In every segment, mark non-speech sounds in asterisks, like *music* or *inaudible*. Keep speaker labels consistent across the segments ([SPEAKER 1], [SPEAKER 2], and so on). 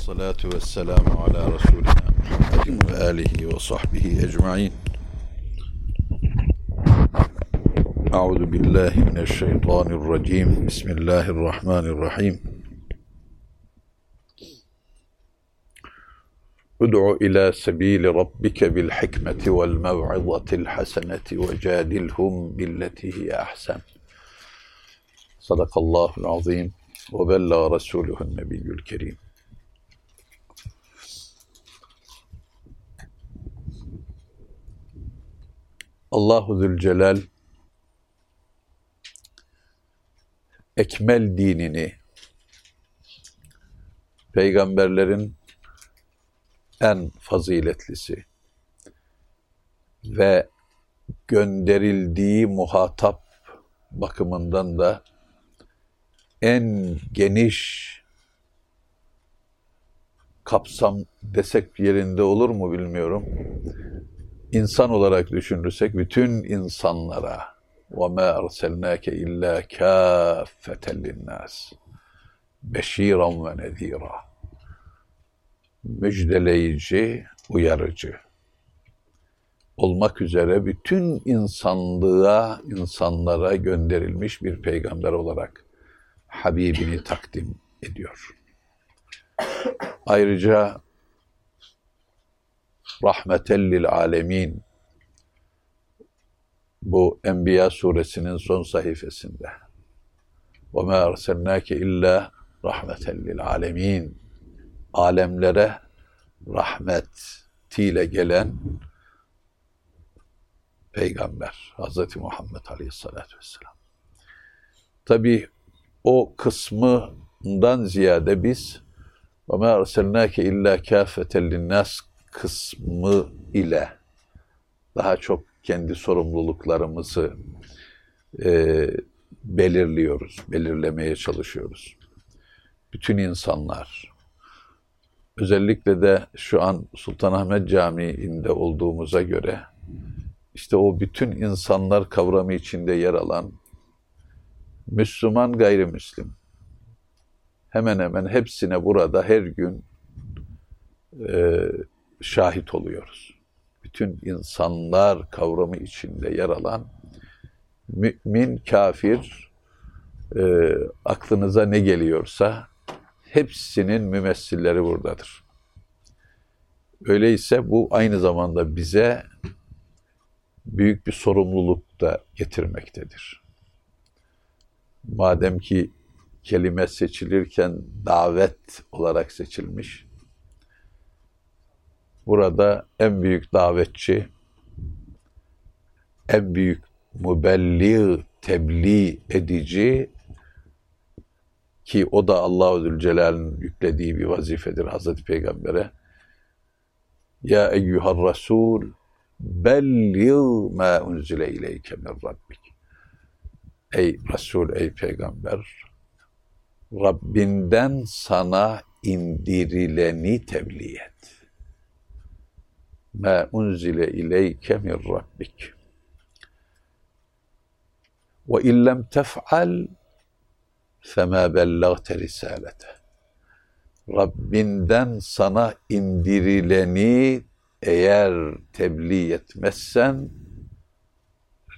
[SPEAKER 1] الصلاة والسلام على رسولنا محمد وآله وصحبه أجمعين. أعوذ بالله من الشيطان الرجيم. بسم الله الرحمن الرحيم. ادع إلى سبيل ربك بالحكمة والموعظة الحسنة وجادلهم بالتي هي أحسن. صدق الله العظيم وبلغ رسوله النبي الكريم. Allahu Zülcelal ekmel dinini peygamberlerin en faziletlisi ve gönderildiği muhatap bakımından da en geniş kapsam desek yerinde olur mu bilmiyorum İnsan olarak düşünürsek bütün insanlara وَمَا أَرْسَلْنَاكَ إِلَّا كَافَّةً لِلنَّاسِ بَشِيرًا وَنَذ۪يرًا Müjdeleyici, uyarıcı olmak üzere bütün insanlığa, insanlara gönderilmiş bir peygamber olarak Habibini takdim ediyor. Ayrıca rahmetellil alemin bu Enbiya suresinin son sayfasında وَمَا أَرْسَلْنَاكَ illa rahmetellil alemin alemlere rahmetiyle gelen peygamber Hz. Muhammed Aleyhisselatü Vesselam. Tabi o kısmından ziyade biz وَمَا أَرْسَلْنَاكَ illa كَافَةً لِلنَّاسِ kısmı ile daha çok kendi sorumluluklarımızı e, belirliyoruz, belirlemeye çalışıyoruz. Bütün insanlar, özellikle de şu an Sultanahmet Camii'nde olduğumuza göre, işte o bütün insanlar kavramı içinde yer alan Müslüman gayrimüslim, hemen hemen hepsine burada her gün e, şahit oluyoruz. Bütün insanlar kavramı içinde yer alan mümin, kafir, e, aklınıza ne geliyorsa hepsinin mümessilleri buradadır. Öyleyse bu aynı zamanda bize büyük bir sorumluluk da getirmektedir. Madem ki kelime seçilirken davet olarak seçilmiş, burada en büyük davetçi, en büyük mübelli, tebliğ edici ki o da Allahu Zülcelal'in yüklediği bir vazifedir Hazreti Peygamber'e. Ya eyyuhar Resul belliğ ma unzile ileyke min rabbik. Ey Resul, ey Peygamber, Rabbinden sana indirileni tebliğ et ma unzile ileyke min rabbik. Ve illem tef'al fema bellagte risalete. Rabbinden sana indirileni eğer tebliğ etmezsen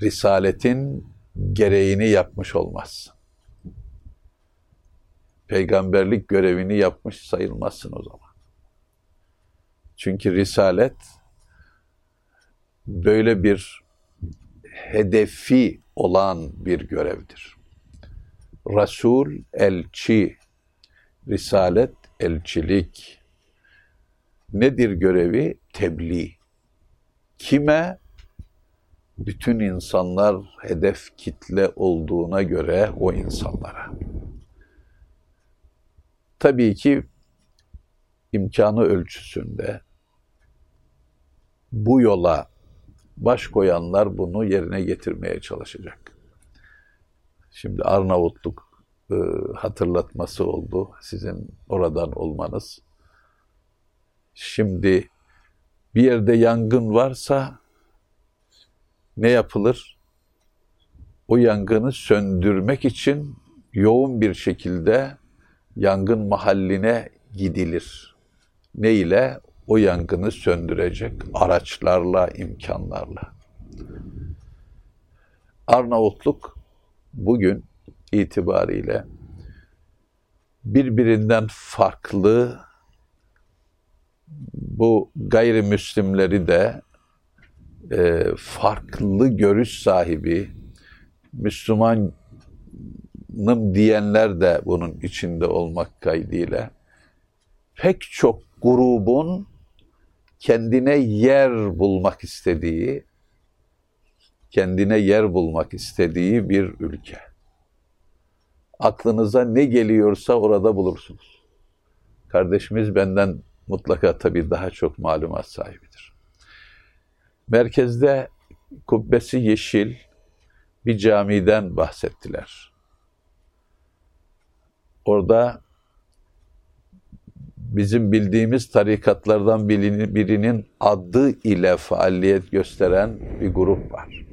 [SPEAKER 1] risaletin gereğini yapmış olmazsın. Peygamberlik görevini yapmış sayılmazsın o zaman. Çünkü risalet böyle bir hedefi olan bir görevdir. Resul, elçi, risalet, elçilik. Nedir görevi? Tebliğ. Kime? Bütün insanlar hedef kitle olduğuna göre o insanlara. Tabii ki imkanı ölçüsünde bu yola baş koyanlar bunu yerine getirmeye çalışacak. Şimdi Arnavutluk e, hatırlatması oldu sizin oradan olmanız. Şimdi bir yerde yangın varsa ne yapılır? O yangını söndürmek için yoğun bir şekilde yangın mahalline gidilir. Ne ile? O yangını söndürecek araçlarla, imkanlarla. Arnavutluk bugün itibariyle birbirinden farklı bu gayrimüslimleri de e, farklı görüş sahibi Müslümanım diyenler de bunun içinde olmak kaydıyla pek çok grubun kendine yer bulmak istediği kendine yer bulmak istediği bir ülke. Aklınıza ne geliyorsa orada bulursunuz. Kardeşimiz benden mutlaka tabii daha çok malumat sahibidir. Merkezde kubbesi yeşil bir camiden bahsettiler. Orada bizim bildiğimiz tarikatlardan birinin adı ile faaliyet gösteren bir grup var.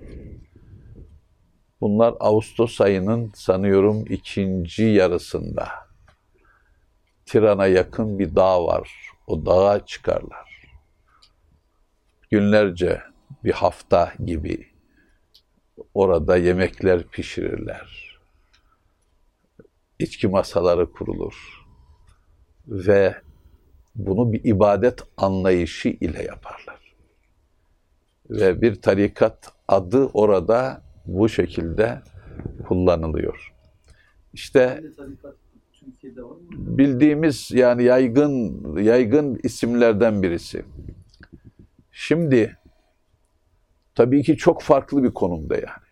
[SPEAKER 1] Bunlar Ağustos ayının sanıyorum ikinci yarısında Tiran'a yakın bir dağ var. O dağa çıkarlar. Günlerce bir hafta gibi orada yemekler pişirirler. İçki masaları kurulur. Ve bunu bir ibadet anlayışı ile yaparlar. Ve bir tarikat adı orada bu şekilde kullanılıyor. İşte bildiğimiz yani yaygın yaygın isimlerden birisi. Şimdi tabii ki çok farklı bir konumda yani.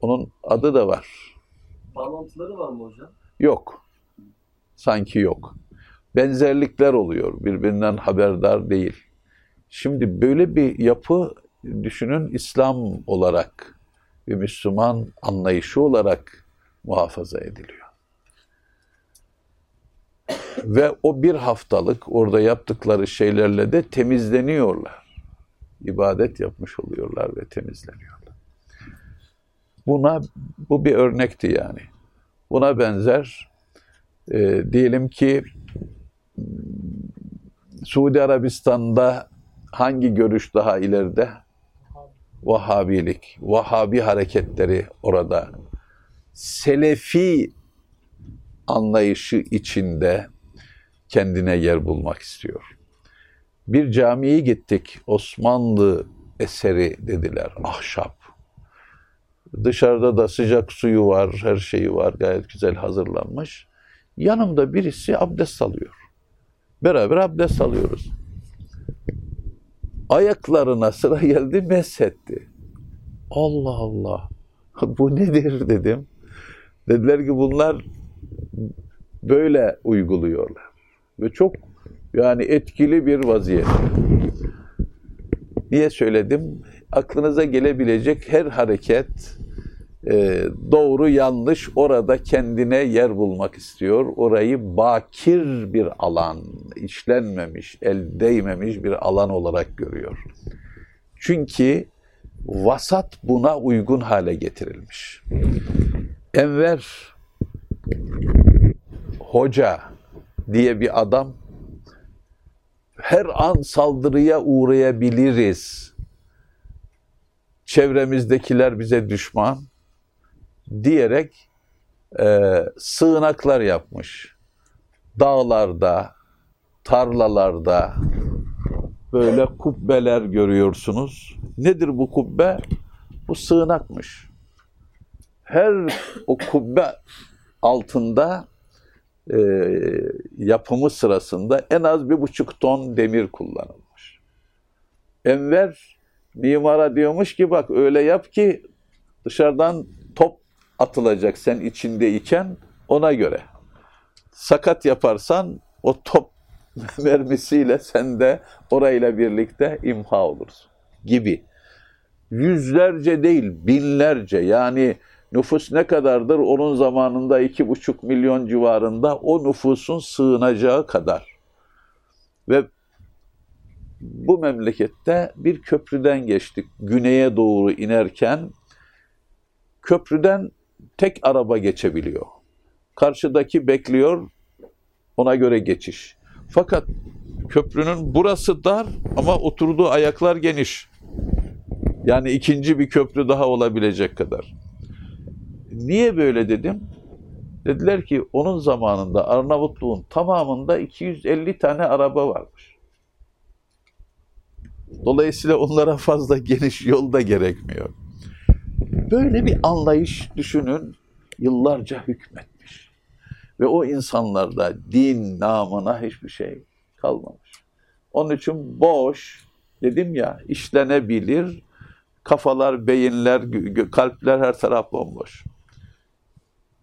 [SPEAKER 1] Onun adı da var.
[SPEAKER 2] Bağlantıları var mı hocam?
[SPEAKER 1] Yok. Sanki yok. Benzerlikler oluyor. Birbirinden haberdar değil. Şimdi böyle bir yapı düşünün İslam olarak ve Müslüman anlayışı olarak muhafaza ediliyor. Ve o bir haftalık orada yaptıkları şeylerle de temizleniyorlar. İbadet yapmış oluyorlar ve temizleniyorlar. Buna bu bir örnekti yani. Buna benzer e, diyelim ki Suudi Arabistan'da hangi görüş daha ileride? Vahhabilik, Vahhabi hareketleri orada Selefi anlayışı içinde kendine yer bulmak istiyor. Bir camiye gittik, Osmanlı eseri dediler, ahşap. Dışarıda da sıcak suyu var, her şeyi var, gayet güzel hazırlanmış. Yanımda birisi abdest alıyor. Beraber abdest alıyoruz. Ayaklarına sıra geldi, meshetti. Allah Allah, *laughs* bu nedir dedim. Dediler ki bunlar böyle uyguluyorlar. Ve çok yani etkili bir vaziyet. Niye söyledim? Aklınıza gelebilecek her hareket e, doğru yanlış orada kendine yer bulmak istiyor. Orayı bakir bir alan, işlenmemiş, el değmemiş bir alan olarak görüyor. Çünkü vasat buna uygun hale getirilmiş. Enver Hoca diye bir adam her an saldırıya uğrayabiliriz. Çevremizdekiler bize düşman diyerek e, sığınaklar yapmış. Dağlarda, tarlalarda böyle kubbeler görüyorsunuz. Nedir bu kubbe? Bu sığınakmış. Her o kubbe altında e, yapımı sırasında en az bir buçuk ton demir kullanılmış. Enver mimara diyormuş ki bak öyle yap ki dışarıdan atılacak sen içindeyken ona göre. Sakat yaparsan o top *laughs* mermisiyle sen de orayla birlikte imha olursun gibi. Yüzlerce değil binlerce yani nüfus ne kadardır? Onun zamanında iki buçuk milyon civarında o nüfusun sığınacağı kadar. Ve bu memlekette bir köprüden geçtik. Güneye doğru inerken köprüden tek araba geçebiliyor. Karşıdaki bekliyor, Ona göre geçiş. Fakat köprünün burası dar ama oturduğu ayaklar geniş. Yani ikinci bir köprü daha olabilecek kadar. Niye böyle dedim? Dediler ki onun zamanında Arnavutluğun tamamında 250 tane araba varmış. Dolayısıyla onlara fazla geniş yol da gerekmiyor. Böyle bir anlayış düşünün yıllarca hükmetmiş. Ve o insanlarda din namına hiçbir şey kalmamış. Onun için boş, dedim ya işlenebilir, kafalar, beyinler, kalpler her taraf bomboş.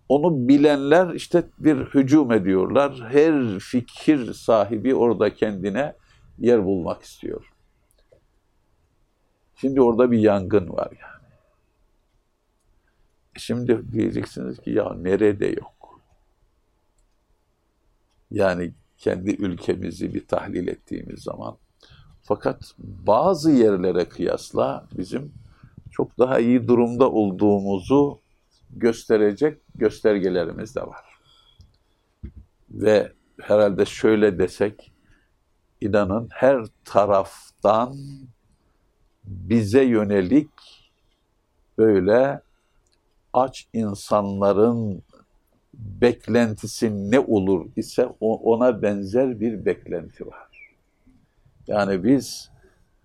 [SPEAKER 1] Onu bilenler işte bir hücum ediyorlar. Her fikir sahibi orada kendine yer bulmak istiyor. Şimdi orada bir yangın var yani. Şimdi diyeceksiniz ki ya nerede yok? Yani kendi ülkemizi bir tahlil ettiğimiz zaman. Fakat bazı yerlere kıyasla bizim çok daha iyi durumda olduğumuzu gösterecek göstergelerimiz de var. Ve herhalde şöyle desek, inanın her taraftan bize yönelik böyle aç insanların beklentisi ne olur ise ona benzer bir beklenti var. Yani biz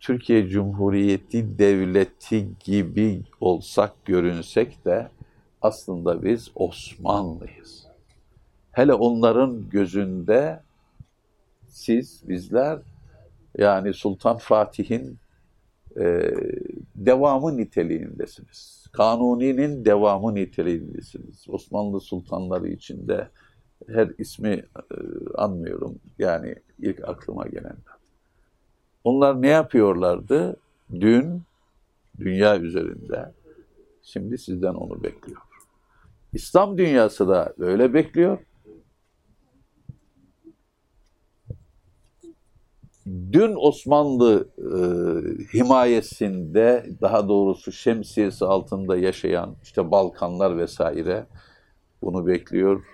[SPEAKER 1] Türkiye Cumhuriyeti Devleti gibi olsak görünsek de aslında biz Osmanlıyız. Hele onların gözünde siz, bizler yani Sultan Fatih'in e, devamı niteliğindesiniz. Kanuni'nin devamı niteliğindesiniz. Osmanlı sultanları içinde her ismi e, anmıyorum. Yani ilk aklıma gelenler. Onlar ne yapıyorlardı? Dün dünya üzerinde. Şimdi sizden onu bekliyor. İslam dünyası da böyle bekliyor. Dün Osmanlı e, himayesinde daha doğrusu şemsiyesi altında yaşayan işte Balkanlar vesaire bunu bekliyor.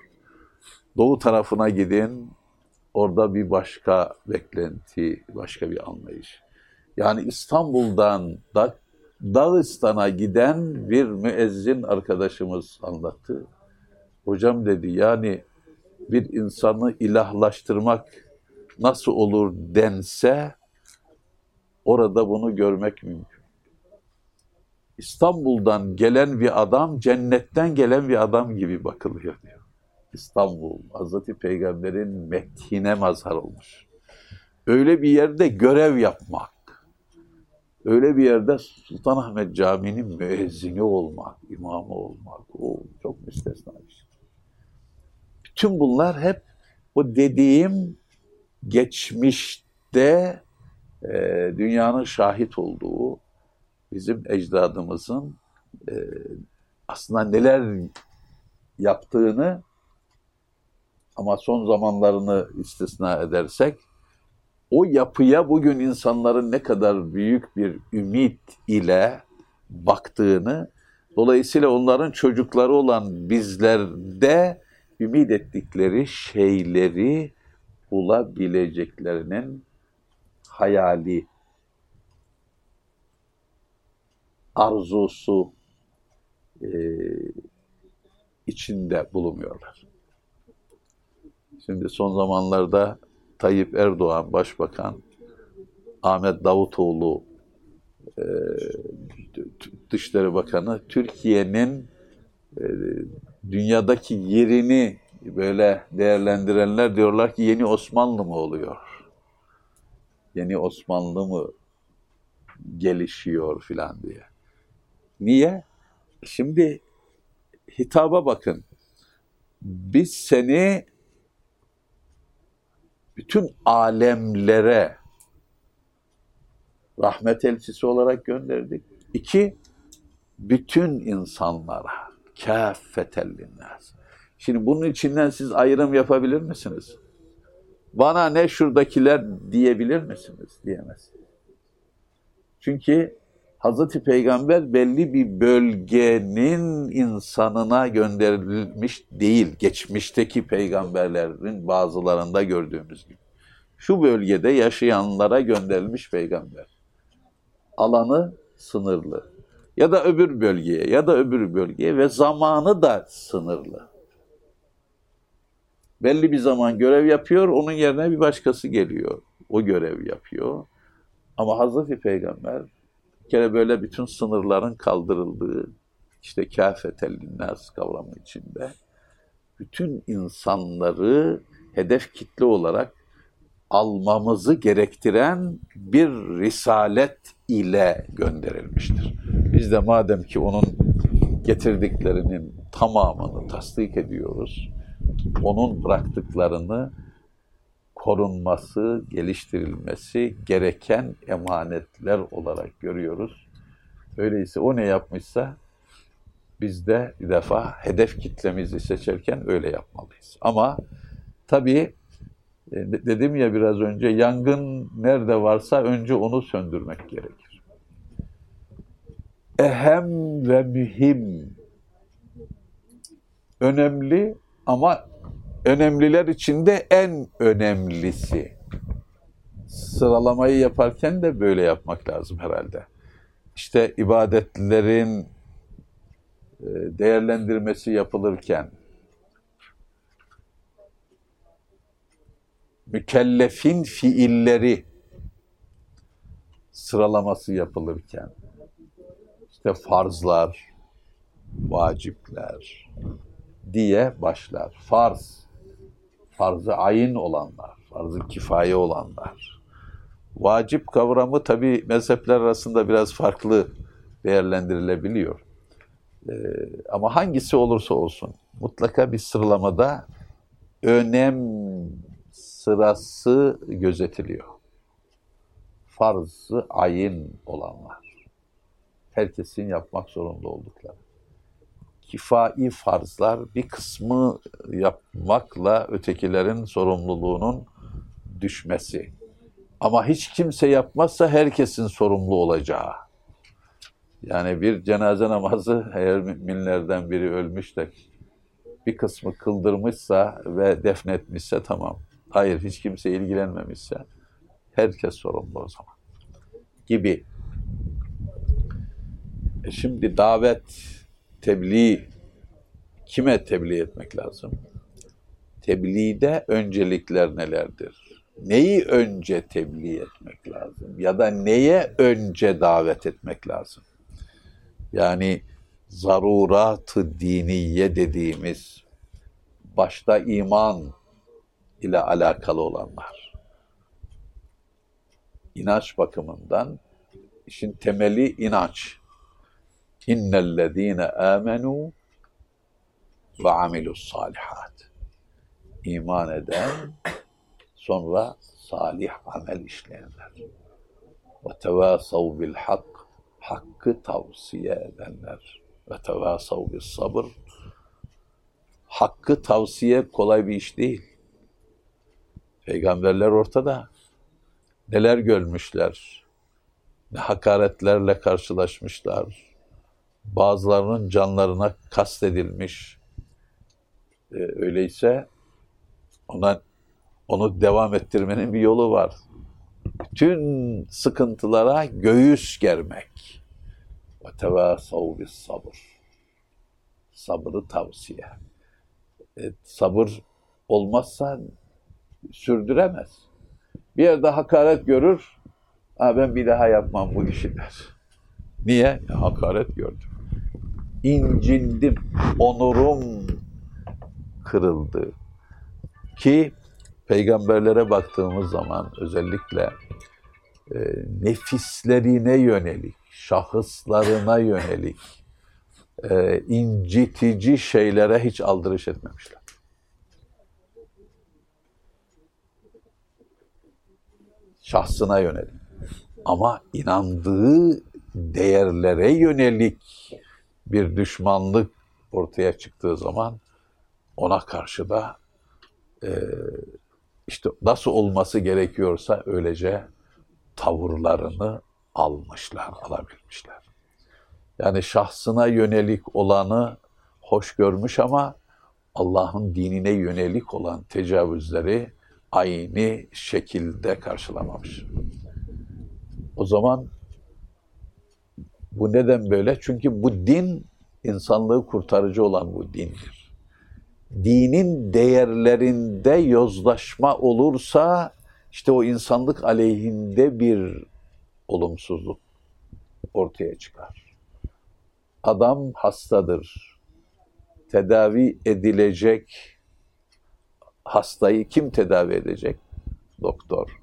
[SPEAKER 1] Doğu tarafına gidin orada bir başka beklenti, başka bir anlayış. Yani İstanbul'dan da Dağıstan'a giden bir müezzin arkadaşımız anlattı. Hocam dedi yani bir insanı ilahlaştırmak nasıl olur dense orada bunu görmek mümkün. İstanbul'dan gelen bir adam cennetten gelen bir adam gibi bakılıyor diyor. İstanbul, Hazreti Peygamber'in methine mazhar olmuş. Öyle bir yerde görev yapmak, öyle bir yerde Sultanahmet Camii'nin müezzini olmak, imamı olmak, o çok müstesna bir şey. Bütün bunlar hep o dediğim geçmişte e, dünyanın şahit olduğu bizim ecdadımızın e, aslında neler yaptığını ama son zamanlarını istisna edersek o yapıya bugün insanların ne kadar büyük bir ümit ile baktığını dolayısıyla onların çocukları olan bizlerde ümit ettikleri şeyleri bulabileceklerinin hayali, arzusu e, içinde bulunmuyorlar. Şimdi son zamanlarda Tayyip Erdoğan Başbakan, Ahmet Davutoğlu e, Dışişleri Bakanı Türkiye'nin e, dünyadaki yerini böyle değerlendirenler diyorlar ki yeni Osmanlı mı oluyor? Yeni Osmanlı mı gelişiyor filan diye. Niye? Şimdi hitaba bakın. Biz seni bütün alemlere rahmet elçisi olarak gönderdik. İki, bütün insanlara kâffetellinnâs. Şimdi bunun içinden siz ayrım yapabilir misiniz? Bana ne şuradakiler diyebilir misiniz? Diyemez. Çünkü Hazreti Peygamber belli bir bölgenin insanına gönderilmiş değil. Geçmişteki peygamberlerin bazılarında gördüğümüz gibi. Şu bölgede yaşayanlara gönderilmiş peygamber. Alanı sınırlı. Ya da öbür bölgeye ya da öbür bölgeye ve zamanı da sınırlı. Belli bir zaman görev yapıyor, onun yerine bir başkası geliyor. O görev yapıyor. Ama Hazreti Peygamber bir kere böyle bütün sınırların kaldırıldığı, işte kâfetellinnâs kavramı içinde bütün insanları hedef kitle olarak almamızı gerektiren bir risalet ile gönderilmiştir. Biz de madem ki onun getirdiklerinin tamamını tasdik ediyoruz, onun bıraktıklarını korunması, geliştirilmesi gereken emanetler olarak görüyoruz. Öyleyse o ne yapmışsa biz de bir defa hedef kitlemizi seçerken öyle yapmalıyız. Ama tabii e, dedim ya biraz önce yangın nerede varsa önce onu söndürmek gerekir. Ehem ve mühim önemli ama önemliler içinde en önemlisi. Sıralamayı yaparken de böyle yapmak lazım herhalde. İşte ibadetlerin e, değerlendirmesi yapılırken mükellefin fiilleri sıralaması yapılırken işte farzlar, vacipler diye başlar. Farz, farzı ayın olanlar, farzı kifaye olanlar. Vacip kavramı tabi mezhepler arasında biraz farklı değerlendirilebiliyor. Ee, ama hangisi olursa olsun mutlaka bir sıralamada önem sırası gözetiliyor. Farzı ayın olanlar. Herkesin yapmak zorunda oldukları. Kifai farzlar bir kısmı yapmakla ötekilerin sorumluluğunun düşmesi. Ama hiç kimse yapmazsa herkesin sorumlu olacağı. Yani bir cenaze namazı *laughs* eğer müminlerden biri ölmüş de bir kısmı kıldırmışsa ve defnetmişse tamam. Hayır hiç kimse ilgilenmemişse herkes sorumlu o zaman. Gibi. E şimdi davet, tebliğ kime tebliğ etmek lazım? Tebliğde öncelikler nelerdir? Neyi önce tebliğ etmek lazım? Ya da neye önce davet etmek lazım? Yani zarurat-ı diniye dediğimiz başta iman ile alakalı olanlar. İnanç bakımından işin temeli inanç. İnnellezîne âmenû ve amilus salihat. İman eden sonra salih amel işleyenler. Ve tevâsav bil hak hakkı tavsiye edenler. Ve tevâsav bis sabır hakkı tavsiye kolay bir iş değil. Peygamberler ortada. Neler görmüşler. Ne hakaretlerle karşılaşmışlar. Bazılarının canlarına kastedilmiş. Ee, öyleyse ona onu devam ettirmenin bir yolu var. Bütün sıkıntılara göğüs germek. Ve tevasav bis sabır. Sabrı tavsiye. E, sabır olmazsa sürdüremez. Bir yerde hakaret görür, ben bir daha yapmam bu işi der. Niye? Ya, hakaret gördüm. İncindim, onurum kırıldı. Ki peygamberlere baktığımız zaman özellikle e, nefislerine yönelik, şahıslarına yönelik e, incitici şeylere hiç aldırış etmemişler. Şahsına yönelik. Ama inandığı değerlere yönelik bir düşmanlık ortaya çıktığı zaman ona karşı da e, işte nasıl olması gerekiyorsa öylece tavırlarını almışlar, alabilmişler. Yani şahsına yönelik olanı hoş görmüş ama Allah'ın dinine yönelik olan tecavüzleri aynı şekilde karşılamamış. O zaman bu neden böyle? Çünkü bu din insanlığı kurtarıcı olan bu dindir. Dinin değerlerinde yozlaşma olursa işte o insanlık aleyhinde bir olumsuzluk ortaya çıkar. Adam hastadır. Tedavi edilecek hastayı kim tedavi edecek? Doktor.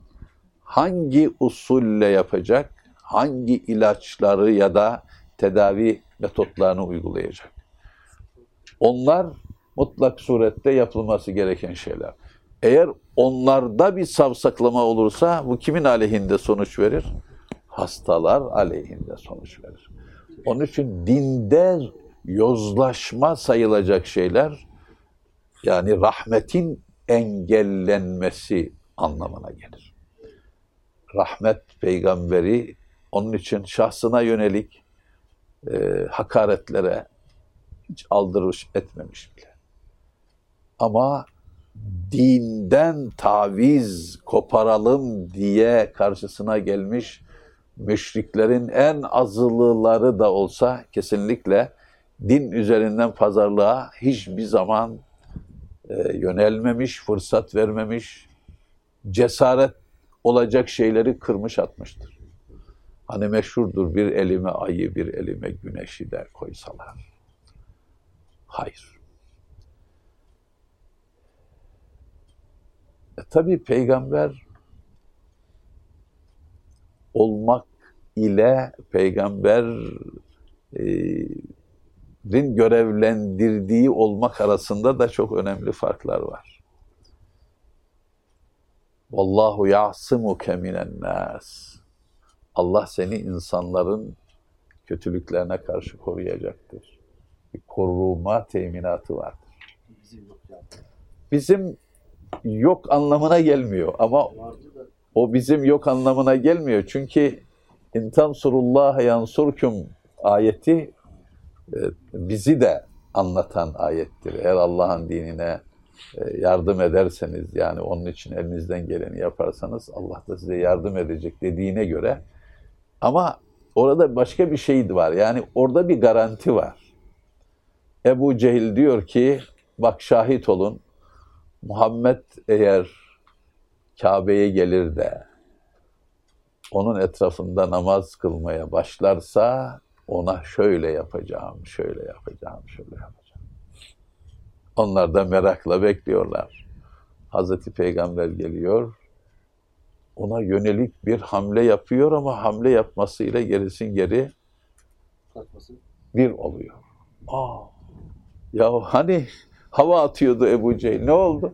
[SPEAKER 1] Hangi usulle yapacak? Hangi ilaçları ya da tedavi metotlarını uygulayacak? Onlar mutlak surette yapılması gereken şeyler. Eğer onlarda bir savsaklama olursa bu kimin aleyhinde sonuç verir? Hastalar aleyhinde sonuç verir. Onun için dinde yozlaşma sayılacak şeyler yani rahmetin engellenmesi anlamına gelir. Rahmet peygamberi onun için şahsına yönelik e, hakaretlere hiç aldırış etmemiş bile. Ama dinden taviz koparalım diye karşısına gelmiş müşriklerin en azılıları da olsa kesinlikle din üzerinden pazarlığa hiçbir zaman e, yönelmemiş, fırsat vermemiş, cesaret olacak şeyleri kırmış atmıştır. Hani meşhurdur bir elime ayı, bir elime güneşi de koysalar. Hayır. E, tabii peygamber olmak ile peygamberin görevlendirdiği olmak arasında da çok önemli farklar var. Vallahu ya'simuke minen nas. Allah seni insanların kötülüklerine karşı koruyacaktır. Bir koruma teminatı vardır. Bizim yok anlamına gelmiyor ama o bizim yok anlamına gelmiyor. Çünkü intan surullah yansurkum ayeti e, bizi de anlatan ayettir. Eğer Allah'ın dinine e, yardım ederseniz yani onun için elinizden geleni yaparsanız Allah da size yardım edecek dediğine göre ama orada başka bir şey var. Yani orada bir garanti var. Ebu Cehil diyor ki bak şahit olun Muhammed eğer Kabe'ye gelir de onun etrafında namaz kılmaya başlarsa ona şöyle yapacağım, şöyle yapacağım, şöyle yapacağım. Onlar da merakla bekliyorlar. Hazreti Peygamber geliyor, ona yönelik bir hamle yapıyor ama hamle yapmasıyla gerisin geri bir oluyor. Aa, ya hani hava atıyordu Ebu Cehil, ne oldu?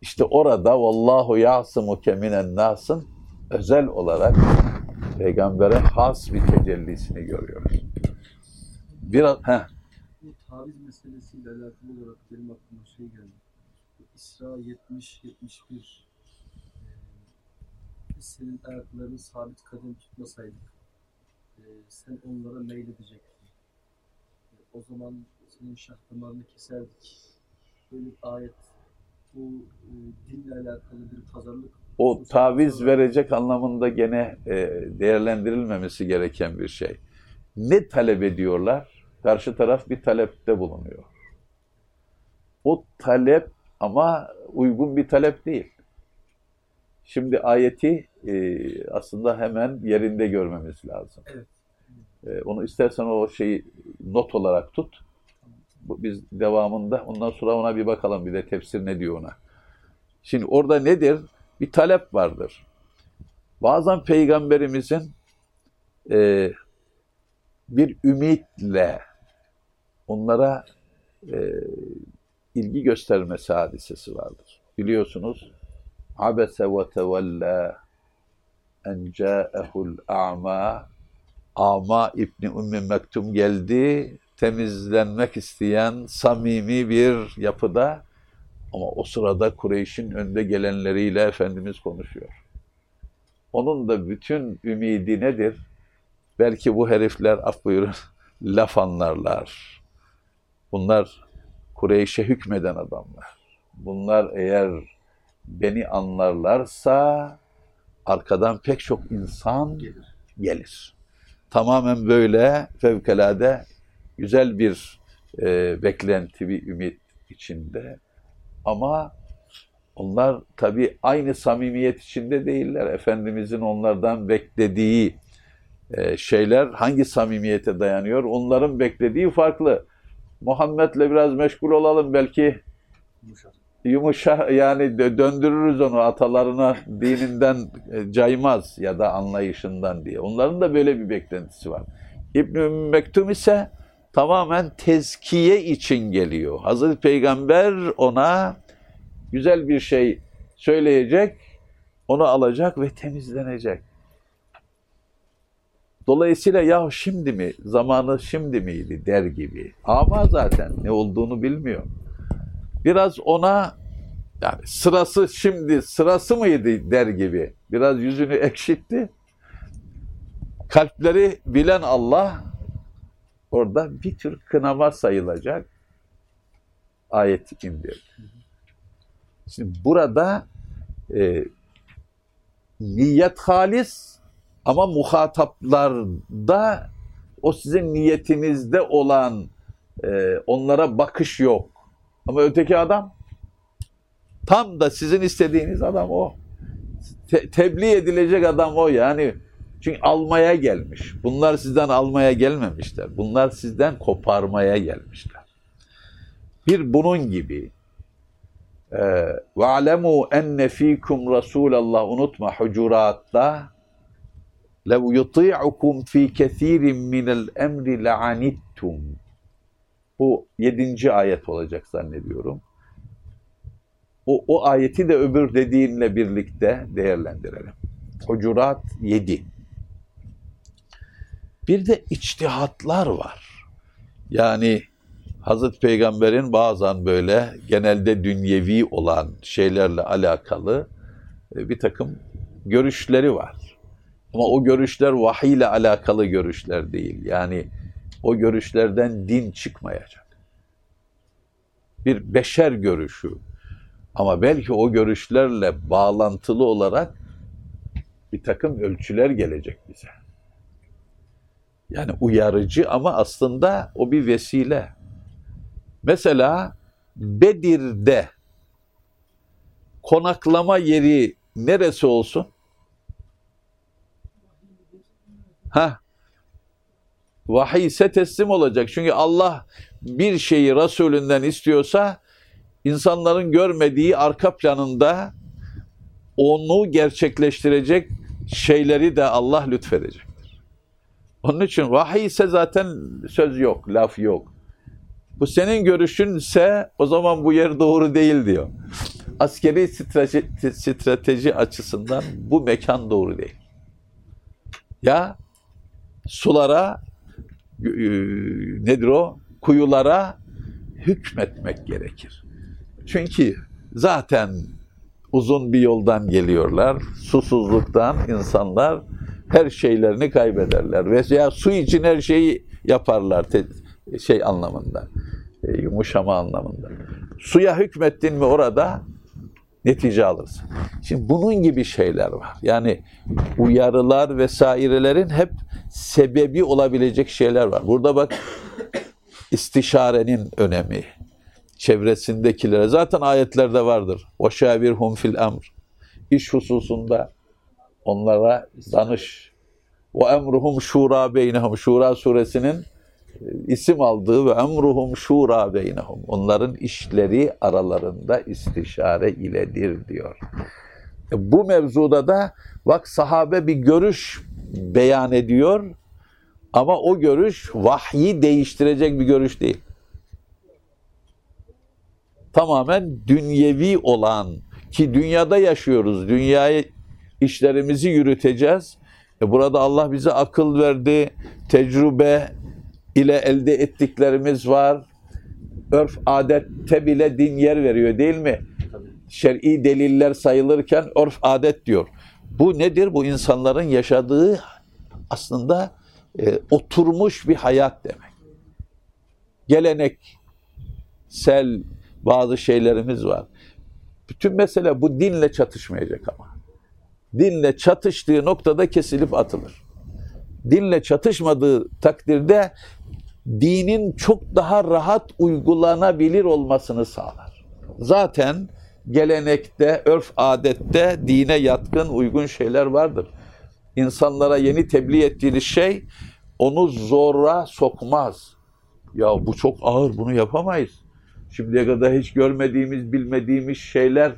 [SPEAKER 1] İşte orada vallahu ya'simuke minen nasın özel olarak peygambere has bir tecellisini görüyoruz. Biraz he.
[SPEAKER 2] Bu taviz meselesiyle alakalı olarak benim aklıma şey geldi. İsra 70 71 biz senin ayaklarını sabit kadem tutmasaydık e, sen onlara meyledecektin. E, o zaman senin şah damarını keserdik. Böyle bir ayet bu e, dinle alakalı bir pazarlık
[SPEAKER 1] O taviz verecek anlamında gene e, değerlendirilmemesi gereken bir şey. Ne talep ediyorlar? Karşı taraf bir talepte bulunuyor. O talep ama uygun bir talep değil. Şimdi ayeti e, aslında hemen yerinde görmemiz lazım.
[SPEAKER 2] Evet.
[SPEAKER 1] E, onu istersen o şeyi not olarak tut. Bu- Biz devamında ondan sonra ona bir bakalım bir de tefsir ne diyor ona. Şimdi orada nedir? Bir talep vardır. Bazen peygamberimizin e, bir ümitle onlara e, ilgi göstermesi hadisesi vardır. Biliyorsunuz abese ve tevella en ca'ehul a'ma Ama İbni Ümmü Mektum geldi temizlenmek isteyen samimi bir yapıda ama o sırada Kureyş'in önde gelenleriyle Efendimiz konuşuyor. Onun da bütün ümidi nedir? Belki bu herifler af buyurun *laughs* laf anlarlar. Bunlar Kureyş'e hükmeden adamlar. Bunlar eğer beni anlarlarsa arkadan pek çok insan
[SPEAKER 2] Gelir.
[SPEAKER 1] Tamamen böyle fevkalade güzel bir e, beklenti, bir ümit içinde. Ama onlar tabii aynı samimiyet içinde değiller. Efendimizin onlardan beklediği e, şeyler hangi samimiyete dayanıyor? Onların beklediği farklı. Muhammed'le biraz meşgul olalım belki. Yumuşa yani dö- döndürürüz onu atalarına dininden e, caymaz ya da anlayışından diye. Onların da böyle bir beklentisi var. İbn Mektum ise tamamen tezkiye için geliyor. Hazreti Peygamber ona güzel bir şey söyleyecek, onu alacak ve temizlenecek. Dolayısıyla ya şimdi mi, zamanı şimdi miydi der gibi. Ama zaten ne olduğunu bilmiyor biraz ona yani sırası şimdi sırası mıydı der gibi biraz yüzünü ekşitti. Kalpleri bilen Allah orada bir tür kınama sayılacak ayet indirdi. Şimdi burada e, niyet halis ama muhataplarda o sizin niyetinizde olan e, onlara bakış yok. Ama öteki adam tam da sizin istediğiniz adam o. Te- tebliğ edilecek adam o yani. Çünkü almaya gelmiş. Bunlar sizden almaya gelmemişler. Bunlar sizden koparmaya gelmişler. Bir bunun gibi ve alemu enne fikum Resulallah unutma Hucurat'ta lev yuti'ukum fi kesirin minel emri le'anittum bu yedinci ayet olacak zannediyorum. O, o ayeti de öbür dediğinle birlikte değerlendirelim. Hucurat 7. Bir de içtihatlar var. Yani Hazreti Peygamber'in bazen böyle genelde dünyevi olan şeylerle alakalı e, bir takım görüşleri var. Ama o görüşler vahiy ile alakalı görüşler değil. Yani o görüşlerden din çıkmayacak. Bir beşer görüşü. Ama belki o görüşlerle bağlantılı olarak bir takım ölçüler gelecek bize. Yani uyarıcı ama aslında o bir vesile. Mesela Bedir'de konaklama yeri neresi olsun? Ha, vahiy ise teslim olacak. Çünkü Allah bir şeyi Resulünden istiyorsa insanların görmediği arka planında onu gerçekleştirecek şeyleri de Allah lütfedecektir. Onun için vahiy ise zaten söz yok, laf yok. Bu senin görüşünse o zaman bu yer doğru değil diyor. Askeri strateji, strateji açısından bu mekan doğru değil. Ya sulara nedir o? Kuyulara hükmetmek gerekir. Çünkü zaten uzun bir yoldan geliyorlar. Susuzluktan insanlar her şeylerini kaybederler. Veya su için her şeyi yaparlar şey anlamında. E, yumuşama anlamında. Suya hükmettin mi orada netice alırsın. Şimdi bunun gibi şeyler var. Yani uyarılar vesairelerin hep sebebi olabilecek şeyler var. Burada bak istişarenin önemi. Çevresindekilere zaten ayetlerde vardır. O şabirhum fil emr. İş hususunda onlara danış. Ve emruhum şura beynehum. Şura suresinin isim aldığı ve emruhum şura beynehum. Onların işleri aralarında istişare iledir diyor. E, bu mevzuda da bak sahabe bir görüş beyan ediyor ama o görüş vahyi değiştirecek bir görüş değil. Tamamen dünyevi olan ki dünyada yaşıyoruz. Dünyayı işlerimizi yürüteceğiz. E burada Allah bize akıl verdi, tecrübe ile elde ettiklerimiz var. Örf adette bile din yer veriyor değil mi? Şer'i deliller sayılırken örf adet diyor. Bu nedir? Bu insanların yaşadığı aslında e, oturmuş bir hayat demek. Geleneksel bazı şeylerimiz var. Bütün mesele bu dinle çatışmayacak ama. Dinle çatıştığı noktada kesilip atılır. Dinle çatışmadığı takdirde dinin çok daha rahat uygulanabilir olmasını sağlar. Zaten gelenekte, örf adette dine yatkın uygun şeyler vardır. İnsanlara yeni tebliğ ettiğiniz şey onu zora sokmaz. Ya bu çok ağır, bunu yapamayız. Şimdiye kadar hiç görmediğimiz, bilmediğimiz şeyler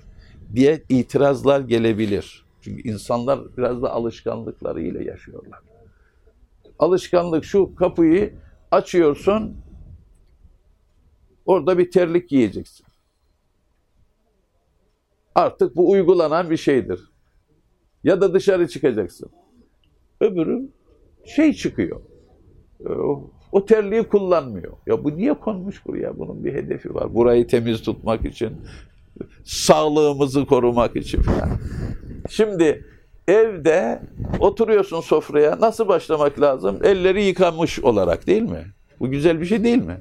[SPEAKER 1] diye itirazlar gelebilir. Çünkü insanlar biraz da alışkanlıklarıyla yaşıyorlar. Alışkanlık şu kapıyı açıyorsun, orada bir terlik giyeceksin. Artık bu uygulanan bir şeydir. Ya da dışarı çıkacaksın. Öbürü şey çıkıyor. O terliği kullanmıyor. Ya bu niye konmuş buraya? Bunun bir hedefi var. Burayı temiz tutmak için, sağlığımızı korumak için falan. Şimdi evde oturuyorsun sofraya nasıl başlamak lazım? Elleri yıkamış olarak değil mi? Bu güzel bir şey değil mi?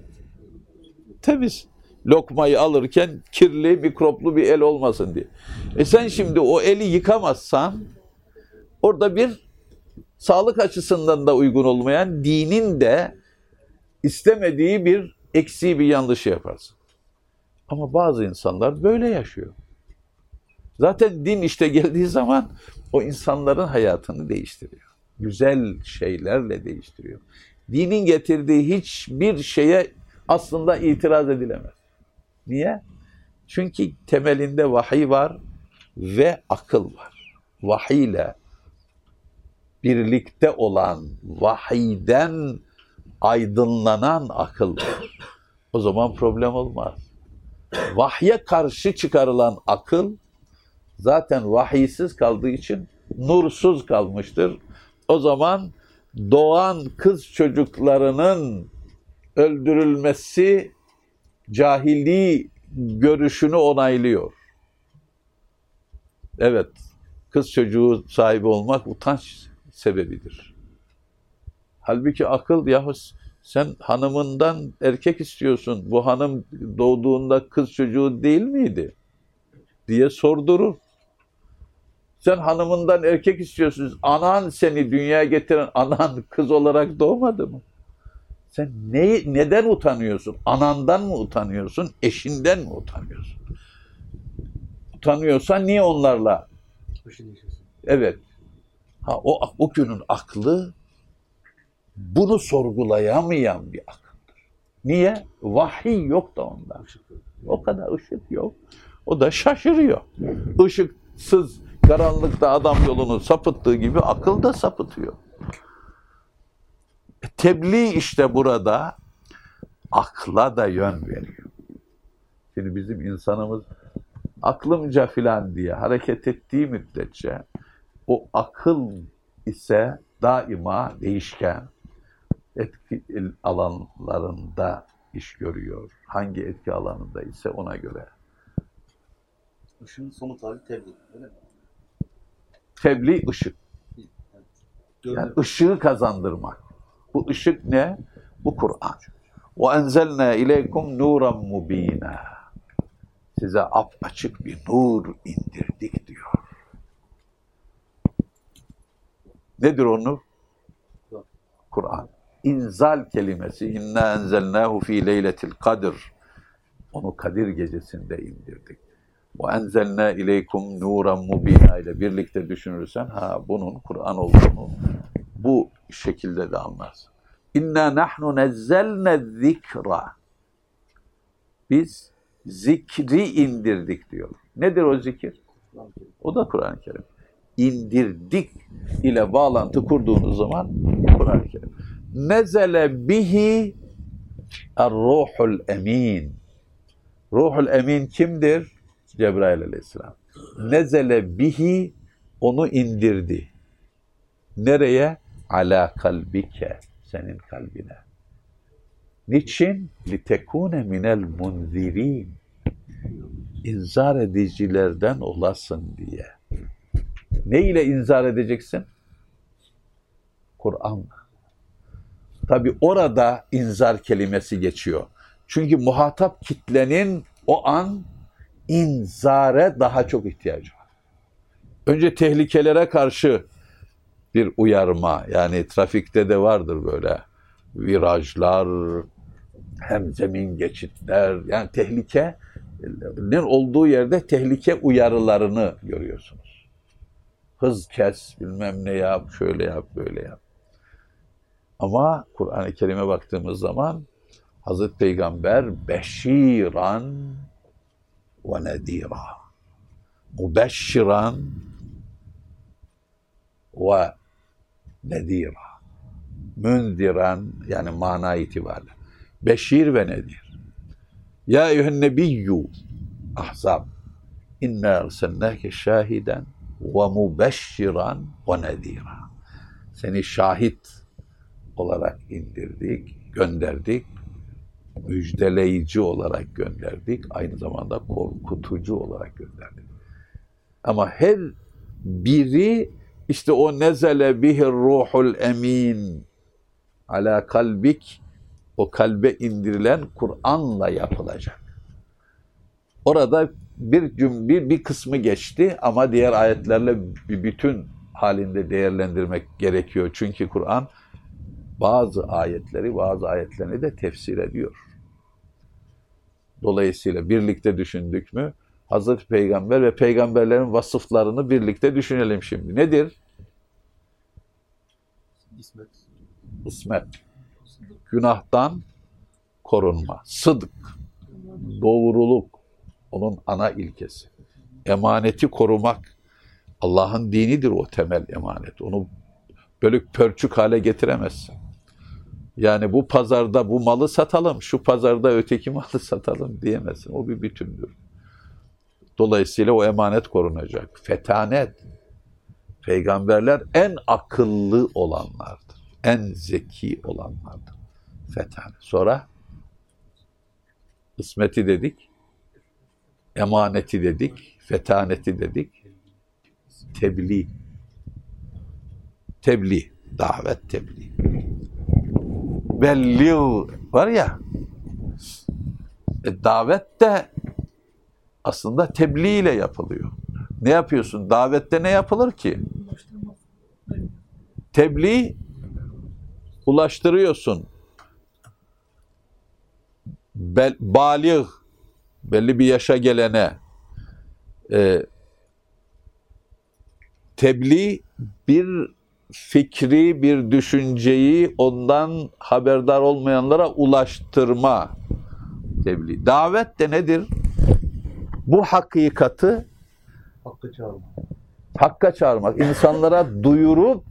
[SPEAKER 1] Temiz. Lokmayı alırken kirli, mikroplu bir el olmasın diye. E sen şimdi o eli yıkamazsan orada bir sağlık açısından da uygun olmayan dinin de istemediği bir eksiği bir yanlışı yaparsın. Ama bazı insanlar böyle yaşıyor. Zaten din işte geldiği zaman o insanların hayatını değiştiriyor. Güzel şeylerle değiştiriyor. Dinin getirdiği hiçbir şeye aslında itiraz edilemez. Niye? Çünkü temelinde vahiy var ve akıl var. Vahiy ile birlikte olan vahiyden aydınlanan akıl var. O zaman problem olmaz. Vahye karşı çıkarılan akıl zaten vahiysiz kaldığı için nursuz kalmıştır. O zaman doğan kız çocuklarının öldürülmesi cahili görüşünü onaylıyor. Evet, kız çocuğu sahibi olmak utanç sebebidir. Halbuki akıl yahu sen hanımından erkek istiyorsun. Bu hanım doğduğunda kız çocuğu değil miydi? diye sordurur. Sen hanımından erkek istiyorsun. Anan seni dünyaya getiren anan kız olarak doğmadı mı? Sen ne, neden utanıyorsun? Anandan mı utanıyorsun? Eşinden mi utanıyorsun? Utanıyorsan niye onlarla? Evet. Ha, o, o günün aklı bunu sorgulayamayan bir akıldır. Niye? Vahiy yok da onda. O kadar ışık yok. O da şaşırıyor. Işıksız karanlıkta adam yolunu sapıttığı gibi akıl da sapıtıyor. Tebliğ işte burada akla da yön veriyor. Şimdi bizim insanımız aklımca filan diye hareket ettiği müddetçe o akıl ise daima değişken etki alanlarında iş görüyor. Hangi etki alanında ise ona göre.
[SPEAKER 3] Işığın somut hali tebliğ, öyle mi?
[SPEAKER 1] Tebliğ ışık.
[SPEAKER 3] Evet.
[SPEAKER 1] Yani ışığı kazandırmak. Bu ışık ne? Bu Kur'an. وَاَنْزَلْنَا اِلَيْكُمْ نُورًا مُب۪ينًا Size ap açık bir nur indirdik diyor. Nedir o nur? Kur'an. İnzal kelimesi inna enzelnahu fi leyletil kadir. Onu Kadir gecesinde indirdik. Ve enzelna ileykum nuran mubina ile birlikte düşünürsen ha bunun Kur'an olduğunu bu şekilde de anlarsın. İnna nahnu nezzelne zikra. Biz zikri indirdik diyor. Nedir o zikir? O da Kur'an-ı Kerim. İndirdik ile bağlantı kurduğunuz zaman Kur'an-ı Kerim. Nezele bihi er-ruhul emin. Ruhul emin kimdir? Cebrail aleyhisselam. Nezele bihi onu indirdi. Nereye? Ala kalbike. Senin kalbine. Niçin? Litekune minel munzirin. İnzar edicilerden olasın diye. Ne ile inzar edeceksin? Kur'an'la. Tabi orada inzar kelimesi geçiyor. Çünkü muhatap kitlenin o an inzare daha çok ihtiyacı var. Önce tehlikelere karşı bir uyarma. Yani trafikte de vardır böyle virajlar, hem zemin geçitler. Yani tehlikenin olduğu yerde tehlike uyarılarını görüyorsunuz. Hız kes, bilmem ne yap, şöyle yap, böyle yap. Ama Kur'an-ı Kerim'e baktığımız zaman Hazreti Peygamber beşiran Mubeşşiran ve nedira. Mündiran yani mana itibariyle. Beşir ve nedir. Ya eyyühen nebiyyü Ahzab inna erselnâke şahiden ve mubeşşiran ve nedira. Seni şahit olarak indirdik, gönderdik. Müjdeleyici olarak gönderdik. Aynı zamanda korkutucu olarak gönderdik. Ama her biri işte o nezele bihir ruhul emin ala kalbik o kalbe indirilen Kur'an'la yapılacak. Orada bir cümle bir kısmı geçti ama diğer ayetlerle bir bütün halinde değerlendirmek gerekiyor. Çünkü Kur'an bazı ayetleri, bazı ayetlerini de tefsir ediyor. Dolayısıyla birlikte düşündük mü Hazreti Peygamber ve peygamberlerin vasıflarını birlikte düşünelim şimdi. Nedir?
[SPEAKER 2] İsmet.
[SPEAKER 1] İsmet. Günahtan korunma. Sıdık. Doğruluk. Onun ana ilkesi. Emaneti korumak. Allah'ın dinidir o temel emanet. Onu bölük pörçük hale getiremezsin. Yani bu pazarda bu malı satalım, şu pazarda öteki malı *laughs* satalım diyemezsin. O bir bütündür. Dolayısıyla o emanet korunacak. Fetanet. Peygamberler en akıllı olanlardır. En zeki olanlardır. Fetanet. Sonra ismeti dedik. Emaneti dedik. Fetaneti dedik. Tebliğ. Tebliğ. Davet tebliğ. Belliğ var ya e, davet de aslında tebliğ ile yapılıyor. Ne yapıyorsun? Davette ne yapılır ki? Tebliğ ulaştırıyorsun. Bel, balih belli bir yaşa gelene e, tebliğ bir fikri, bir düşünceyi ondan haberdar olmayanlara ulaştırma tebliğ. Davet de nedir? Bu hakikati
[SPEAKER 3] Hakkı çağırma.
[SPEAKER 1] hakka çağırmak, insanlara duyurup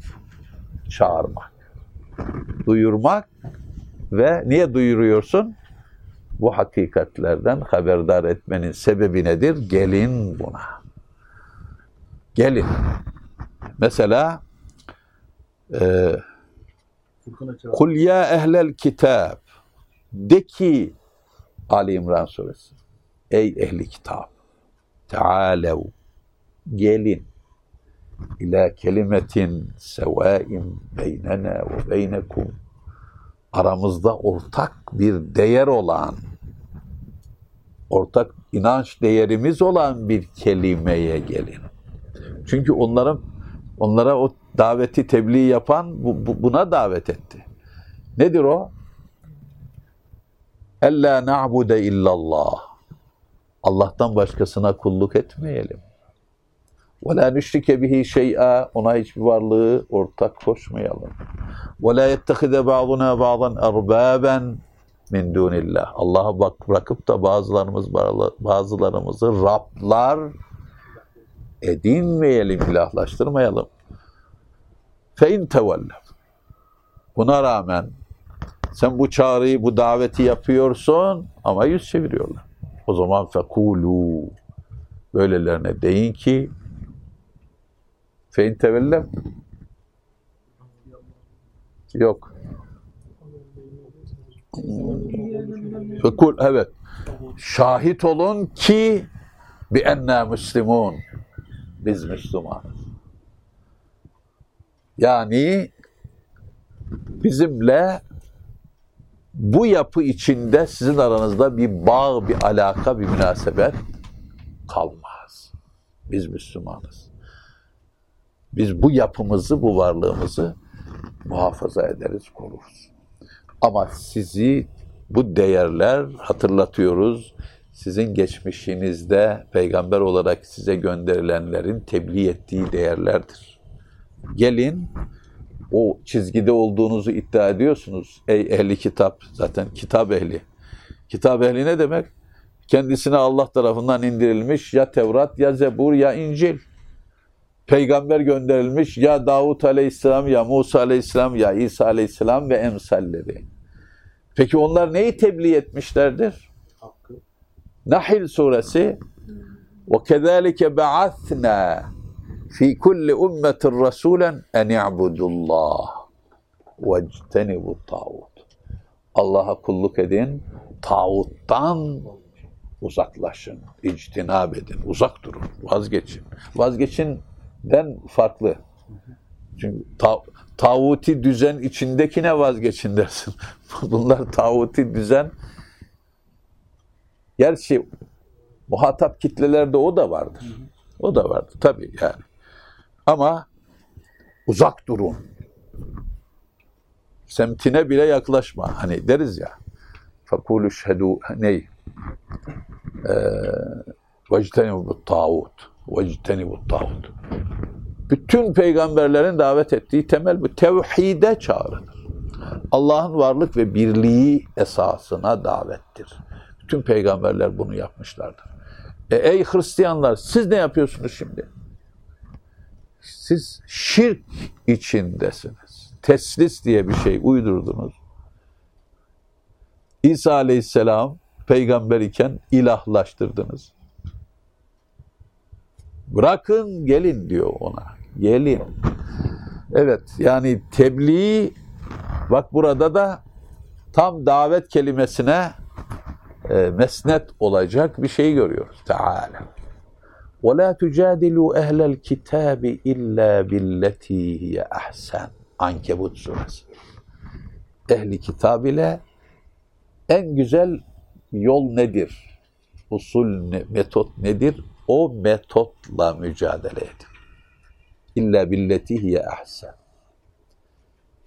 [SPEAKER 1] çağırmak. Duyurmak ve niye duyuruyorsun? Bu hakikatlerden haberdar etmenin sebebi nedir? Gelin buna. Gelin. Mesela e. Kul ya ehlel kitab de ki Ali İmran suresi Ey ehli kitap Tealev gelin ila kelimetin sevaim beynena ve beynekum aramızda ortak bir değer olan ortak inanç değerimiz olan bir kelimeye gelin. Çünkü onların onlara o daveti tebliğ yapan bu, bu- buna davet etti. Nedir o? Ella na'bude illallah. Allah'tan başkasına kulluk etmeyelim. Ve la nüşrike bihi şey'a. Ona hiçbir varlığı ortak koşmayalım. Ve la yettehide ba'duna ba'dan erbaben min dunillah. Allah'a bak bırakıp da bazılarımız bazılarımızı Rablar edinmeyelim, ilahlaştırmayalım. Fe in tevellev. Buna rağmen sen bu çağrıyı, bu daveti yapıyorsun ama yüz çeviriyorlar. O zaman fekulu böylelerine deyin ki fe in tevellev yok. Fekul evet. Şahit olun ki bi enna müslimun. Biz Müslümanız. Yani bizimle bu yapı içinde sizin aranızda bir bağ, bir alaka, bir münasebet kalmaz. Biz Müslümanız. Biz bu yapımızı, bu varlığımızı muhafaza ederiz, koruruz. Ama sizi bu değerler hatırlatıyoruz. Sizin geçmişinizde peygamber olarak size gönderilenlerin tebliğ ettiği değerlerdir. Gelin o çizgide olduğunuzu iddia ediyorsunuz. Ey ehli kitap, zaten kitap ehli. Kitap ehli ne demek? Kendisine Allah tarafından indirilmiş ya Tevrat ya Zebur ya İncil. Peygamber gönderilmiş ya Davut aleyhisselam ya Musa aleyhisselam ya İsa aleyhisselam ve emsalleri. Peki onlar neyi tebliğ etmişlerdir?
[SPEAKER 3] Hakkı.
[SPEAKER 1] Nahl suresi وَكَذَٰلِكَ بَعَثْنَا فِي كُلِّ أُمَّةٍ رَسُولًا اَنْ اِعْبُدُوا اللّٰهِ وَاجْتَنِبُوا الطَّاغُوتِ Allah'a kulluk edin, tağuttan uzaklaşın, ictinab edin, uzak durun, vazgeçin. Vazgeçinden farklı. Çünkü ta, tağuti düzen içindekine vazgeçin dersin. *laughs* Bunlar tağuti düzen. Gerçi muhatap kitlelerde o da vardır. O da vardır tabii yani. Ama uzak durun. Semtine bile yaklaşma. Hani deriz ya. Fakulu şhedu ney? Ee, vectenibu tağut. Vectenibu tağut. Bütün peygamberlerin davet ettiği temel bu. Tevhide çağrıdır. Allah'ın varlık ve birliği esasına davettir. Bütün peygamberler bunu yapmışlardır. E, ey Hristiyanlar siz ne yapıyorsunuz şimdi? Siz şirk içindesiniz. Teslis diye bir şey uydurdunuz. İsa aleyhisselam peygamber iken ilahlaştırdınız. Bırakın gelin diyor ona. Gelin. Evet yani tebliğ bak burada da tam davet kelimesine e, mesnet olacak bir şey görüyoruz. Teala. وَلَا تُجَادِلُوا اَهْلَ الْكِتَابِ اِلَّا بِالَّتِي هِيَ اَحْسَنُ Ankebut suresi. Ehli kitab ile en güzel yol nedir? Usul, ne, metot nedir? O metotla mücadele edin. İlla billeti hiye ahsen.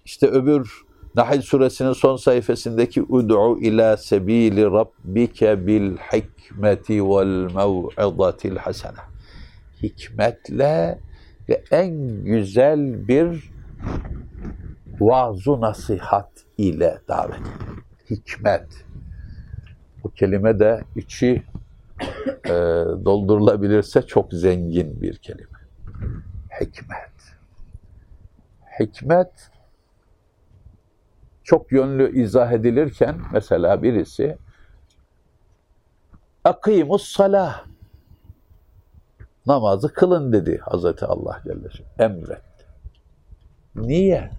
[SPEAKER 1] İşte öbür Nahl suresinin son sayfasındaki ud'u ila sebili rabbike bil hikmeti vel mev'izatil hasene. Hikmetle ve en güzel bir vaaz nasihat ile davet. Hikmet. Bu kelime de içi e, doldurulabilirse çok zengin bir kelime. Hikmet. Hikmet çok yönlü izah edilirken mesela birisi akimus salah namazı kılın dedi Hazreti Allah Celle emretti. Niye?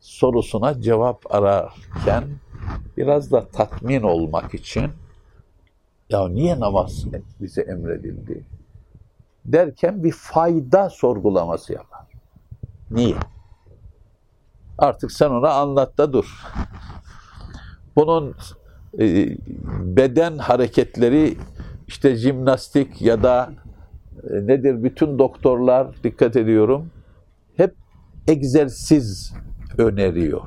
[SPEAKER 1] Sorusuna cevap ararken biraz da tatmin olmak için ya niye namaz bize emredildi? Derken bir fayda sorgulaması yapar. Niye? Artık sen ona anlat da dur. Bunun e, beden hareketleri işte jimnastik ya da e, nedir bütün doktorlar dikkat ediyorum hep egzersiz öneriyor.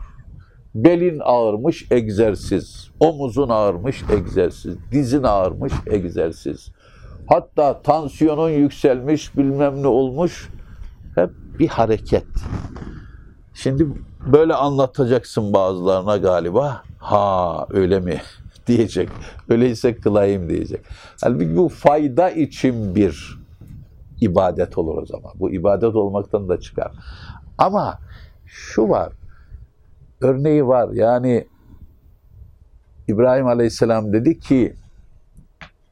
[SPEAKER 1] Belin ağırmış egzersiz, omuzun ağırmış egzersiz, dizin ağırmış egzersiz. Hatta tansiyonun yükselmiş bilmem ne olmuş hep bir hareket. Şimdi böyle anlatacaksın bazılarına galiba. Ha öyle mi *laughs* diyecek. Öyleyse kılayım diyecek. Halbuki bu fayda için bir ibadet olur o zaman. Bu ibadet olmaktan da çıkar. Ama şu var. Örneği var. Yani İbrahim Aleyhisselam dedi ki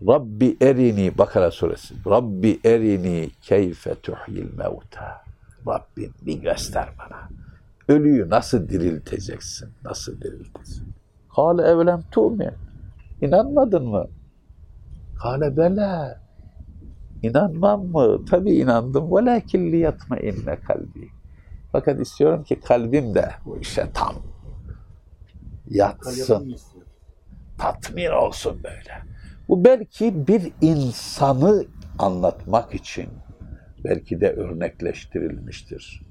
[SPEAKER 1] Rabbi erini Bakara suresi. Rabbi erini keyfe tuhyil mevta. Rabbim bir göster bana. Ölüyü nasıl dirilteceksin? Nasıl dirilteceksin? Kale evlem tu'min. İnanmadın mı? Kale bela. İnanmam mı? Tabii inandım. Velakin liyatma inne kalbi. Fakat istiyorum ki kalbim de bu işe tam yatsın tatmin olsun böyle. Bu belki bir insanı anlatmak için belki de örnekleştirilmiştir.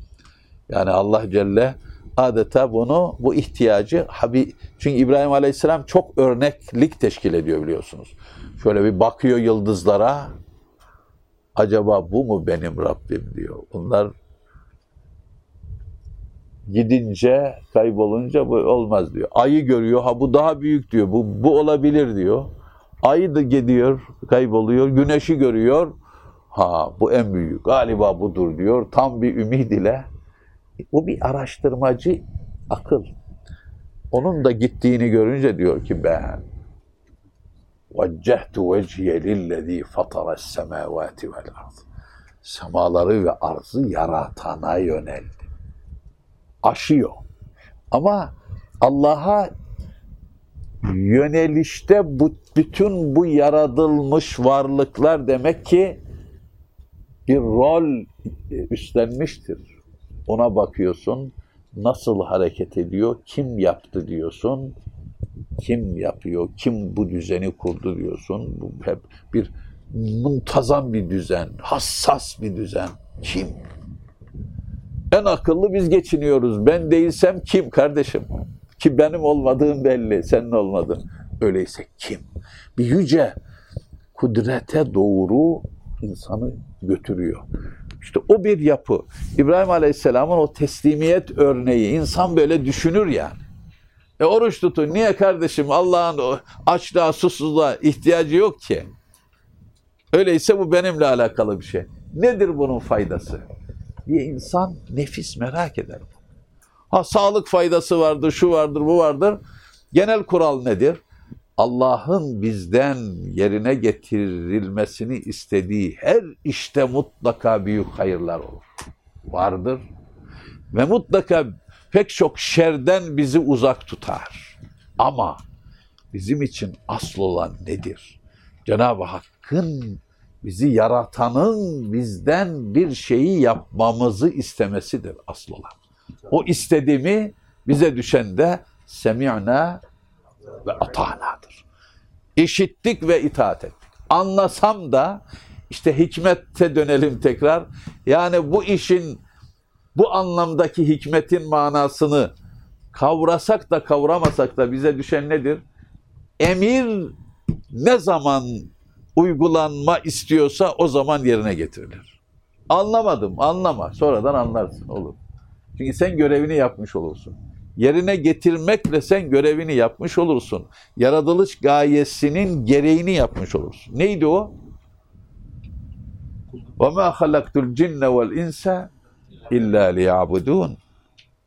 [SPEAKER 1] Yani Allah Celle adeta bunu bu ihtiyacı Habi çünkü İbrahim Aleyhisselam çok örneklik teşkil ediyor biliyorsunuz. Şöyle bir bakıyor yıldızlara acaba bu mu benim Rabbim diyor. Bunlar gidince kaybolunca bu olmaz diyor. Ayı görüyor ha bu daha büyük diyor. Bu, bu olabilir diyor. Ayı da gidiyor kayboluyor. Güneşi görüyor. Ha bu en büyük galiba budur diyor. Tam bir ümid ile. Bu bir araştırmacı akıl. Onun da gittiğini görünce diyor ki ben وَجَّهْتُ وَجْهِيَ لِلَّذ۪ي فَطَرَ السَّمَاوَاتِ وَالْاَرْضِ Semaları ve arzı yaratana yöneldi aşıyor. Ama Allah'a yönelişte bu, bütün bu yaratılmış varlıklar demek ki bir rol üstlenmiştir. Ona bakıyorsun, nasıl hareket ediyor, kim yaptı diyorsun, kim yapıyor, kim bu düzeni kurdu diyorsun. Bu hep bir muntazam bir düzen, hassas bir düzen. Kim? En akıllı biz geçiniyoruz. Ben değilsem kim kardeşim? Ki benim olmadığım belli, senin olmadığın. Öyleyse kim? Bir yüce kudrete doğru insanı götürüyor. İşte o bir yapı. İbrahim Aleyhisselam'ın o teslimiyet örneği. insan böyle düşünür yani. E oruç tutun. Niye kardeşim? Allah'ın açlığa, susuzluğa ihtiyacı yok ki. Öyleyse bu benimle alakalı bir şey. Nedir bunun faydası? diye insan nefis merak eder. Ha sağlık faydası vardır, şu vardır, bu vardır. Genel kural nedir? Allah'ın bizden yerine getirilmesini istediği her işte mutlaka büyük hayırlar olur. Vardır. Ve mutlaka pek çok şerden bizi uzak tutar. Ama bizim için asıl olan nedir? Cenab-ı Hakk'ın bizi yaratanın bizden bir şeyi yapmamızı istemesidir asıl olan. O istediğimi bize düşen de semi'na ve ata'nadır. İşittik ve itaat ettik. Anlasam da işte hikmette dönelim tekrar. Yani bu işin bu anlamdaki hikmetin manasını kavrasak da kavramasak da bize düşen nedir? Emir ne zaman uygulanma istiyorsa o zaman yerine getirilir. Anlamadım, anlama. Sonradan anlarsın, olur. Çünkü sen görevini yapmış olursun Yerine getirmekle sen görevini yapmış olursun. Yaratılış gayesinin gereğini yapmış olursun. Neydi o? وَمَا خَلَقْتُ الْجِنَّ وَالْاِنْسَ اِلَّا لِيَعْبُدُونَ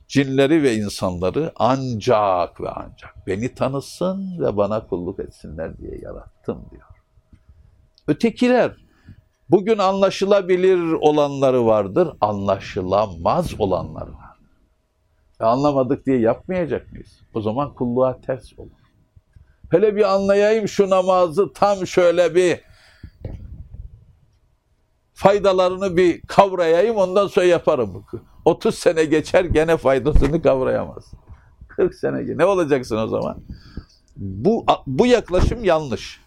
[SPEAKER 1] Cinleri ve insanları ancak ve ancak beni tanısın ve bana kulluk etsinler diye yarattım diyor. Ötekiler bugün anlaşılabilir olanları vardır, anlaşılamaz olanları var. E anlamadık diye yapmayacak mıyız? O zaman kulluğa ters olur. Hele bir anlayayım şu namazı tam şöyle bir faydalarını bir kavrayayım ondan sonra yaparım. 30 sene geçer gene faydasını kavrayamaz. 40 sene ne olacaksın o zaman? Bu bu yaklaşım yanlış.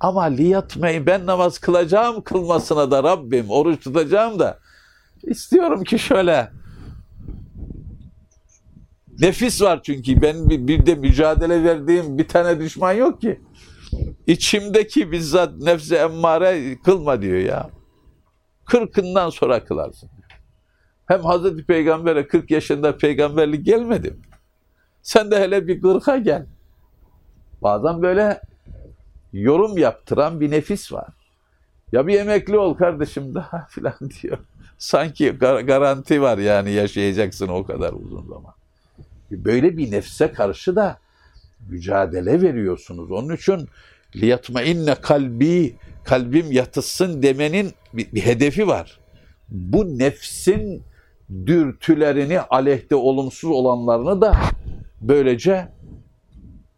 [SPEAKER 1] Ama liyatmeyi ben namaz kılacağım kılmasına da Rabbim oruç tutacağım da istiyorum ki şöyle nefis var çünkü ben bir, de mücadele verdiğim bir tane düşman yok ki. İçimdeki bizzat nefse emmare kılma diyor ya. Kırkından sonra kılarsın. Hem Hazreti Peygamber'e 40 yaşında peygamberlik gelmedi mi? Sen de hele bir kırka gel. Bazen böyle yorum yaptıran bir nefis var. Ya bir emekli ol kardeşim daha *laughs* filan diyor. Sanki garanti var yani yaşayacaksın o kadar uzun zaman. Böyle bir nefse karşı da mücadele veriyorsunuz. Onun için liyatma inne kalbi kalbim yatışsın demenin bir, bir hedefi var. Bu nefsin dürtülerini aleyhte olumsuz olanlarını da böylece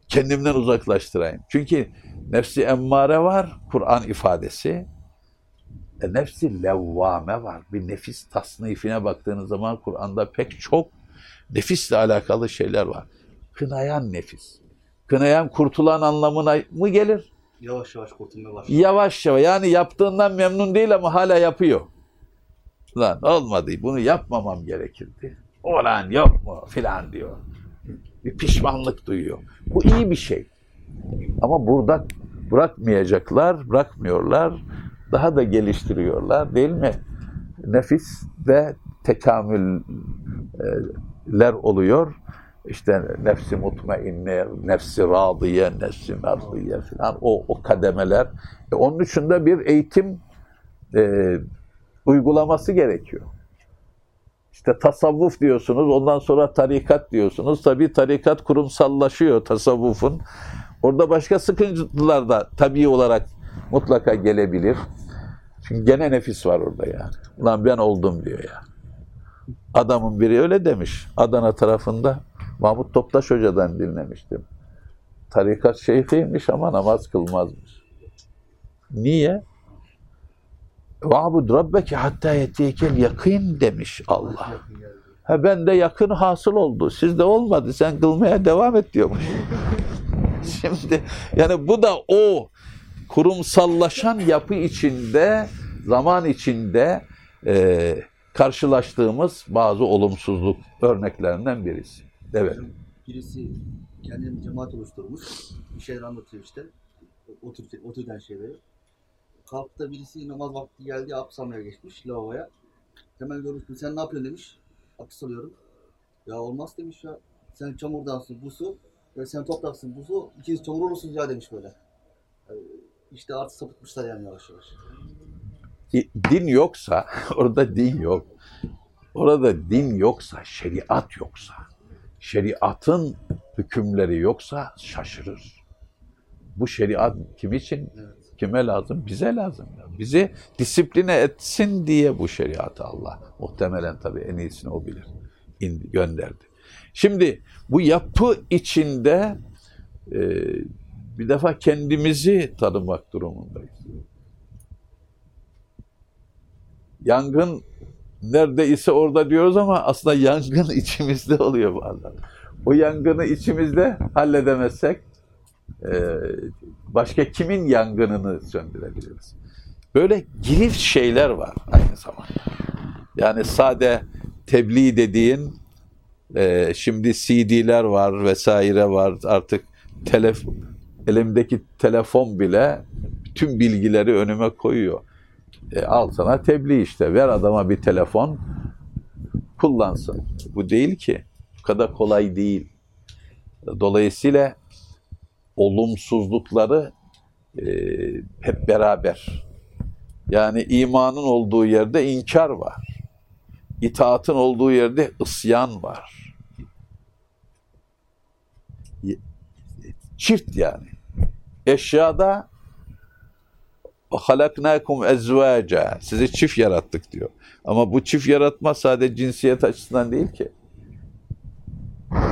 [SPEAKER 1] kendimden uzaklaştırayım. Çünkü nefsi emmare var, Kur'an ifadesi. E, nefsi levvame var. Bir nefis tasnifine baktığınız zaman Kur'an'da pek çok nefisle alakalı şeyler var. Kınayan nefis. Kınayan kurtulan anlamına mı gelir?
[SPEAKER 3] Yavaş yavaş kurtulmaya başladı.
[SPEAKER 1] Yavaş yavaş yani yaptığından memnun değil ama hala yapıyor. Lan olmadı bunu yapmamam gerekirdi. Olan yok mu filan diyor. Bir pişmanlık duyuyor. Bu iyi bir şey. Ama burada bırakmayacaklar, bırakmıyorlar. Daha da geliştiriyorlar değil mi? Nefis ve tekamüller oluyor. İşte nefsi mutmainne, nefsi radiye, nefsi merdiye filan o, o kademeler. E, onun için de bir eğitim e, uygulaması gerekiyor. İşte tasavvuf diyorsunuz, ondan sonra tarikat diyorsunuz. Tabii tarikat kurumsallaşıyor tasavvufun. Orada başka sıkıntılar da tabii olarak mutlaka gelebilir. Çünkü gene nefis var orada yani. Ulan ben oldum diyor ya. Adamın biri öyle demiş. Adana tarafında Mahmut Toptaş Hoca'dan dinlemiştim. Tarikat şeyhiymiş ama namaz kılmazmış. Niye? Va'bud rabbeke hatta yetiyekel yakın demiş Allah. Ha ben de yakın hasıl oldu. Sizde olmadı. Sen kılmaya devam et diyormuş. *laughs* Şimdi yani bu da o kurumsallaşan yapı içinde, zaman içinde e, karşılaştığımız bazı olumsuzluk örneklerinden birisi. Evet.
[SPEAKER 3] Birisi kendine cemaat oluşturmuş. Bir şeyler anlatıyor işte. O, tür, şeyleri. Kalkıp da birisi namaz vakti geldi abdest almaya geçmiş lavaboya. Hemen görmüş sen ne yapıyorsun demiş. Abdest alıyorum. Ya olmaz demiş ya. Sen çamurdansın bu su. Ya sen topraksın bu su. İkiniz çamur olursunuz ya demiş böyle. Yani işte artık sapıtmışlar yani yavaş yavaş.
[SPEAKER 1] Din yoksa, *laughs* orada din yok. Orada din yoksa, şeriat yoksa, şeriatın hükümleri yoksa şaşırır. Bu şeriat kim için? Kime lazım? Bize lazım. Bizi disipline etsin diye bu şeriatı Allah. Muhtemelen tabii en iyisini o bilir. İndi, gönderdi. Şimdi bu yapı içinde e, bir defa kendimizi tanımak durumundayız. Yangın neredeyse orada diyoruz ama aslında yangın *laughs* içimizde oluyor bazen. O yangını içimizde halledemezsek e, başka kimin yangınını söndürebiliriz? Böyle girift şeyler var aynı zamanda. Yani sade tebliğ dediğin e, şimdi CD'ler var vesaire var artık telef elimdeki telefon bile tüm bilgileri önüme koyuyor. E, al sana tebliğ işte. Ver adama bir telefon kullansın. Bu değil ki. Bu kadar kolay değil. Dolayısıyla olumsuzlukları e, hep beraber. Yani imanın olduğu yerde inkar var. İtaatın olduğu yerde isyan var. Çift yani. Eşyada halaknakum ezvaca. Sizi çift yarattık diyor. Ama bu çift yaratma sadece cinsiyet açısından değil ki.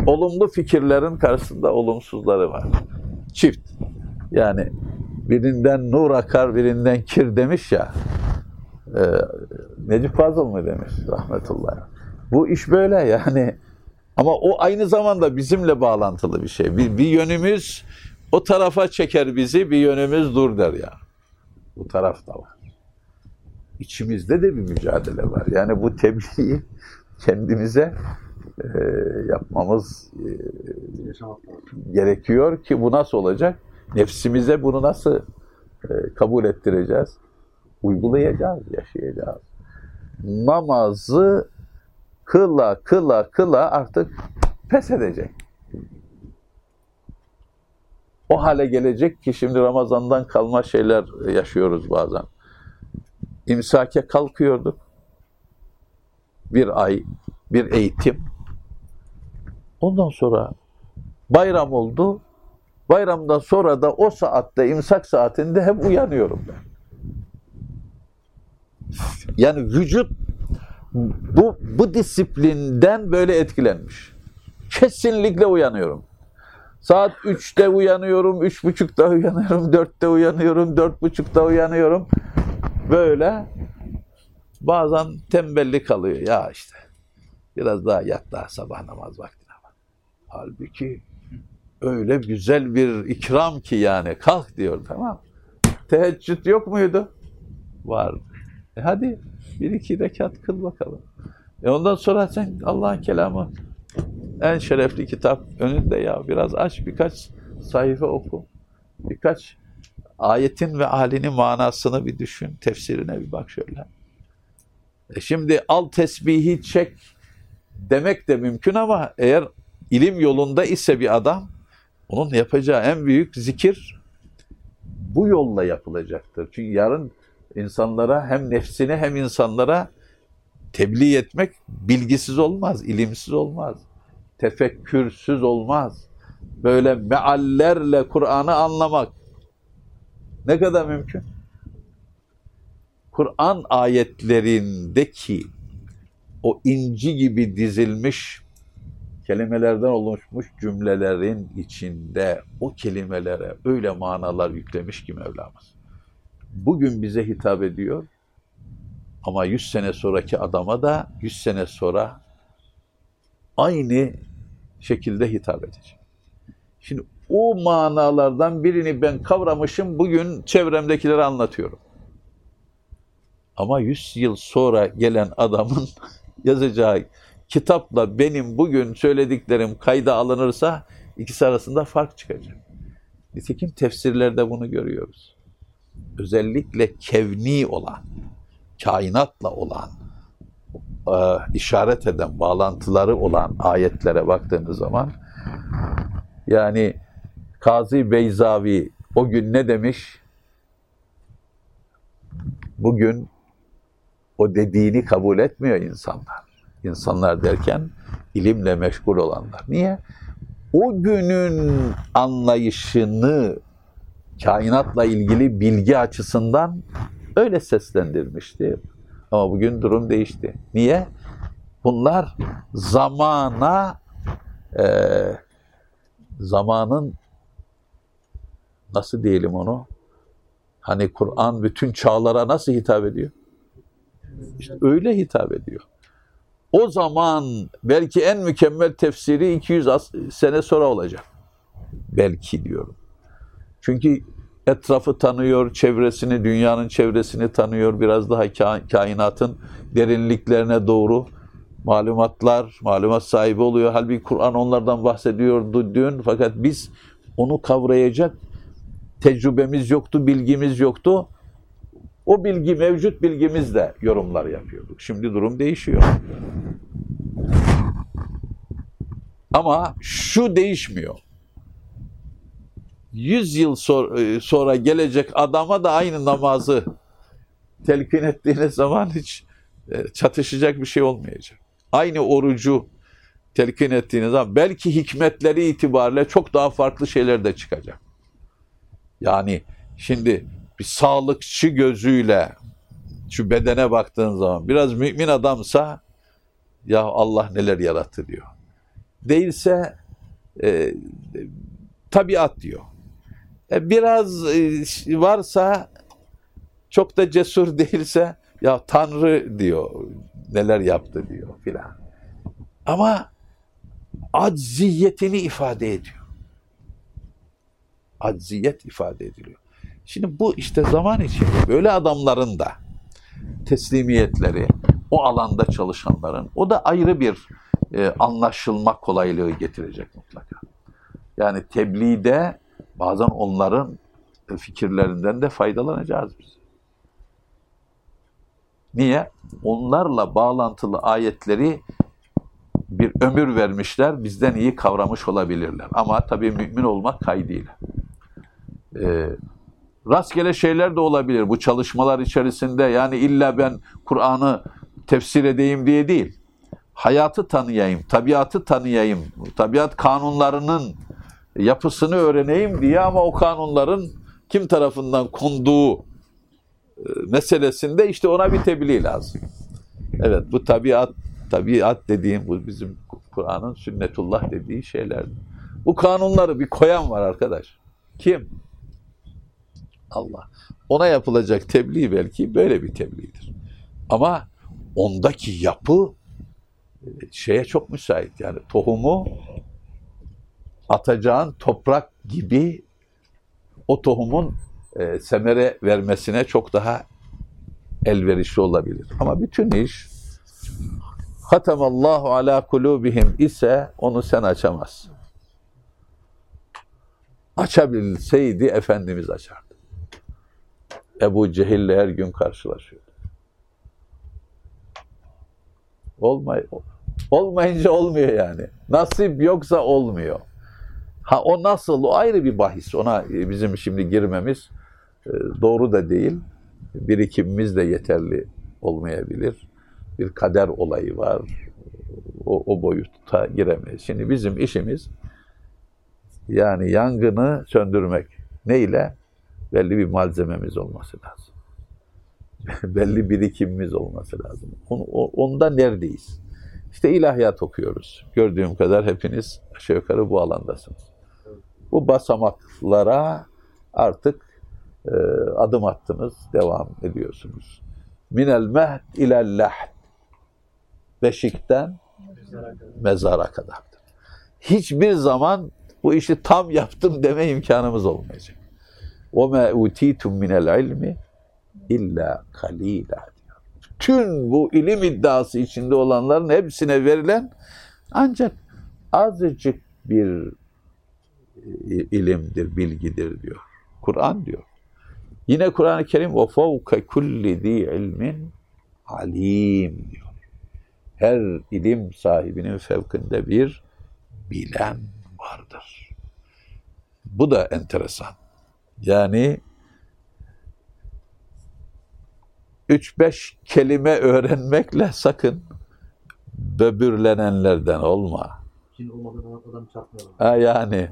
[SPEAKER 1] Olumlu fikirlerin karşısında olumsuzları var. Çift. Yani birinden nur akar, birinden kir demiş ya. E, Necip Fazıl mı demiş rahmetullah. Bu iş böyle yani. Ama o aynı zamanda bizimle bağlantılı bir şey. Bir, bir yönümüz o tarafa çeker bizi, bir yönümüz dur der ya. Bu taraf da var. İçimizde de bir mücadele var. Yani bu tebliği *laughs* kendimize e, yapmamız e, gerekiyor ki bu nasıl olacak? Nefsimize bunu nasıl e, kabul ettireceğiz? Uygulayacağız, yaşayacağız. Namazı kıla kıla kıla artık pes edecek. O hale gelecek ki şimdi Ramazan'dan kalma şeyler yaşıyoruz bazen. İmsake kalkıyorduk. Bir ay, bir eğitim. Ondan sonra bayram oldu. Bayramdan sonra da o saatte, imsak saatinde hep uyanıyorum ben. Yani vücut bu, bu disiplinden böyle etkilenmiş. Kesinlikle uyanıyorum. Saat 3'te uyanıyorum, 3.30'da uyanıyorum, 4'te uyanıyorum, 4.30'da uyanıyorum. böyle bazen tembellik kalıyor. Ya işte biraz daha yat daha sabah namaz vaktine bak. Halbuki öyle güzel bir ikram ki yani kalk diyor tamam. Teheccüd yok muydu? Vardı. E hadi bir iki rekat kıl bakalım. E ondan sonra sen Allah'ın kelamı en şerefli kitap önünde ya biraz aç birkaç sayfa oku. Birkaç ayetin ve halinin manasını bir düşün. Tefsirine bir bak şöyle. E şimdi al tesbihi çek demek de mümkün ama eğer ilim yolunda ise bir adam onun yapacağı en büyük zikir bu yolla yapılacaktır. Çünkü yarın insanlara hem nefsine hem insanlara tebliğ etmek bilgisiz olmaz, ilimsiz olmaz, tefekkürsüz olmaz. Böyle meallerle Kur'an'ı anlamak ne kadar mümkün? Kur'an ayetlerindeki o inci gibi dizilmiş kelimelerden oluşmuş cümlelerin içinde o kelimelere öyle manalar yüklemiş ki Mevlamız. Bugün bize hitap ediyor ama 100 sene sonraki adama da 100 sene sonra aynı şekilde hitap edecek. Şimdi o manalardan birini ben kavramışım, bugün çevremdekilere anlatıyorum. Ama 100 yıl sonra gelen adamın *laughs* yazacağı kitapla benim bugün söylediklerim kayda alınırsa ikisi arasında fark çıkacak. Nitekim tefsirlerde bunu görüyoruz. Özellikle kevni olan, kainatla olan, e, işaret eden, bağlantıları olan ayetlere baktığınız zaman yani Kazi Beyzavi o gün ne demiş? Bugün o dediğini kabul etmiyor insanlar. İnsanlar derken ilimle meşgul olanlar. Niye? O günün anlayışını kainatla ilgili bilgi açısından öyle seslendirmişti. Ama bugün durum değişti. Niye? Bunlar zamana e, zamanın nasıl diyelim onu? Hani Kur'an bütün çağlara nasıl hitap ediyor? İşte öyle hitap ediyor. O zaman belki en mükemmel tefsiri 200 sene sonra olacak. Belki diyorum. Çünkü etrafı tanıyor, çevresini, dünyanın çevresini tanıyor, biraz daha kainatın derinliklerine doğru malumatlar, malumat sahibi oluyor. Halbuki Kur'an onlardan bahsediyordu dün fakat biz onu kavrayacak tecrübemiz yoktu, bilgimiz yoktu. O bilgi, mevcut bilgimizle yorumlar yapıyorduk. Şimdi durum değişiyor. Ama şu değişmiyor. 100 yıl sonra gelecek adama da aynı namazı *laughs* telkin ettiğiniz zaman hiç çatışacak bir şey olmayacak. Aynı orucu telkin ettiğiniz zaman belki hikmetleri itibariyle çok daha farklı şeyler de çıkacak. Yani şimdi bir sağlıkçı gözüyle şu bedene baktığın zaman biraz mümin adamsa ya Allah neler yarattı diyor. Değilse e, tabiat diyor. E, biraz e, varsa çok da cesur *laughs* değilse ya Tanrı diyor neler yaptı diyor filan. Ama acziyetini ifade ediyor. Acziyet ifade ediliyor. Şimdi bu işte zaman içinde böyle adamların da teslimiyetleri, o alanda çalışanların, o da ayrı bir e, anlaşılma kolaylığı getirecek mutlaka. Yani tebliğde bazen onların fikirlerinden de faydalanacağız biz. Niye? Onlarla bağlantılı ayetleri bir ömür vermişler, bizden iyi kavramış olabilirler. Ama tabii mümin olmak kaydıyla. Ee, rastgele şeyler de olabilir bu çalışmalar içerisinde. Yani illa ben Kur'an'ı tefsir edeyim diye değil. Hayatı tanıyayım, tabiatı tanıyayım, tabiat kanunlarının yapısını öğreneyim diye ama o kanunların kim tarafından konduğu e, meselesinde işte ona bir tebliğ lazım. Evet bu tabiat, tabiat dediğim bu bizim Kur'an'ın sünnetullah dediği şeyler. Bu kanunları bir koyan var arkadaş. Kim? Allah. Ona yapılacak tebliğ belki böyle bir tebliğdir. Ama ondaki yapı e, şeye çok müsait. Yani tohumu atacağın toprak gibi o tohumun e, semere vermesine çok daha elverişli olabilir. Ama bütün iş Hatemallahu ala kulubihim ise onu sen açamazsın. Açabilseydi Efendimiz açardı. Ebu Cehil'le her gün karşılaşıyor. Olmay olmayınca olmuyor yani. Nasip yoksa olmuyor. Ha o nasıl? O ayrı bir bahis. Ona e, bizim şimdi girmemiz e, doğru da değil. Birikimimiz de yeterli olmayabilir. Bir kader olayı var. O, o boyuta giremeyiz. Şimdi bizim işimiz yani yangını söndürmek. Neyle? Belli bir malzememiz olması lazım. *laughs* Belli birikimimiz olması lazım. Onda neredeyiz? İşte ilahiyat okuyoruz. Gördüğüm kadar hepiniz aşağı yukarı bu alandasınız. Bu basamaklara artık e, adım attınız, devam ediyorsunuz. Minel mehd ilel lahd. Beşikten mezara kadardır. Hiçbir zaman bu işi tam yaptım deme imkanımız olmayacak. O me utitum minel ilmi illa kalila diyor. Bütün bu ilim iddiası içinde olanların hepsine verilen ancak azıcık bir e, ilimdir, bilgidir diyor. Kur'an diyor. Yine Kur'an-ı Kerim ve fevke kulli zi ilmin alim diyor. Her ilim sahibinin fevkinde bir bilen vardır. Bu da enteresan. Yani 3-5 kelime öğrenmekle sakın böbürlenenlerden olma.
[SPEAKER 3] Şimdi olmadan adam çarpmıyor.
[SPEAKER 1] Ha yani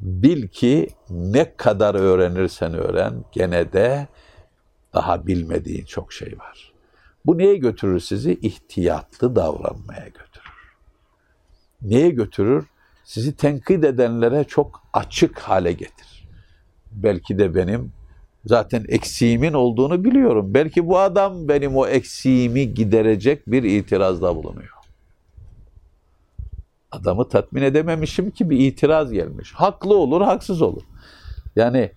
[SPEAKER 1] bil ki ne kadar öğrenirsen öğren gene de daha bilmediğin çok şey var. Bu neye götürür sizi? İhtiyatlı davranmaya götürür. Neye götürür? Sizi tenkit edenlere çok açık hale getir. Belki de benim zaten eksiğimin olduğunu biliyorum. Belki bu adam benim o eksiğimi giderecek bir itirazda bulunuyor. Adamı tatmin edememişim ki bir itiraz gelmiş. Haklı olur, haksız olur. Yani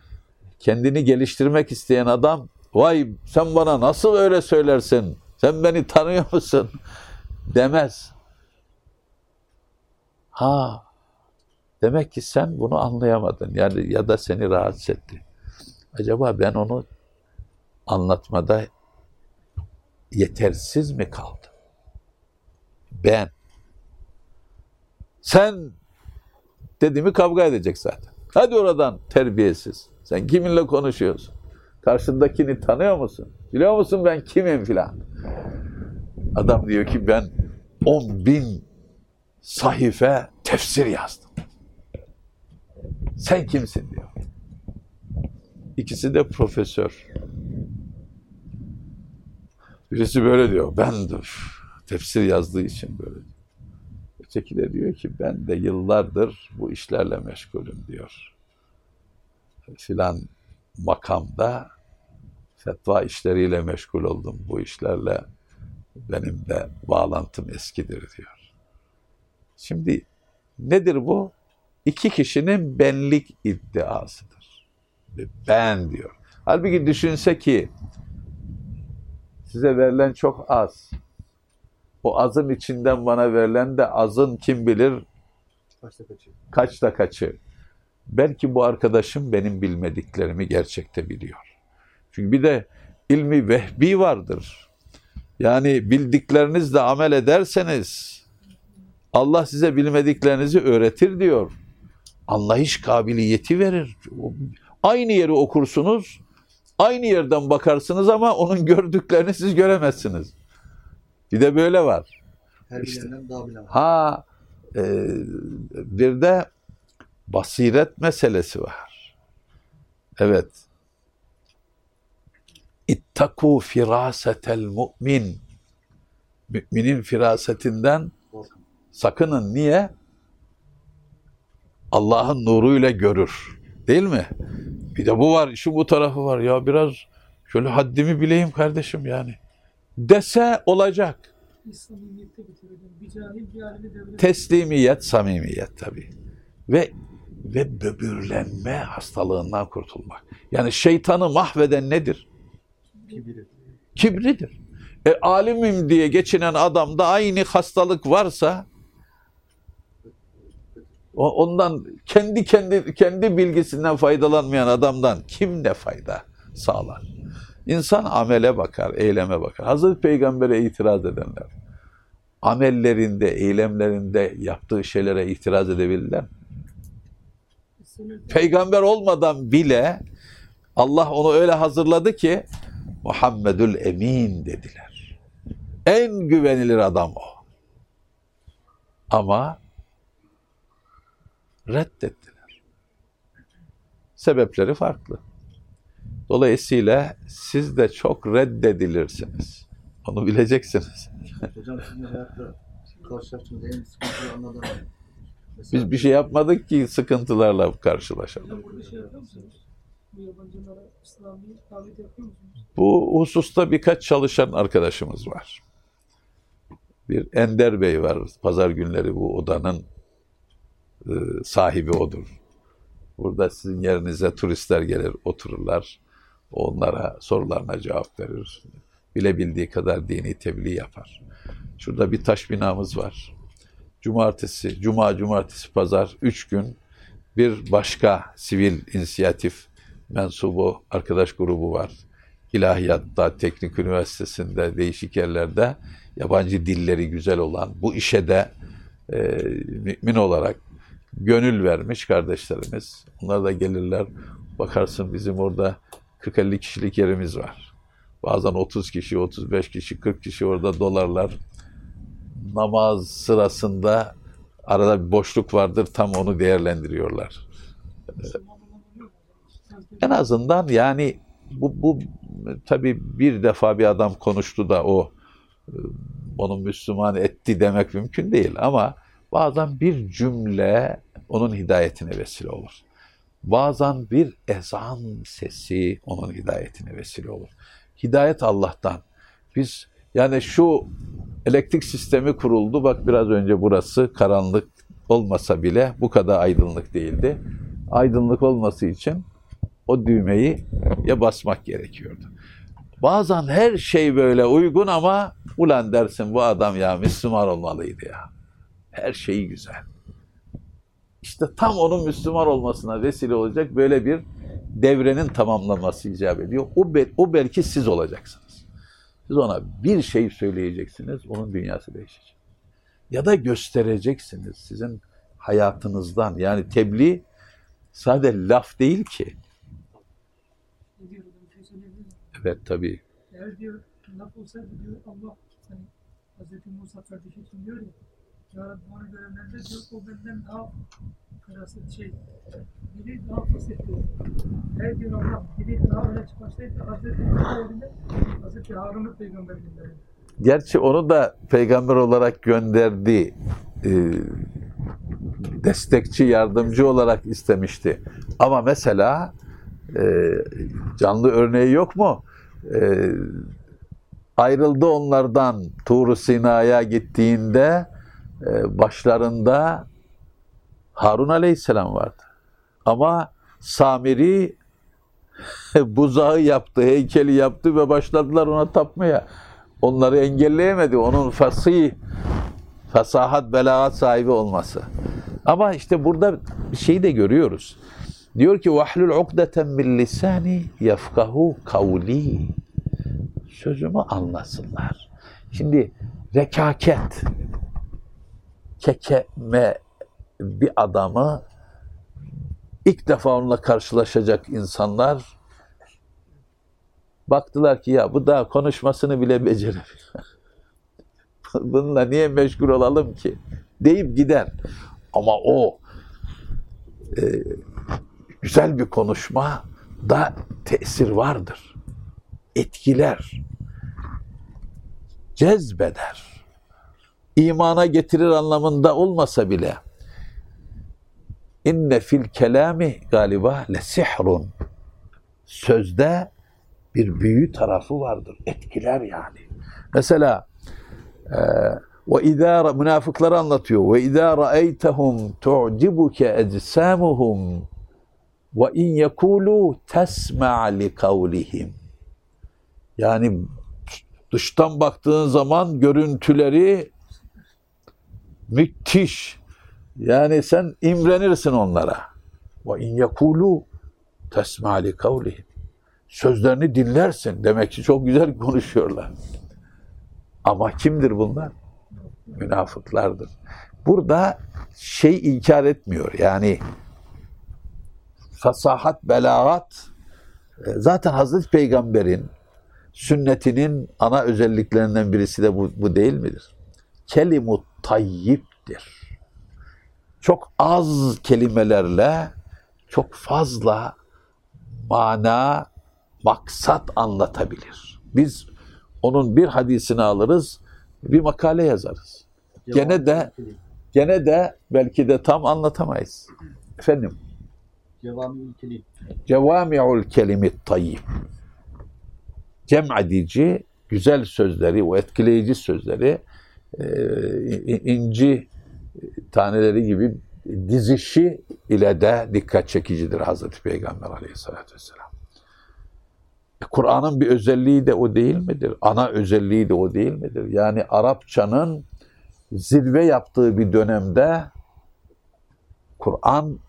[SPEAKER 1] kendini geliştirmek isteyen adam vay sen bana nasıl öyle söylersin? Sen beni tanıyor musun? *laughs* demez. Ha demek ki sen bunu anlayamadın yani ya da seni rahatsız etti. Acaba ben onu anlatmada yetersiz mi kaldım? Ben sen dediğimi kavga edecek zaten. Hadi oradan terbiyesiz. Sen kiminle konuşuyorsun? Karşındakini tanıyor musun? Biliyor musun ben kimim filan? Adam diyor ki ben 10 bin sahife tefsir yazdım. Sen kimsin diyor. İkisi de profesör. Birisi böyle diyor. Ben tefsir yazdığı için böyle diyor. Öteki de diyor ki ben de yıllardır bu işlerle meşgulüm diyor. Filan makamda fetva işleriyle meşgul oldum. Bu işlerle benim de bağlantım eskidir diyor. Şimdi nedir bu? İki kişinin benlik iddiasıdır. Ben diyor. Halbuki düşünse ki size verilen çok az. O azın içinden bana verilen de azın kim bilir
[SPEAKER 3] Kaçta kaçıyor?
[SPEAKER 1] kaçta kaçı. Belki bu arkadaşım benim bilmediklerimi gerçekte biliyor. Çünkü bir de ilmi vehbi vardır. Yani bildiklerinizle amel ederseniz Allah size bilmediklerinizi öğretir diyor. Anlayış kabiliyeti verir. Aynı yeri okursunuz, aynı yerden bakarsınız ama onun *laughs* gördüklerini siz göremezsiniz. Bir de böyle var.
[SPEAKER 3] Her
[SPEAKER 1] İşte.
[SPEAKER 3] daha bilen var.
[SPEAKER 1] Ha e, bir de basiret meselesi var. Evet. İttaku firasetel mu'min. Müminin firasetinden sakının. Niye? Allah'ın nuruyla görür. Değil mi? bir de bu var, şu bu tarafı var. Ya biraz şöyle haddimi bileyim kardeşim yani. Dese olacak. Teslimiyet, samimiyet tabii. Ve ve böbürlenme hastalığından kurtulmak. Yani şeytanı mahveden nedir?
[SPEAKER 3] Kibiri.
[SPEAKER 1] Kibridir. E alimim diye geçinen adamda aynı hastalık varsa o- ondan kendi kendi kendi bilgisinden faydalanmayan adamdan kim ne fayda sağlar? İnsan amele bakar, eyleme bakar. Hazreti Peygamber'e itiraz edenler amellerinde, eylemlerinde yaptığı şeylere itiraz edebilirler.
[SPEAKER 4] Kesinlikle.
[SPEAKER 1] Peygamber olmadan bile Allah onu öyle hazırladı ki Muhammedül Emin dediler. En güvenilir adam o. Ama reddettiler. Sebepleri farklı. Dolayısıyla siz de çok reddedilirsiniz. Onu bileceksiniz.
[SPEAKER 3] Hocam sizin hayatta karşılaştığınız en sıkıntılı anlardan
[SPEAKER 1] Biz bir şey yapmadık ki sıkıntılarla karşılaşalım.
[SPEAKER 4] Şey?
[SPEAKER 1] Bu hususta birkaç çalışan arkadaşımız var. Bir Ender Bey var. Pazar günleri bu odanın e, sahibi odur. Burada sizin yerinize turistler gelir, otururlar. Onlara sorularına cevap verir. Bilebildiği kadar dini tebliğ yapar. Şurada bir taş binamız var. Cumartesi, cuma, cumartesi, pazar üç gün bir başka sivil inisiyatif mensubu arkadaş grubu var. İlahiyatta, Teknik Üniversitesi'nde, değişik yerlerde yabancı dilleri güzel olan, bu işe de e, mümin olarak gönül vermiş kardeşlerimiz. Onlar da gelirler. Bakarsın bizim orada 40-50 kişilik yerimiz var. Bazen 30 kişi, 35 kişi, 40 kişi orada dolarlar. Namaz sırasında arada bir boşluk vardır. Tam onu değerlendiriyorlar.
[SPEAKER 4] Hocam?
[SPEAKER 1] En azından yani bu, bu tabii bir defa bir adam konuştu da o e, onun Müslüman etti demek mümkün değil ama bazen bir cümle onun hidayetine vesile olur. Bazen bir ezan sesi onun hidayetine vesile olur. Hidayet Allah'tan. Biz yani şu elektrik sistemi kuruldu. Bak biraz önce burası karanlık olmasa bile bu kadar aydınlık değildi. Aydınlık olması için o düğmeyi ya basmak gerekiyordu. Bazen her şey böyle uygun ama ulan dersin bu adam ya Müslüman olmalıydı ya. Her şeyi güzel. İşte tam onun Müslüman olmasına vesile olacak böyle bir devrenin tamamlanması icap ediyor. O, o belki siz olacaksınız. Siz ona bir şey söyleyeceksiniz, onun dünyası değişecek. Ya da göstereceksiniz sizin hayatınızdan. Yani tebliğ sadece laf değil ki. Evet tabii.
[SPEAKER 4] Eğer diyor laf olsaydı diyor Allah hani Hazreti Musa kardeşi diyor ya Ya Rabbi bana görenlerde diyor o benden daha feraset şey dili daha diyor. Eğer diyor Allah dili daha öne çıkmasaydı Hazreti yerine Hazreti Harun'u peygamber gönderirdi.
[SPEAKER 1] Gerçi onu da peygamber olarak gönderdi. Ee, destekçi, yardımcı olarak istemişti. Ama mesela e, canlı örneği yok mu? E, ayrıldı onlardan Tur Sina'ya gittiğinde başlarında Harun Aleyhisselam vardı. Ama Samiri *laughs* buzağı yaptı, heykeli yaptı ve başladılar ona tapmaya. Onları engelleyemedi. Onun fasih, fasahat, belagat sahibi olması. Ama işte burada bir şeyi de görüyoruz. Diyor ki vahlul ukdeten min lisani yefkahu kavli. Sözümü anlasınlar. Şimdi rekaket, kekeme bir adamı ilk defa onunla karşılaşacak insanlar baktılar ki ya bu daha konuşmasını bile beceremiyor. *laughs* Bununla niye meşgul olalım ki? Deyip gider. Ama o e, güzel bir konuşma da tesir vardır. Etkiler. Cezbeder. İmana getirir anlamında olmasa bile inne fil kelami galiba le sihrun sözde bir büyü tarafı vardır. Etkiler yani. Mesela e, ve izâ münafıkları anlatıyor. Ve izâ ra'eytehum tu'cibuke ecsamuhum ve in yekulu tesma' li kavlihim. Yani dıştan baktığın zaman görüntüleri müthiş. Yani sen imrenirsin onlara. Ve in yekulu tesma' li kavlihim. Sözlerini dinlersin. Demek ki çok güzel konuşuyorlar. Ama kimdir bunlar? Münafıklardır. Burada şey inkar etmiyor. Yani fasahat, belagat e, zaten Hazreti Peygamber'in sünnetinin ana özelliklerinden birisi de bu, bu değil midir? Kelimut tayyiptir. Çok az kelimelerle çok fazla mana, maksat anlatabilir. Biz onun bir hadisini alırız, bir makale yazarız. Gene de gene de belki de tam anlatamayız. Efendim,
[SPEAKER 3] Cevami ülkeli.
[SPEAKER 1] cevami'ul kelimit tayyib. Cem edici, güzel sözleri, o etkileyici sözleri inci taneleri gibi dizişi ile de dikkat çekicidir Hazreti Peygamber aleyhissalatü vesselam. E, Kur'an'ın bir özelliği de o değil midir? Ana özelliği de o değil midir? Yani Arapçanın zirve yaptığı bir dönemde Kur'an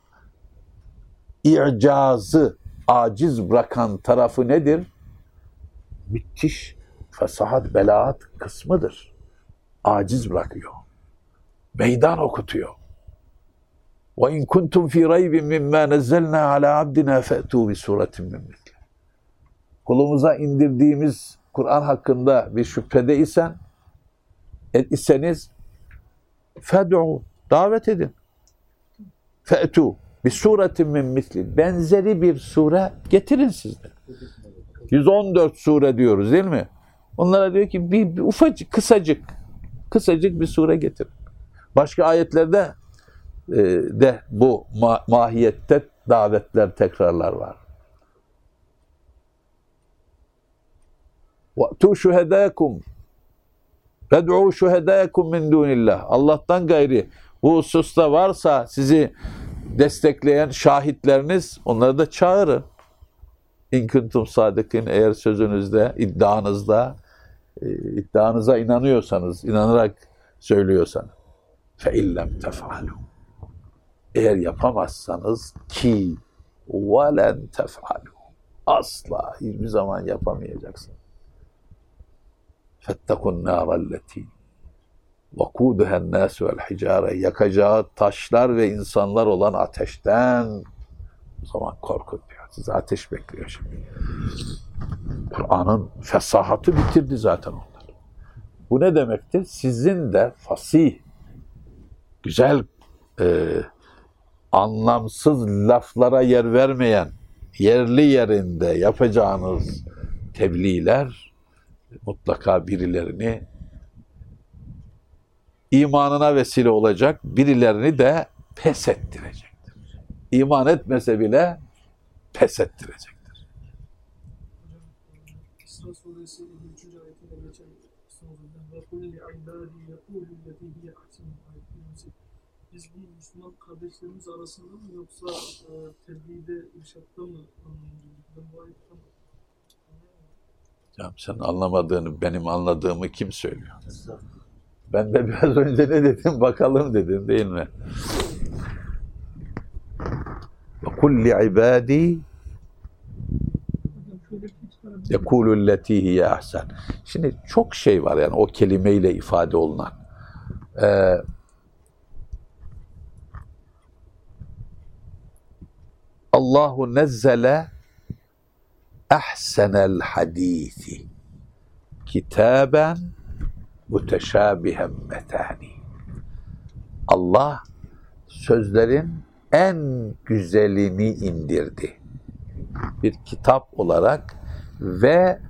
[SPEAKER 1] i'cazı aciz bırakan tarafı nedir? Müthiş fesahat, belaat kısmıdır aciz bırakıyor. Meydan okutuyor. Ve in kuntum fi raybin mimma nazzalna ala abdina fa'tu bi suratin min misli. Kulumuza indirdiğimiz Kur'an hakkında bir şüphede isen e, iseniz fed'u davet edin. Fe'tu bir suretin min misli. Benzeri bir sure getirin sizde. 114 sure diyoruz değil mi? Onlara diyor ki bir, bir ufacık, kısacık kısacık bir sure getirin. Başka ayetlerde e, de bu ma- mahiyette davetler, tekrarlar var. وَأْتُوا شُهَدَاكُمْ فَدْعُوا شُهَدَاكُمْ مِنْ دُونِ اللّٰهِ Allah'tan gayri bu hususta varsa sizi destekleyen şahitleriniz onları da çağırın. İn kuntum sadıkın eğer sözünüzde, iddianızda, e, e, iddianıza inanıyorsanız, inanarak söylüyorsanız fe illem tefalu eğer yapamazsanız ki velen tefalu asla hiçbir zaman yapamayacaksın. Fettekun nârelleti vakuduhen nâs vel hicare yakacağı taşlar ve insanlar olan ateşten o zaman korkun diyor. Sizi ateş bekliyor şimdi. Kur'an'ın fesahatı bitirdi zaten onları. Bu ne demektir? Sizin de fasih, güzel, e, anlamsız laflara yer vermeyen, yerli yerinde yapacağınız tebliğler mutlaka birilerini imanına vesile olacak, birilerini de pes ettirecektir. İman etmese bile pes ettirecektir.
[SPEAKER 4] İsra suresi 53. ayetinde geçen sözlerden ve kulli ibadi yekulu leti hiye ahsenu ayetinde biz bu Müslüman kardeşlerimiz arasında mı yoksa e, tebliğde, irşatta mı
[SPEAKER 1] Canım sen anlamadığını, benim anladığımı kim söylüyor? Ben de biraz önce ne dedim bakalım dedim değil mi?
[SPEAKER 4] Bir çıkarabilir
[SPEAKER 1] yekulu leti hiye ahsen. Şimdi çok şey var yani o kelimeyle ifade olunan. Ee, Allahu nezzele ahsenel hadisi kitaben muteşabihen metani. Allah sözlerin en güzelini indirdi. Bir kitap olarak ve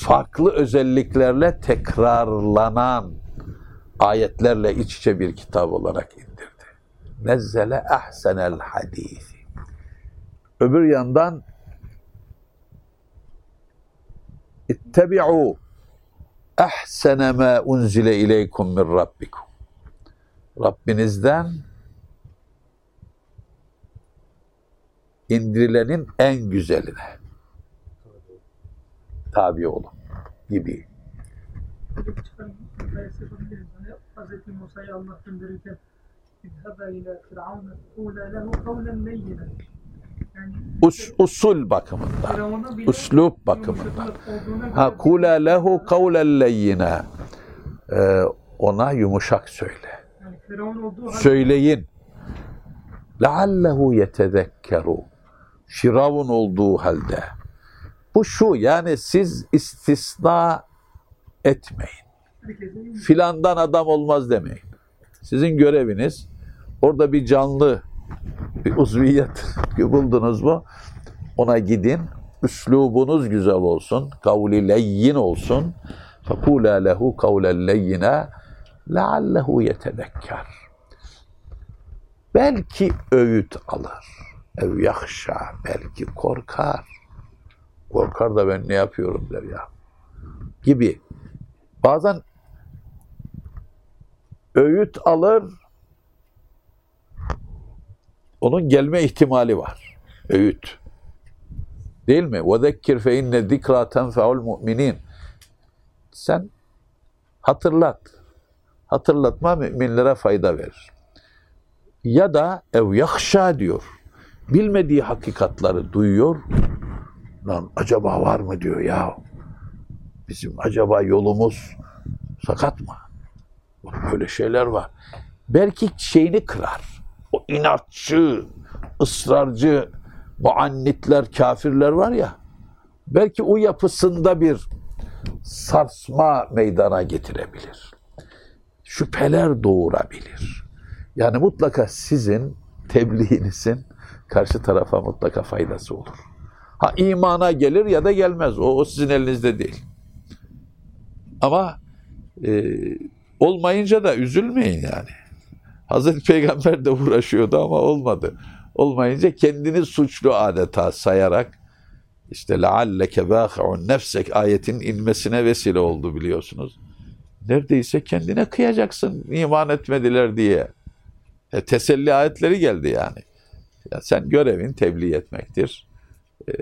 [SPEAKER 1] farklı özelliklerle tekrarlanan ayetlerle iç içe bir kitap olarak indirdi. Nezzele ahsenel hadisi. öbür yandan ittebi'u ahsene ma unzile ileykum min rabbikum. Rabbinizden indirilenin en güzeline tabi olun gibi.
[SPEAKER 4] Hazreti Musa'yı Allah gönderirken
[SPEAKER 1] usul bakımında,
[SPEAKER 4] Firavun'a bile
[SPEAKER 1] üslup bakımında.
[SPEAKER 4] yumuşaklık olduğuna
[SPEAKER 1] Ha kula lehu kavlen leyyine. Ee, ona yumuşak söyle. Söyleyin. Leallehu yetezekkeru Firavun olduğu halde. Bu şu yani siz istisna etmeyin.
[SPEAKER 4] herkesin
[SPEAKER 1] Filandan adam olmaz demeyin. Sizin göreviniz orada bir canlı bir uzviyet *laughs* buldunuz mu? Ona gidin. Üslubunuz güzel olsun. Kavli leyyin olsun. فَقُولَا لَهُ قَوْلًا لَيِّنَا لَعَلَّهُ يَتَذَكَّرُ Belki öğüt alır. Ev yakşa. Belki korkar. Korkar da ben ne yapıyorum der ya. Gibi. Bazen öğüt alır. Onun gelme ihtimali var. Öğüt. Değil mi? وَذَكِّرْ فَاِنَّ ذِكْرَى تَنْفَعُ الْمُؤْمِنِينَ Sen hatırlat. Hatırlatma müminlere fayda verir. Ya da ev yakşa diyor. Bilmediği hakikatları duyuyor. Lan acaba var mı diyor ya. Bizim acaba yolumuz sakat mı? Böyle şeyler var. Belki şeyini kırar. O inatçı, ısrarcı, muannitler, kafirler var ya. Belki o yapısında bir sarsma meydana getirebilir. Şüpheler doğurabilir. Yani mutlaka sizin tebliğinizin karşı tarafa mutlaka faydası olur. Ha imana gelir ya da gelmez. O, o sizin elinizde değil. Ama e, olmayınca da üzülmeyin yani. Hazreti *laughs* Peygamber de uğraşıyordu ama olmadı. Olmayınca kendini suçlu adeta sayarak işte lealleke bâhi'un nefsek ayetinin inmesine vesile oldu biliyorsunuz. Neredeyse kendine kıyacaksın iman etmediler diye. E, teselli ayetleri geldi yani. Ya sen görevin tebliğ etmektir. E,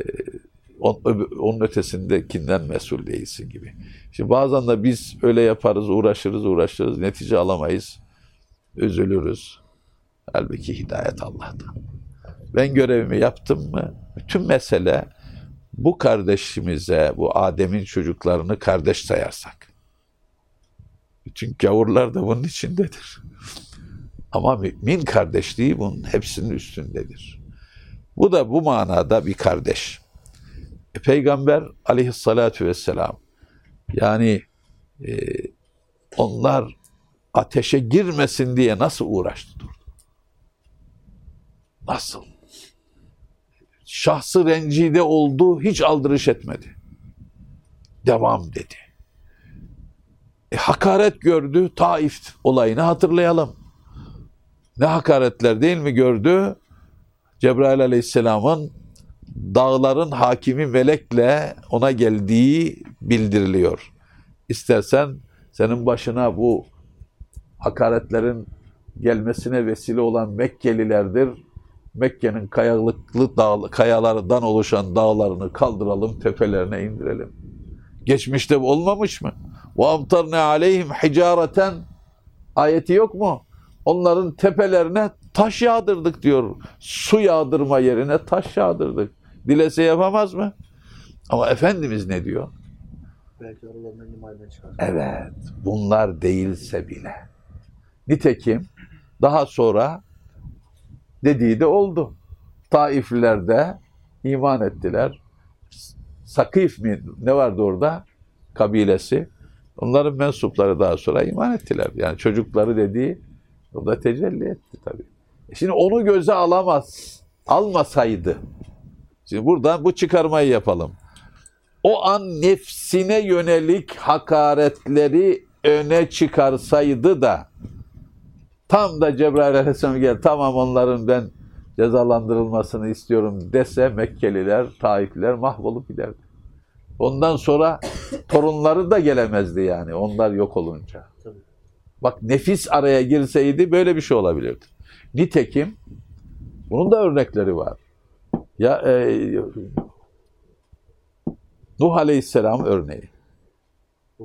[SPEAKER 1] öbü- onun ötesindekinden mesul değilsin gibi. Şimdi bazen de biz öyle yaparız, uğraşırız, uğraşırız, netice alamayız, üzülürüz. Halbuki hidayet Allah'tan. Ben görevimi yaptım mı? Bütün mesele bu kardeşimize, bu Adem'in çocuklarını kardeş sayarsak. Bütün gavurlar da bunun içindedir. Ama mümin kardeşliği bunun hepsinin üstündedir. Bu da bu manada bir kardeş. E, Peygamber aleyhissalatu vesselam yani e, onlar ateşe girmesin diye nasıl uğraştı durdu? Nasıl? Şahsı rencide oldu, hiç aldırış etmedi. Devam dedi. E, hakaret gördü, Taif olayını hatırlayalım ne hakaretler değil mi gördü? Cebrail aleyhisselamın dağların hakimi melekle ona geldiği bildiriliyor. İstersen senin başına bu hakaretlerin gelmesine vesile olan Mekkelilerdir. Mekke'nin kayalıklı dağ, kayalardan oluşan dağlarını kaldıralım, tepelerine indirelim. Geçmişte olmamış mı? Ve amtarne aleyhim hicareten ayeti yok mu? Onların tepelerine taş yağdırdık diyor. Su yağdırma yerine taş yağdırdık. Dilese yapamaz mı? Ama Efendimiz ne diyor?
[SPEAKER 3] Belki.
[SPEAKER 1] Evet, bunlar değilse bile. Nitekim daha sonra dediği de oldu. Taifliler de iman ettiler. Sakif mi ne vardı orada? Kabilesi. Onların mensupları daha sonra iman ettiler. Yani çocukları dediği o da tecelli etti tabii. E Şimdi onu göze alamaz. Almasaydı. Şimdi buradan bu çıkarmayı yapalım. O an nefsine yönelik hakaretleri öne çıkarsaydı da tam da Cebrail Aleyhisselam gel tamam onların ben cezalandırılmasını istiyorum dese Mekkeliler, Taifliler mahvolup giderdi. Ondan sonra torunları da gelemezdi yani onlar yok olunca. Bak nefis araya girseydi böyle bir şey olabilirdi. Nitekim bunun da örnekleri var. Ya e, Nuh Aleyhisselam örneği.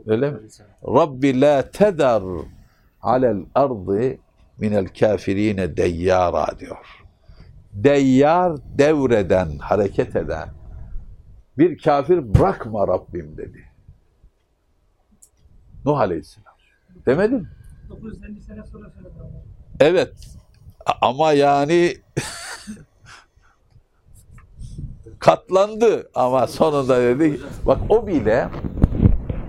[SPEAKER 1] Öyle mi? Rabbi la teder alel ardı minel kafirine deyyara diyor. Deyyar devreden, hareket eden bir kafir bırakma Rabbim dedi. Nuh Aleyhisselam. Demedin mi?
[SPEAKER 4] 950 sene sonra söyledi.
[SPEAKER 1] Evet. Ama yani *laughs* katlandı ama sonunda dedi bak o bile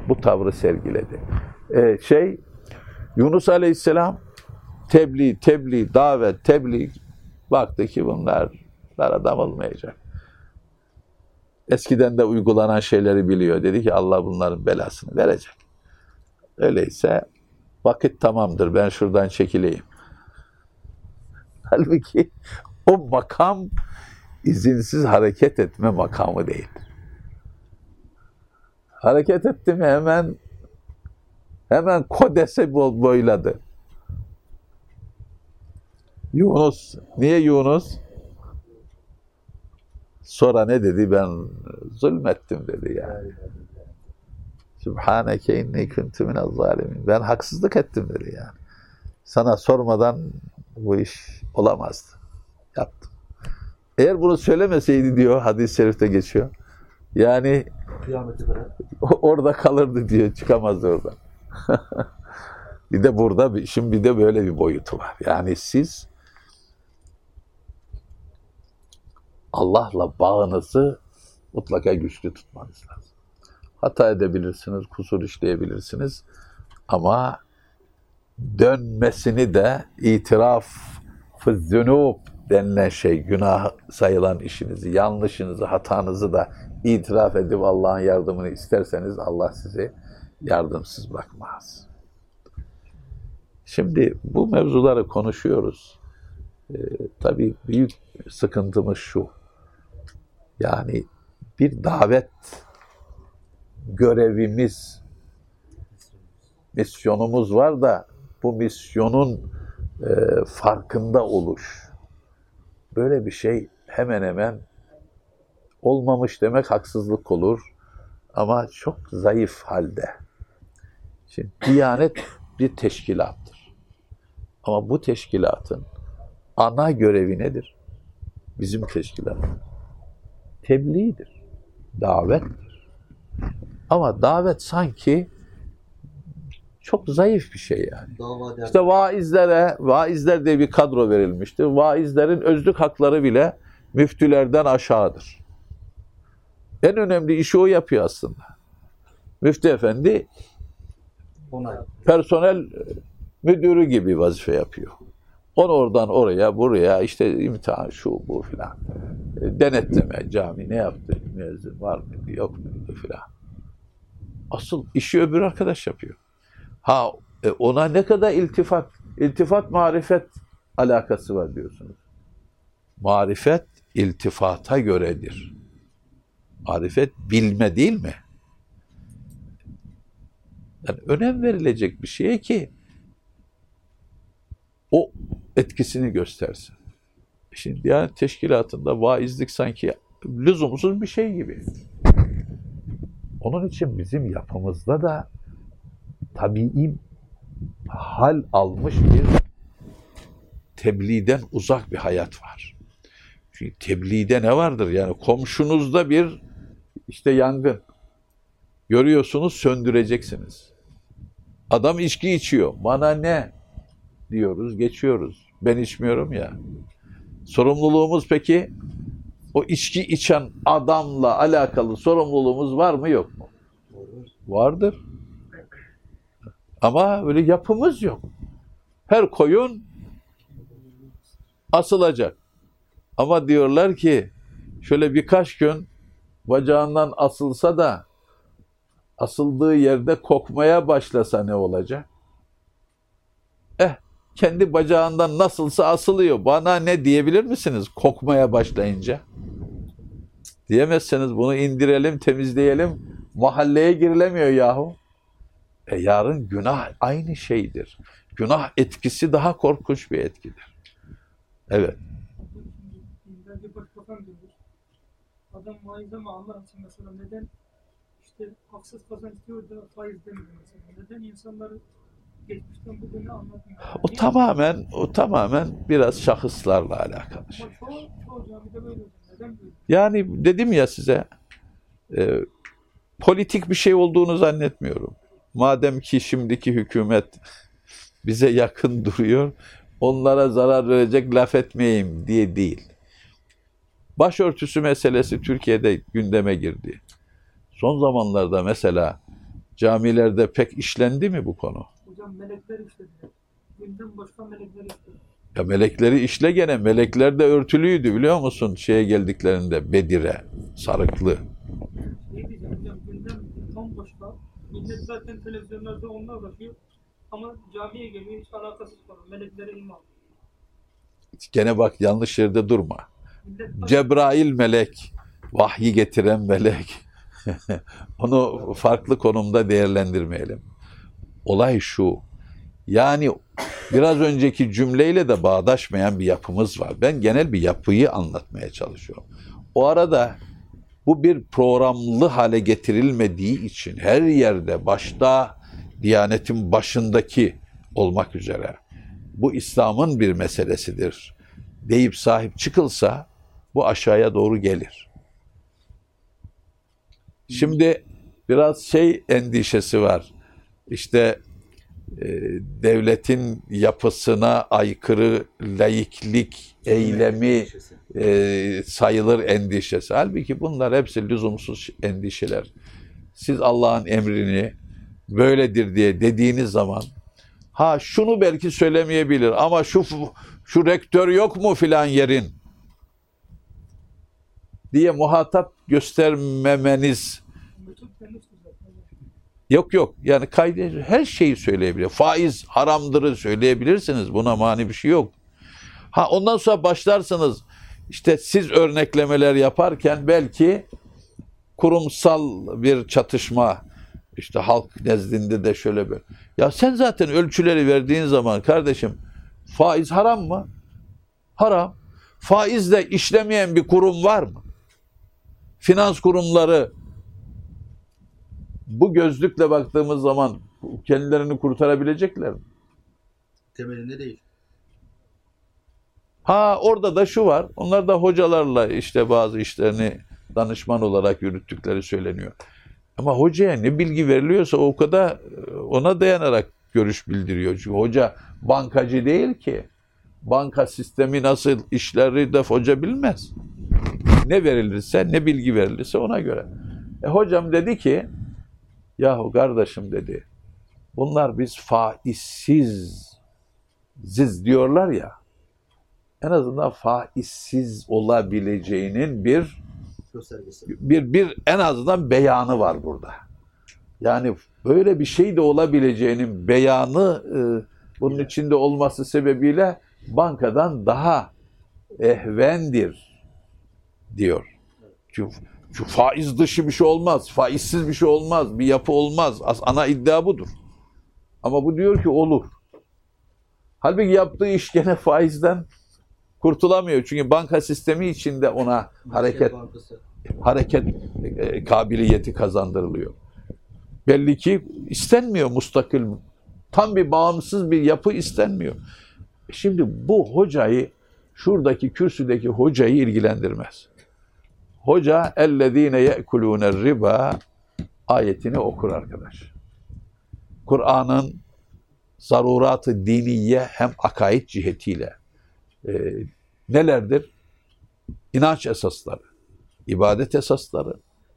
[SPEAKER 1] bu tavrı sergiledi. Ee, şey Yunus Aleyhisselam tebliğ, tebliğ, davet, tebliğ baktı ki bunlar adam olmayacak. Eskiden de uygulanan şeyleri biliyor. Dedi ki Allah bunların belasını verecek. Öyleyse vakit tamamdır ben şuradan çekileyim. Halbuki o makam izinsiz hareket etme makamı değil. Hareket etti mi hemen hemen kodese bo- boyladı. Yunus, niye Yunus? Sonra ne dedi? Ben zulmettim dedi yani. Sübhaneke inni kuntu minez zalimin. Ben haksızlık ettim dedi yani. Sana sormadan bu iş olamazdı. Yaptım. Eğer bunu söylemeseydi diyor hadis-i şerifte geçiyor. Yani orada kalırdı diyor. Çıkamazdı oradan. *laughs* bir de burada bir- şimdi bir de böyle bir boyutu var. Yani siz Allah'la bağınızı mutlaka güçlü tutmanız lazım. Hata edebilirsiniz, kusur işleyebilirsiniz ama dönmesini de itiraf zünub denilen şey, günah sayılan işinizi, yanlışınızı, hatanızı da itiraf edip Allah'ın yardımını isterseniz Allah sizi yardımsız bırakmaz. Şimdi bu mevzuları konuşuyoruz. Ee, tabii büyük sıkıntımız şu. Yani bir davet görevimiz, misyonumuz var da bu misyonun e, farkında oluş. Böyle bir şey hemen hemen olmamış demek haksızlık olur ama çok zayıf halde. Şimdi Diyanet bir teşkilattır. Ama bu teşkilatın ana görevi nedir? Bizim teşkilat. Tebliğdir. Davettir. Ama davet sanki çok zayıf bir şey yani. İşte vaizlere, vaizler diye bir kadro verilmiştir. Vaizlerin özlük hakları bile müftülerden aşağıdır. En önemli işi o yapıyor aslında. Müftü efendi
[SPEAKER 3] Onay.
[SPEAKER 1] personel müdürü gibi vazife yapıyor. Onu oradan oraya, buraya işte imtihan şu bu filan. E, Denetleme, cami ne yaptı, müezzin var mıydı, yok muydu filan. Asıl işi öbür arkadaş yapıyor. Ha e, ona ne kadar iltifat, iltifat marifet alakası var diyorsunuz. Marifet iltifata göredir. Marifet bilme değil mi? Yani önem verilecek bir şeye ki o etkisini göstersin. Şimdi Diyanet Teşkilatı'nda vaizlik sanki lüzumsuz bir şey gibi. Onun için bizim yapımızda da tabii hal almış bir tebliğden uzak bir hayat var. Çünkü tebliğde ne vardır? Yani komşunuzda bir işte yangın. Görüyorsunuz söndüreceksiniz. Adam içki içiyor. Bana ne? Diyoruz, geçiyoruz. Ben içmiyorum ya. Sorumluluğumuz peki o içki içen adamla alakalı sorumluluğumuz var mı yok mu? Vardır. Ama öyle yapımız yok. Her koyun asılacak. Ama diyorlar ki şöyle birkaç gün bacağından asılsa da asıldığı yerde kokmaya başlasa ne olacak? Kendi bacağından nasılsa asılıyor. Bana ne diyebilir misiniz kokmaya başlayınca? Diyemezseniz bunu indirelim, temizleyelim. Mahalleye girilemiyor yahu. E yarın günah aynı şeydir. Günah etkisi daha korkunç bir etkidir. Evet.
[SPEAKER 4] Adam faiz ama Allah için mesela neden işte haksız kazanç diyor da faiz demiyor mesela. Neden insanları?
[SPEAKER 1] O tamamen o tamamen biraz şahıslarla alakalı. şey. Yani dedim ya size e, politik bir şey olduğunu zannetmiyorum. Madem ki şimdiki hükümet bize yakın duruyor, onlara zarar verecek laf etmeyeyim diye değil. Başörtüsü meselesi Türkiye'de gündeme girdi. Son zamanlarda mesela camilerde pek işlendi mi bu konu?
[SPEAKER 4] Melekler işlediler. Günden başka melekler işledi.
[SPEAKER 1] Ya melekleri işle gene. Melekler de örtülüydü biliyor musun? Şeye geldiklerinde Bedir'e, sarıklı.
[SPEAKER 4] Ne diyeceğim hocam gündem bambaşka. Millet zaten televizyonlarda onlar bakıyor. Ama camiye geliyor hiç alakasız konu. Meleklere iman.
[SPEAKER 1] Gene bak yanlış yerde durma.
[SPEAKER 4] Millet
[SPEAKER 1] Cebrail melek, vahyi getiren melek. *laughs* Onu farklı konumda değerlendirmeyelim. Olay şu. Yani biraz önceki cümleyle de bağdaşmayan bir yapımız var. Ben genel bir yapıyı anlatmaya çalışıyorum. O arada bu bir programlı hale getirilmediği için her yerde başta Diyanetin başındaki olmak üzere bu İslam'ın bir meselesidir deyip sahip çıkılsa bu aşağıya doğru gelir. Şimdi biraz şey endişesi var. İşte e, devletin yapısına aykırı laiklik eylemi e, sayılır endişesi. Halbuki bunlar hepsi lüzumsuz endişeler. Siz Allah'ın emrini böyledir diye dediğiniz zaman ha şunu belki söylemeyebilir ama şu şu rektör yok mu filan yerin diye muhatap göstermemeniz. Yok yok yani kaydı her şeyi söyleyebilir. Faiz haramdırı söyleyebilirsiniz. Buna mani bir şey yok. Ha ondan sonra başlarsınız işte siz örneklemeler yaparken belki kurumsal bir çatışma işte halk nezdinde de şöyle bir. Ya sen zaten ölçüleri verdiğin zaman kardeşim faiz haram mı? Haram. Faizle işlemeyen bir kurum var mı? Finans kurumları bu gözlükle baktığımız zaman kendilerini kurtarabilecekler mi?
[SPEAKER 3] Temelinde değil.
[SPEAKER 1] Ha orada da şu var. Onlar da hocalarla işte bazı işlerini danışman olarak yürüttükleri söyleniyor. Ama hocaya ne bilgi veriliyorsa o kadar ona dayanarak görüş bildiriyor. Çünkü hoca bankacı değil ki. Banka sistemi nasıl işleri de hoca bilmez. Ne verilirse, ne bilgi verilirse ona göre. E, hocam dedi ki, yahu kardeşim dedi, bunlar biz faizsiz ziz diyorlar ya, en azından faizsiz olabileceğinin bir bir bir en azından beyanı var burada. Yani böyle bir şey de olabileceğinin beyanı e, bunun içinde olması sebebiyle bankadan daha ehvendir diyor. Çünkü, çünkü faiz dışı bir şey olmaz, faizsiz bir şey olmaz, bir yapı olmaz. As- Ana iddia budur. Ama bu diyor ki olur. Halbuki yaptığı iş gene faizden kurtulamıyor. Çünkü banka sistemi içinde ona hareket hareket e, kabiliyeti kazandırılıyor. Belli ki istenmiyor mustakil, tam bir bağımsız bir yapı istenmiyor. Şimdi bu hocayı, şuradaki kürsüdeki hocayı ilgilendirmez. Hoca ellezine ye'kulûne riba ayetini okur arkadaş. Kur'an'ın zaruratı diniye hem akaid cihetiyle e, nelerdir? İnanç esasları ibadet esasları,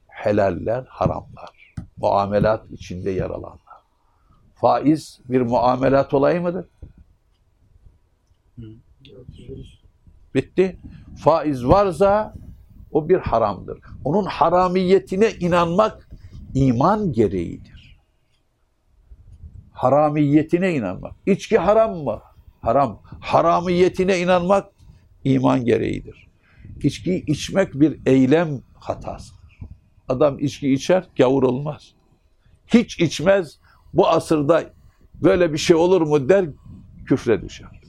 [SPEAKER 1] helaller, haramlar, muamelat içinde yer alanlar. Faiz bir muamelat olayı mıdır? Bitti. Faiz varsa o bir haramdır. Onun haramiyetine inanmak iman gereğidir. Haramiyetine inanmak. İçki haram mı? haram. Haramiyetine inanmak iman gereğidir. İçki içmek bir eylem hatasıdır. Adam içki içer, gavur olmaz. Hiç içmez, bu asırda böyle bir şey olur mu der, küfre düşer.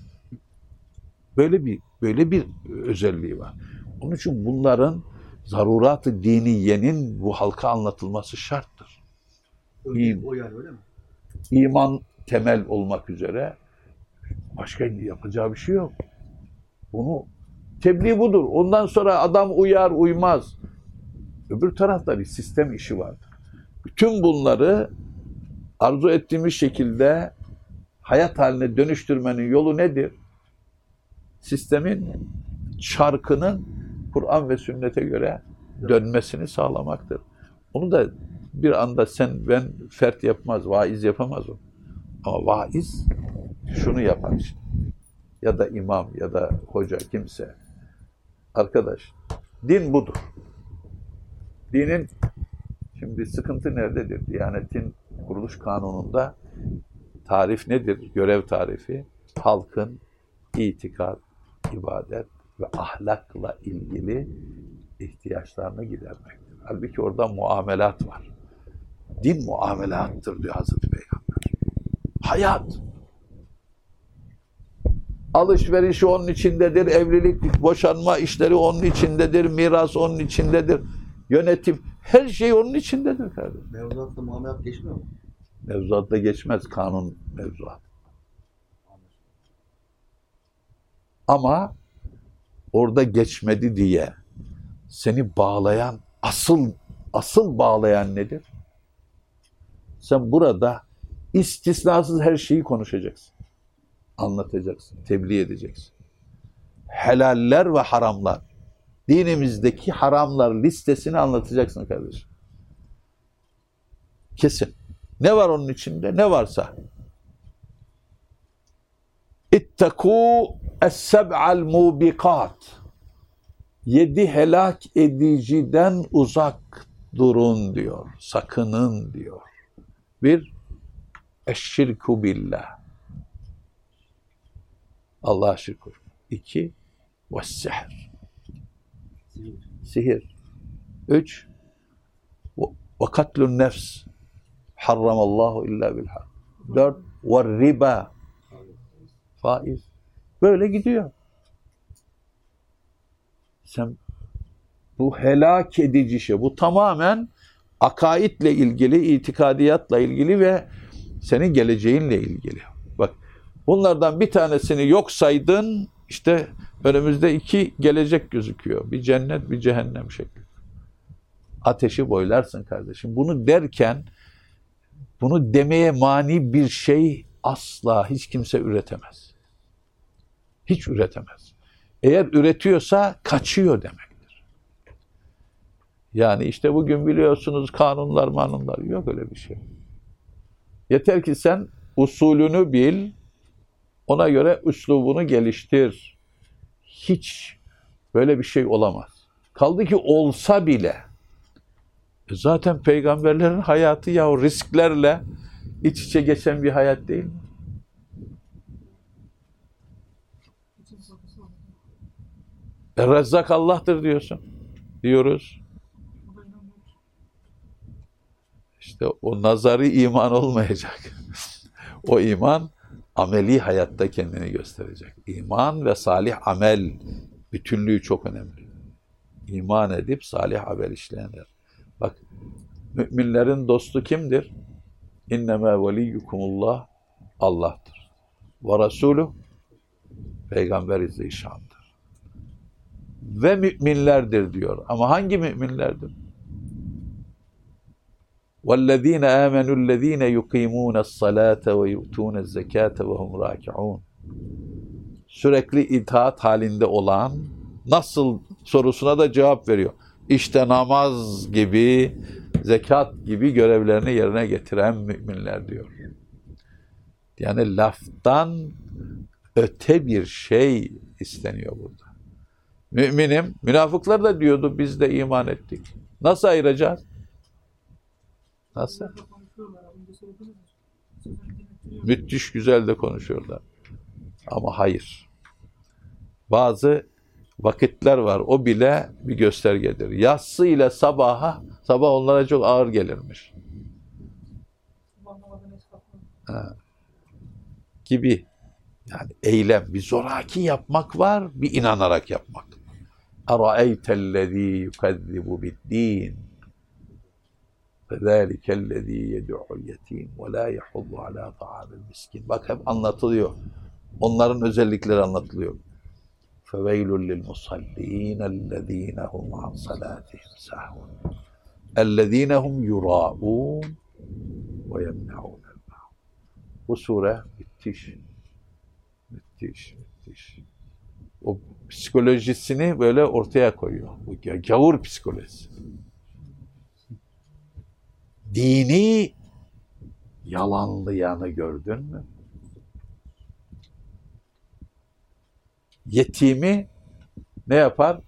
[SPEAKER 1] Böyle bir böyle bir özelliği var. Onun için bunların zarurat-ı diniyenin bu halka anlatılması şarttır. İyi.
[SPEAKER 3] O yani öyle mi?
[SPEAKER 1] İman temel olmak üzere başka yapacağı bir şey yok. Bunu tebliğ budur. Ondan sonra adam uyar uymaz. Öbür tarafta bir sistem işi vardır. Bütün bunları arzu ettiğimiz şekilde hayat haline dönüştürmenin yolu nedir? Sistemin çarkının Kur'an ve sünnete göre dönmesini sağlamaktır. Onu da bir anda sen ben fert yapmaz, vaiz yapamaz o. Ama vaiz şunu yapar işte. Ya da imam ya da hoca kimse. Arkadaş, din budur. Dinin şimdi sıkıntı nerededir? Diyanetin kuruluş kanununda tarif nedir? Görev tarifi halkın itikat, ibadet ve ahlakla ilgili ihtiyaçlarını gidermektir. Halbuki orada muamelat var. Din muamelattır diyor Hazreti Peygamber. Hayat. Alışverişi onun içindedir, evlilik, boşanma işleri onun içindedir, miras onun içindedir, yönetim, her şey onun içindedir kardeşim.
[SPEAKER 3] Mevzuatta muamelat geçmiyor mu?
[SPEAKER 1] Mevzuatta geçmez kanun mevzuat. Ama orada geçmedi diye seni bağlayan asıl asıl bağlayan nedir? Sen burada istisnasız her şeyi konuşacaksın. Anlatacaksın, tebliğ edeceksin. Helaller ve haramlar. Dinimizdeki haramlar listesini anlatacaksın kardeşim. Kesin. Ne var onun içinde? Ne varsa. İttekû es-seb'al. Yedi helak ediciden uzak durun diyor. Sakının diyor. Bir, eşşirku billah. Allah'a şükür. İki, ve sihr. Sihir. Üç, ve katlun nefs. Harramallahu illa bil hak. Dört, ve riba. Faiz. Böyle gidiyor. Sen bu helak edici şey. Bu tamamen akaidle ilgili, itikadiyatla ilgili ve senin geleceğinle ilgili. Bak bunlardan bir tanesini yok saydın işte önümüzde iki gelecek gözüküyor. Bir cennet bir cehennem şekli. Ateşi boylarsın kardeşim. Bunu derken bunu demeye mani bir şey asla hiç kimse üretemez. Hiç üretemez. Eğer üretiyorsa kaçıyor demektir. Yani işte bugün biliyorsunuz kanunlar manunlar yok öyle bir şey. Yeter ki sen usulünü bil, ona göre üslubunu geliştir. Hiç böyle bir şey olamaz. Kaldı ki olsa bile e zaten peygamberlerin hayatı ya risklerle iç içe geçen bir hayat değil mi?
[SPEAKER 4] için sorusu oldu.
[SPEAKER 1] E, Rezzak Allah'tır diyorsun. Diyoruz. İşte o nazari iman olmayacak. *laughs* o iman ameli hayatta kendini gösterecek. İman ve salih amel bütünlüğü çok önemli. İman edip salih amel işleyenler. Bak müminlerin dostu kimdir? İnnemâ veliyyukumullah Allah'tır. Ve Resulü Peygamber zişandır Ve müminlerdir diyor. Ama hangi müminlerdir? وَالَّذ۪ينَ آمَنُوا الَّذ۪ينَ يُقِيمُونَ الصَّلَاةَ وَيُؤْتُونَ الزَّكَاةَ وَهُمْ رَاكِعُونَ Sürekli itaat halinde olan nasıl sorusuna da cevap veriyor. İşte namaz gibi, zekat gibi görevlerini yerine getiren müminler diyor. Yani laftan öte bir şey isteniyor burada. Müminim, münafıklar da diyordu biz de iman ettik. Nasıl ayıracağız? Nasıl? Müthiş güzel de konuşuyorlar. Ama hayır. Bazı vakitler var. O bile bir göstergedir. Yatsı ile sabaha, sabah onlara çok ağır gelirmiş.
[SPEAKER 4] Kalkmam.
[SPEAKER 1] Gibi. Yani eylem. Bir zoraki yapmak var, bir inanarak yapmak. اَرَأَيْتَ الَّذ۪ي يُكَذِّبُ بِالدِّينِ فَذَٰلِكَ الَّذ۪ي يَدُعُ الْيَت۪يمِ وَلَا يَحُضُّ عَلَى طَعَامِ الْمِسْكِينِ Bak hep anlatılıyor. Onların özellikleri anlatılıyor. فَوَيْلٌ لِلْمُصَلِّينَ الَّذ۪ينَ هُمْ عَنْ صَلَاتِهِمْ سَاهُونَ اَلَّذ۪ينَ هُمْ يُرَاءُونَ وَيَمْنَعُونَ الْمَعُونَ Bu sure müthiş. Müthiş, müthiş. O psikolojisini böyle ortaya koyuyor. Bu ga- gavur psikolojisi. Dini yalanlayanı gördün mü? Yetimi ne yapar?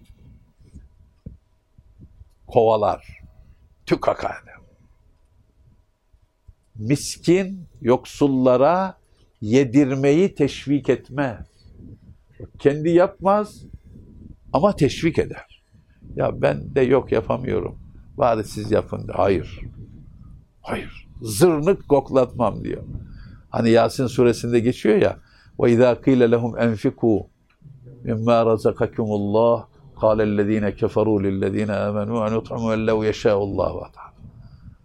[SPEAKER 1] Kovalar. Tükaka eder. Miskin yoksullara yedirmeyi teşvik etmez. Kendi yapmaz ama teşvik eder. Ya ben de yok yapamıyorum. Bari siz yapın. Hayır. Hayır. Zırnık koklatmam diyor. Hani Yasin suresinde geçiyor ya. Ve izâ kîle lehum enfikû mimmâ razakakumullah kâlellezîne keferû lillezîne âmenû en ut'amû ellev yeşâullâhu ta'ala.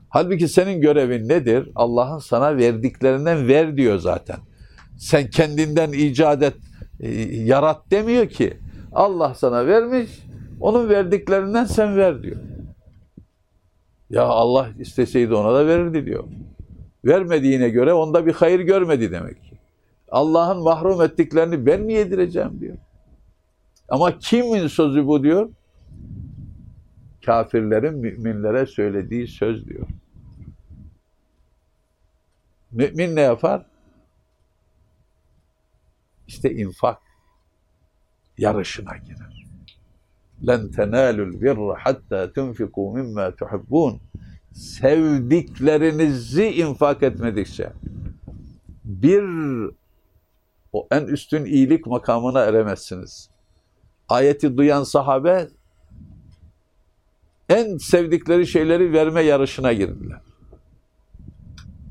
[SPEAKER 1] Halbuki senin görevin nedir? Allah'ın sana verdiklerinden ver diyor zaten. Sen kendinden icat et, yarat demiyor ki. Allah sana vermiş, onun verdiklerinden sen ver diyor. Ya Allah isteseydi ona da verirdi diyor. Vermediğine göre onda bir hayır görmedi demek ki. Allah'ın mahrum ettiklerini ben mi yedireceğim diyor. Ama kimin sözü bu diyor? Kafirlerin müminlere söylediği söz diyor. Mümin ne yapar? İşte infak yarışına girer. لَنْ تَنَالُوا الْبِرَّ حَتَّى تُنْفِقُوا مِمَّا تُحِبُّونَ Sevdiklerinizi infak etmedikçe bir o en üstün iyilik makamına eremezsiniz. Ayeti duyan sahabe en sevdikleri şeyleri verme yarışına girdiler.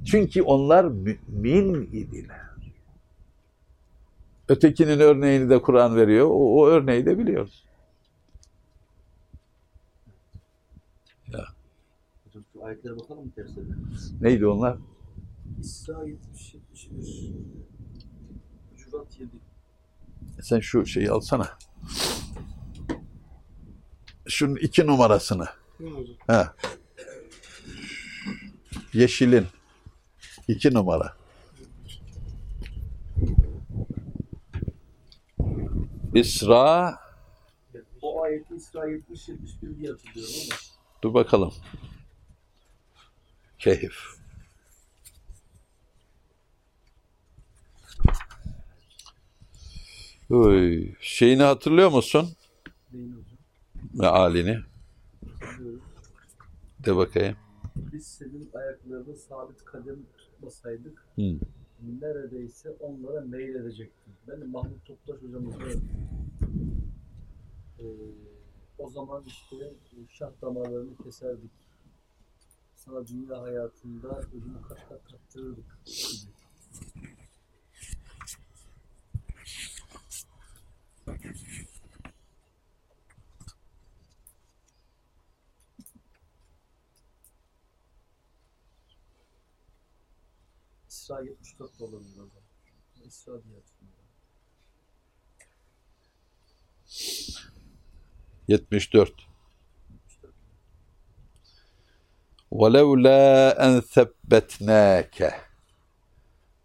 [SPEAKER 1] Çünkü onlar mümin idiler. Ötekinin örneğini de Kur'an veriyor. O, o örneği de biliyoruz.
[SPEAKER 3] Hocam şu ayetlere bakalım mı tersine?
[SPEAKER 1] Neydi onlar?
[SPEAKER 2] İsra 70 71 Hucurat 7
[SPEAKER 1] Sen şu şeyi alsana. Şunun iki numarasını. He. Yeşilin. iki numara. İsra
[SPEAKER 2] O ayeti İsra 70 71 diye hatırlıyorum ama
[SPEAKER 1] Dur bakalım. Keyif. Oy, şeyini hatırlıyor musun? Mealini. De bakayım.
[SPEAKER 2] Biz senin ayaklarını sabit kadem tutmasaydık
[SPEAKER 1] Hı.
[SPEAKER 2] Neredeyse onlara meyledecektin. Ben de Mahmut Toptaş hocamız var. Ee, o zaman işte şah damarlarını keserdik. Sana dünya hayatında ödümü kat kat kattırırdık. İsra 74 olabilir hocam. İsra diye hatırlıyorum.
[SPEAKER 1] 74. وَلَوْلَا أَنْ ثَبَّتْنَاكَ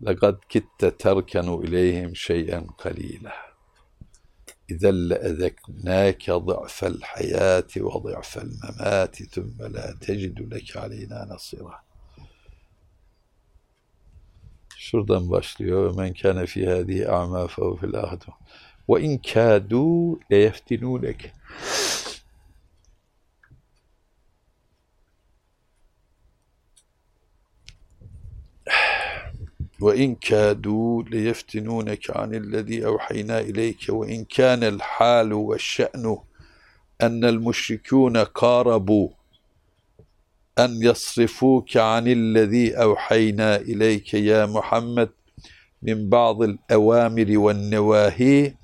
[SPEAKER 1] لَقَدْ كِدْتَ تَرْكَنُ إِلَيْهِمْ شَيْئًا قَلِيلًا إِذًا لَأَذَقْنَاكَ ضِعْفَ الْحَيَاةِ وَضِعْفَ الْمَمَاتِ ثُمَّ لَا تَجِدُ لَكَ عَلَيْنَا نَصِيرًا Şuradan başlıyor. Men kana fî hâdî a'mâ fehu fil âhidû. Ve in kâdû leyeftinûnek. وإن كادوا ليفتنونك عن الذي أوحينا إليك وإن كان الحال والشأن أن المشركون قاربوا أن يصرفوك عن الذي أوحينا إليك يا محمد من بعض الأوامر والنواهي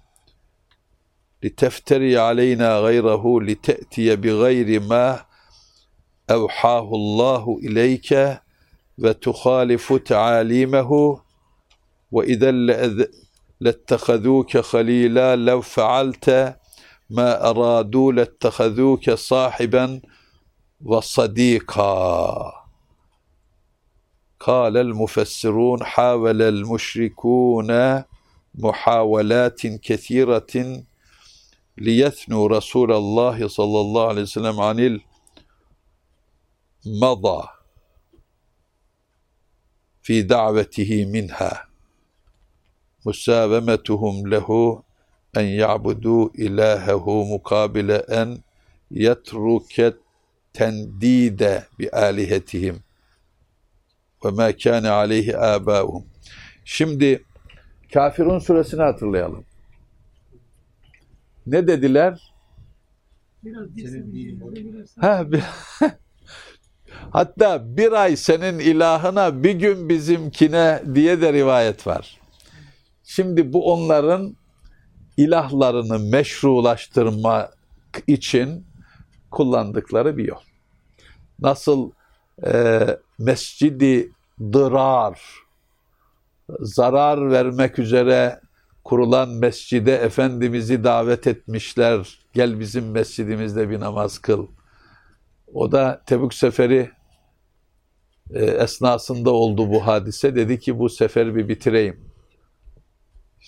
[SPEAKER 1] لتفتري علينا غيره لتأتي بغير ما أوحاه الله إليك وتخالف تعاليمه وإذا لاتخذوك خليلا لو فعلت ما أرادوا لاتخذوك صاحبا وصديقا قال المفسرون حاول المشركون محاولات كثيرة ليثنوا رسول الله صلى الله عليه وسلم عن المضى في دعوته منها مساومتهم له أن يعبدوا إلهه مقابل أن يترك tendide bi alihetihim ve ma kana aleyhi abaum. Şimdi Kafirun suresini hatırlayalım. Ne dediler?
[SPEAKER 4] Biraz
[SPEAKER 1] ha, bir... *laughs* Hatta bir ay senin ilahına, bir gün bizimkine diye de rivayet var. Şimdi bu onların ilahlarını meşrulaştırmak için kullandıkları bir yol. Nasıl e, mescidi dırar, zarar vermek üzere kurulan mescide Efendimiz'i davet etmişler. Gel bizim mescidimizde bir namaz kıl. O da Tebük seferi e, esnasında oldu bu hadise. Dedi ki bu sefer bir bitireyim.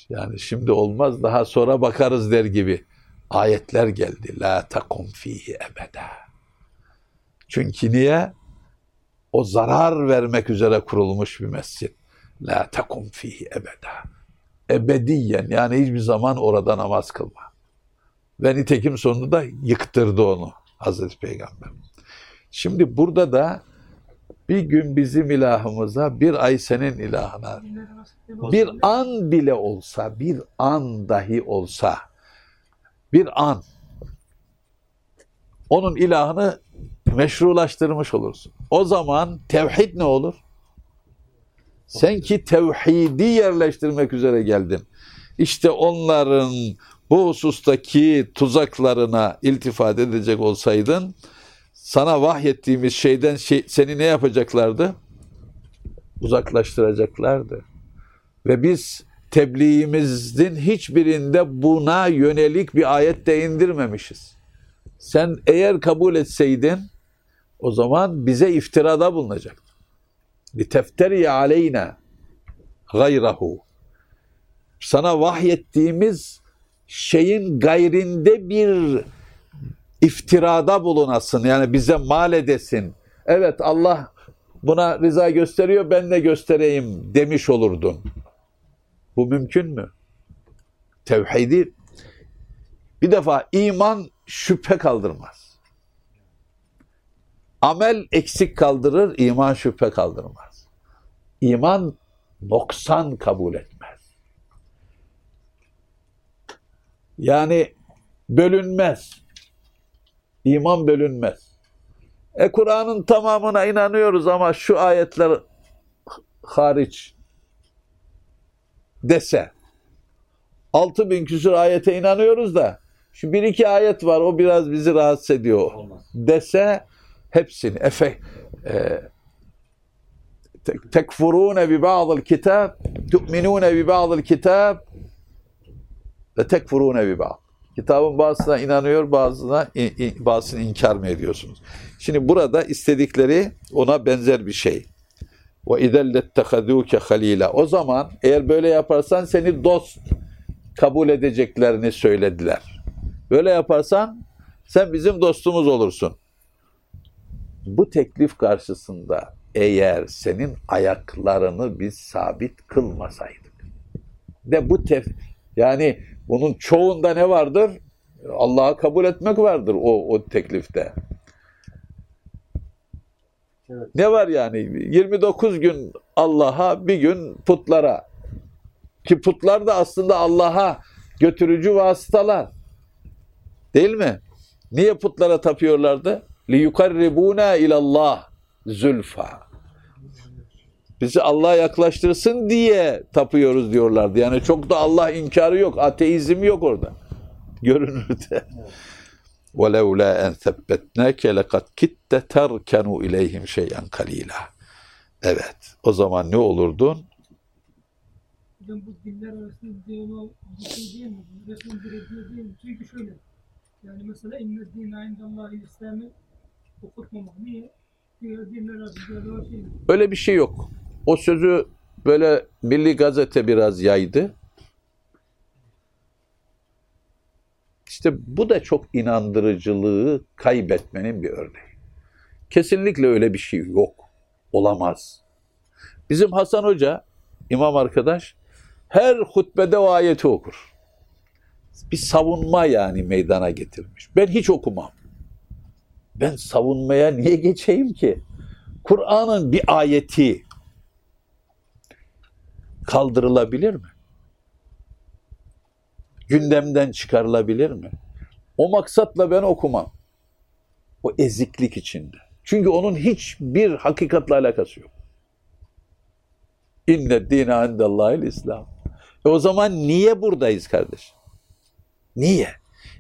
[SPEAKER 1] Yani şimdi olmaz daha sonra bakarız der gibi. Ayetler geldi. La takum fihi ebeda. Çünkü niye? O zarar vermek üzere kurulmuş bir mescit. La takum fihi ebeda. Ebediyen yani hiçbir zaman orada namaz kılma. Ve nitekim sonunda yıktırdı onu Hazreti Peygamber. Şimdi burada da bir gün bizim ilahımıza, bir ay senin ilahına, bir an bile olsa, bir an dahi olsa, bir an onun ilahını meşrulaştırmış olursun. O zaman tevhid ne olur? Sen ki tevhidi yerleştirmek üzere geldin. İşte onların bu husustaki tuzaklarına iltifat edecek olsaydın, sana vahyettiğimiz şeyden şey, seni ne yapacaklardı? Uzaklaştıracaklardı. Ve biz tebliğimizin hiçbirinde buna yönelik bir ayet de indirmemişiz. Sen eğer kabul etseydin o zaman bize iftirada bulunacaktı. لِتَفْتَرِيَ عَلَيْنَا gayrahu. Sana vahyettiğimiz şeyin gayrinde bir iftirada bulunasın. Yani bize mal edesin. Evet Allah buna rıza gösteriyor ben de göstereyim demiş olurdun. Bu mümkün mü? Tevhidi bir defa iman şüphe kaldırmaz. Amel eksik kaldırır, iman şüphe kaldırmaz. İman noksan kabul etmez. Yani bölünmez. İman bölünmez. E Kur'an'ın tamamına inanıyoruz ama şu ayetler hariç dese 6000 küsur ayete inanıyoruz da şu bir iki ayet var o biraz bizi rahatsız ediyor
[SPEAKER 3] Olmaz.
[SPEAKER 1] dese hepsini efe e, te- tekfurune bi ba'dil kitab tu'minune bi ba'dil kitab ve tekfurune bi ba'd. Kitabın bazısına inanıyor, bazısına bazısını inkar mı ediyorsunuz? Şimdi burada istedikleri ona benzer bir şey. Ve izel lettehazuke halila. O zaman eğer böyle yaparsan seni dost kabul edeceklerini söylediler. Böyle yaparsan sen bizim dostumuz olursun. Bu teklif karşısında eğer senin ayaklarını biz sabit kılmasaydık de bu tef yani bunun çoğunda ne vardır? Allah'ı kabul etmek vardır o, o teklifte.
[SPEAKER 3] Evet.
[SPEAKER 1] Ne var yani? 29 gün Allah'a bir gün putlara. Ki putlar da aslında Allah'a götürücü vasıtalar. Değil mi? Niye putlara tapıyorlardı? لِيُقَرِّبُونَا اِلَى اللّٰهِ zülfa. Bizi Allah'a yaklaştırsın diye tapıyoruz diyorlardı. Yani çok da Allah inkarı yok, ateizm yok orada. Görünürde. وَلَوْلَا اَنْ ثَبَّتْنَاكَ لَقَدْ كِتَّ تَرْكَنُوا اِلَيْهِمْ شَيْئًا قَلِيلًا Evet. O zaman ne olurdun?
[SPEAKER 4] Hocam bu dinler arasında diyalog bir şey değil mi? Bu Resmen bir ediyor değil mi? Çünkü şöyle. Yani mesela inne dine indallahi İslam'ı okutmamak. Niye? Diğer dinler arasında diyalog şey mi?
[SPEAKER 1] Öyle bir şey yok. O sözü böyle Milli Gazete biraz yaydı. İşte bu da çok inandırıcılığı kaybetmenin bir örneği. Kesinlikle öyle bir şey yok. Olamaz. Bizim Hasan Hoca, imam arkadaş, her hutbede o ayeti okur. Bir savunma yani meydana getirmiş. Ben hiç okumam. Ben savunmaya niye geçeyim ki? Kur'an'ın bir ayeti kaldırılabilir mi? Gündemden çıkarılabilir mi? O maksatla ben okumam. O eziklik içinde. Çünkü onun hiçbir hakikatle alakası yok. İnne dine indellahil İslam. E o zaman niye buradayız kardeş? Niye?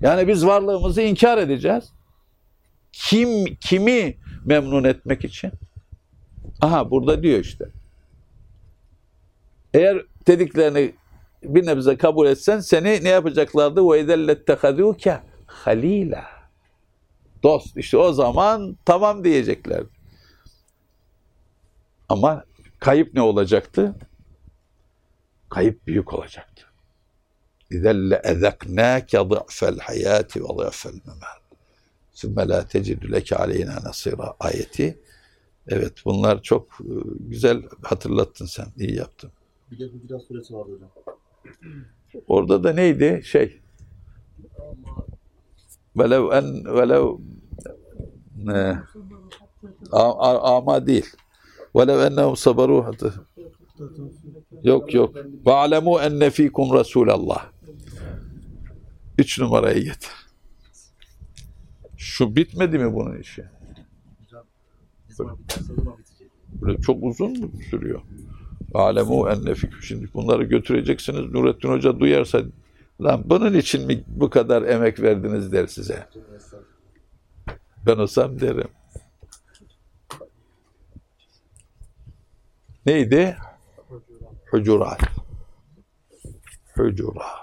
[SPEAKER 1] Yani biz varlığımızı inkar edeceğiz. Kim kimi memnun etmek için? Aha burada diyor işte. Eğer dediklerini bir nebze kabul etsen seni ne yapacaklardı? وَاِذَلَّتَّخَذُوكَ halila. Dost işte o zaman tamam diyeceklerdi. Ama kayıp ne olacaktı? Kayıp büyük olacaktı. اِذَا لَاَذَقْنَاكَ ضِعْفَ الْحَيَاتِ وَضِعْفَ الْمَمَاتِ ثُمَّ لَا تَجِدُ لَكَ عَلَيْنَا نَصِيرًا ayeti. Evet bunlar çok e, güzel hatırlattın sen. İyi yaptın.
[SPEAKER 3] Bir de bu biraz süresi vardı hocam.
[SPEAKER 1] Orada da neydi? Şey. Velev en velev ne? Ama değil. Velev ennehum sabaru Yok yok. Ve alemu enne fikum Resulallah. Üç numarayı getir. Şu bitmedi mi bunun işi?
[SPEAKER 3] Bitecek.
[SPEAKER 1] Böyle çok uzun mu sürüyor? Alemu enne fikum. Şimdi bunları götüreceksiniz. Nurettin Hoca duyarsa lan bunun için mi bu kadar emek verdiniz der size. Ben olsam derim. Neydi? Hucurat. Hucurat.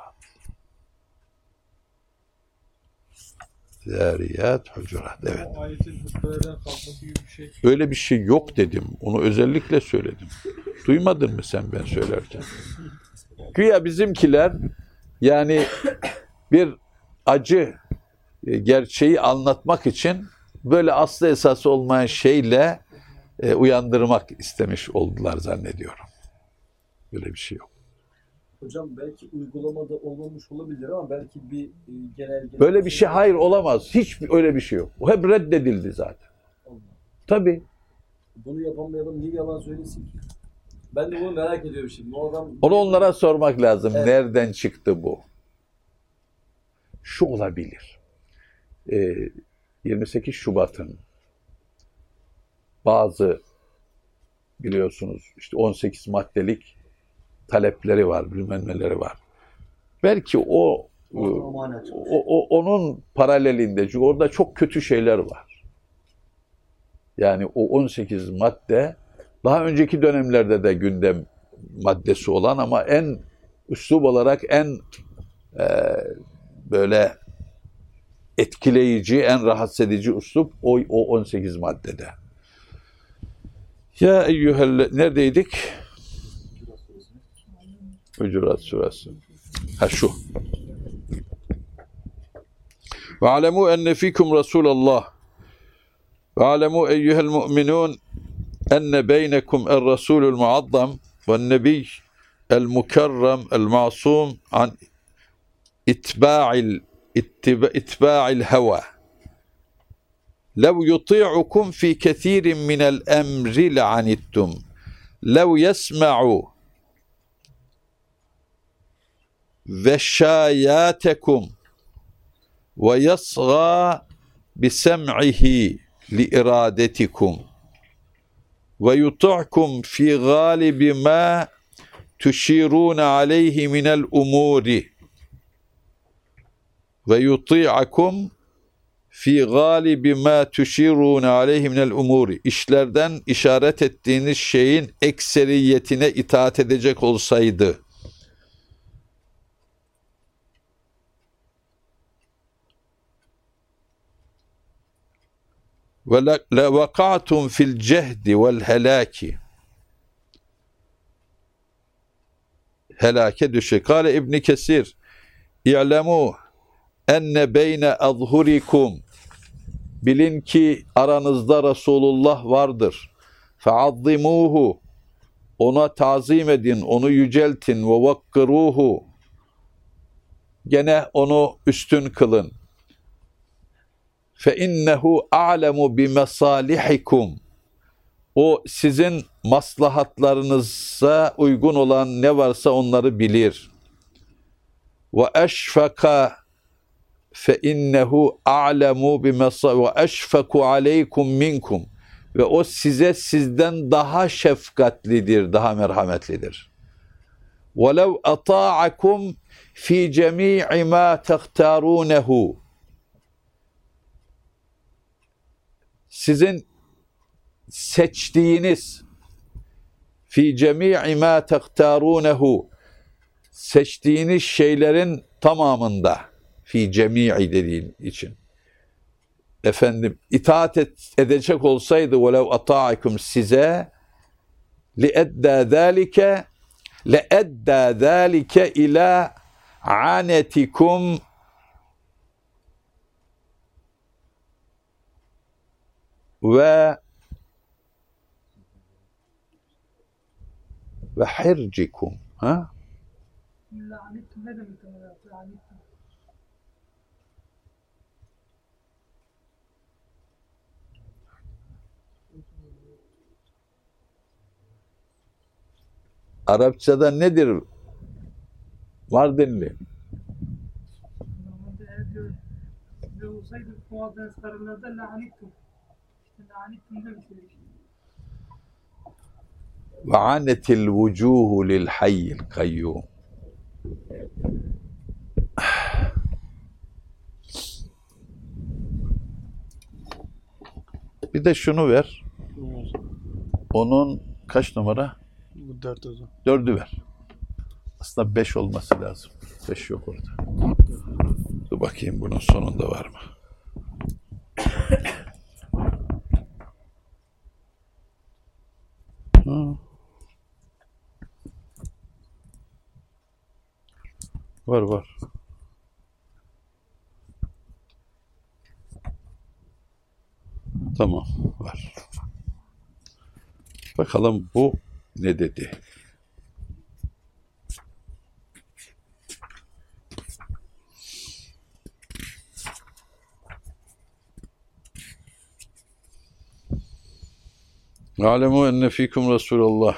[SPEAKER 1] Zariyat, hucurat. Evet.
[SPEAKER 5] O ayetin hutbelerden kalkması gibi bir şey.
[SPEAKER 1] Öyle bir şey yok dedim. Onu özellikle söyledim. Duymadın mı sen ben söylerken? Güya bizimkiler yani bir acı e, gerçeği anlatmak için böyle aslı esası olmayan şeyle e, uyandırmak istemiş oldular zannediyorum. Böyle bir şey yok.
[SPEAKER 2] Hocam belki uygulamada olmamış olabilir ama belki bir e, genel...
[SPEAKER 1] Böyle bir şey hayır olamaz. Hiç öyle bir şey yok. O hep reddedildi zaten. Tabii.
[SPEAKER 2] Bunu yapamayalım niye yalan söylesin ki? Ben de bunu merak ediyorum şimdi. O adam...
[SPEAKER 1] Onu onlara sormak lazım.
[SPEAKER 2] Evet.
[SPEAKER 1] Nereden çıktı bu? Şu olabilir. Ee, 28 Şubat'ın bazı biliyorsunuz işte 18 maddelik talepleri var, bilmem neleri var. Belki o
[SPEAKER 3] çıkmış.
[SPEAKER 1] o, o- onun paralelinde çünkü orada çok kötü şeyler var. Yani o 18 madde daha önceki dönemlerde de gündem maddesi olan ama en üslup olarak en e, böyle etkileyici, en rahatsız edici üslup o, o 18 maddede. Ya eyyühelle neredeydik?
[SPEAKER 3] Hucurat
[SPEAKER 1] suresi. Ha şu. Ve alemu enne fikum Resulallah. Ve alemu eyyuhel mu'minun enne beynekum er Resulül muazzam ve nebiy el mukarram el masum an itba'il itba'il heva. لو يطيعكم في كثير من الأمر لعنتم lev yesma'u veşayatekum ve yasga bisem'ihi li iradetikum ve yuta'kum fi galibi ma aleyhi minel umuri ve yuti'akum fi galibi ma tuşirun aleyhi minel umuri. İşlerden işaret ettiğiniz şeyin ekseriyetine itaat edecek olsaydı ve le- levakatum fil cehdi vel helaki helake düşe. Kale İbn Kesir İ'lemu enne beyne azhurikum bilin ki aranızda Resulullah vardır. Feazzimuhu ona tazim edin, onu yüceltin ve vakkiruhu gene onu üstün kılın Fe innehu a'lemu bi mesalihikum o sizin maslahatlarınıza uygun olan ne varsa onları bilir. Ve eşfaka fe innehu a'lemu bi ve eşfaku aleykum minkum ve o size sizden daha şefkatlidir, daha merhametlidir. وَلَوْ أَطَاعَكُمْ فِي جَمِيعِ مَا تَخْتَارُونَهُ Sizin seçtiğiniz fi cemi'i ma tehtarunehu seçtiğiniz şeylerin tamamında fi cemi'i dediğin için. Efendim itaat et, edecek olsaydı velev ata'akum size li edda zalike le edda zalike ila anetikum ve ve hircikum ha
[SPEAKER 4] Lanettim ne demek ama lanettim.
[SPEAKER 1] Arapçada nedir? Mardinli.
[SPEAKER 4] Normalde eğer diyor ne olsaydı
[SPEAKER 1] Ve anetil vucuhu lil hayyil kayyum. Bir de şunu ver. Onun kaç numara?
[SPEAKER 5] Bu dert o zaman.
[SPEAKER 1] Dördü ver. Aslında beş olması lazım. Beş yok orada. Dur bakayım bunun sonunda var mı? Var var. Tamam var. Bakalım bu ne dedi? Alemu enne fikum Resulullah.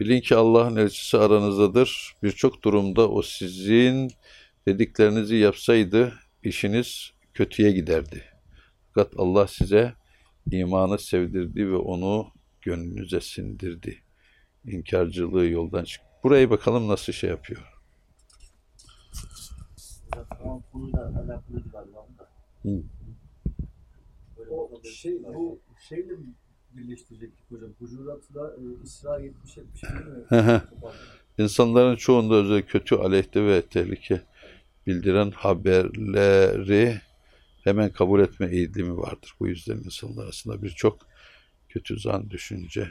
[SPEAKER 1] Bilin ki Allah'ın elçisi aranızdadır. Birçok durumda o sizin dediklerinizi yapsaydı işiniz kötüye giderdi. Fakat Allah size imanı sevdirdi ve onu gönlünüze sindirdi. İnkarcılığı yoldan çık. Burayı bakalım nasıl şey yapıyor. Hı.
[SPEAKER 3] Böyle
[SPEAKER 2] O şey bu şeyle mi birleştirecektik hocam? Hucurat'la e, İsra 70 70 değil mi?
[SPEAKER 1] İnsanların çoğunda özel kötü, aleyhte ve tehlike bildiren haberleri hemen kabul etme eğilimi vardır. Bu yüzden insanlar arasında birçok kötü zan, düşünce,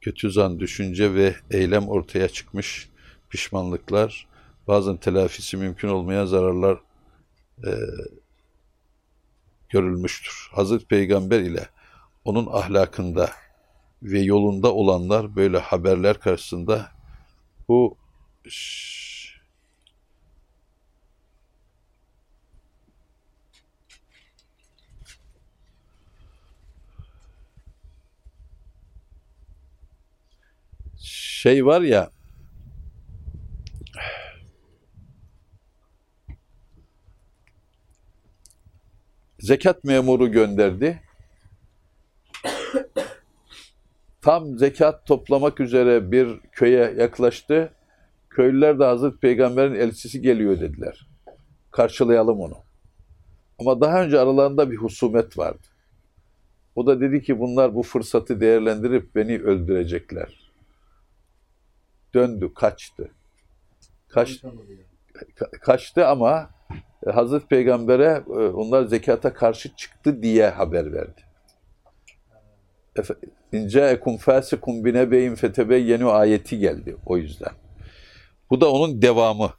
[SPEAKER 1] kötü zan, düşünce ve eylem ortaya çıkmış pişmanlıklar, bazen telafisi mümkün olmayan zararlar eee, görülmüştür. Hazreti Peygamber ile onun ahlakında ve yolunda olanlar böyle haberler karşısında bu şey var ya zekat memuru gönderdi. Tam zekat toplamak üzere bir köye yaklaştı. Köylüler de Hazreti Peygamber'in elçisi geliyor dediler. Karşılayalım onu. Ama daha önce aralarında bir husumet vardı. O da dedi ki bunlar bu fırsatı değerlendirip beni öldürecekler. Döndü, kaçtı. Kaç, ka- kaçtı ama Hazreti Peygamber'e e, onlar zekata karşı çıktı diye haber verdi. İnce ekum fasikum binebeyin fetebeyyenu ayeti geldi o yüzden. Bu da onun devamı.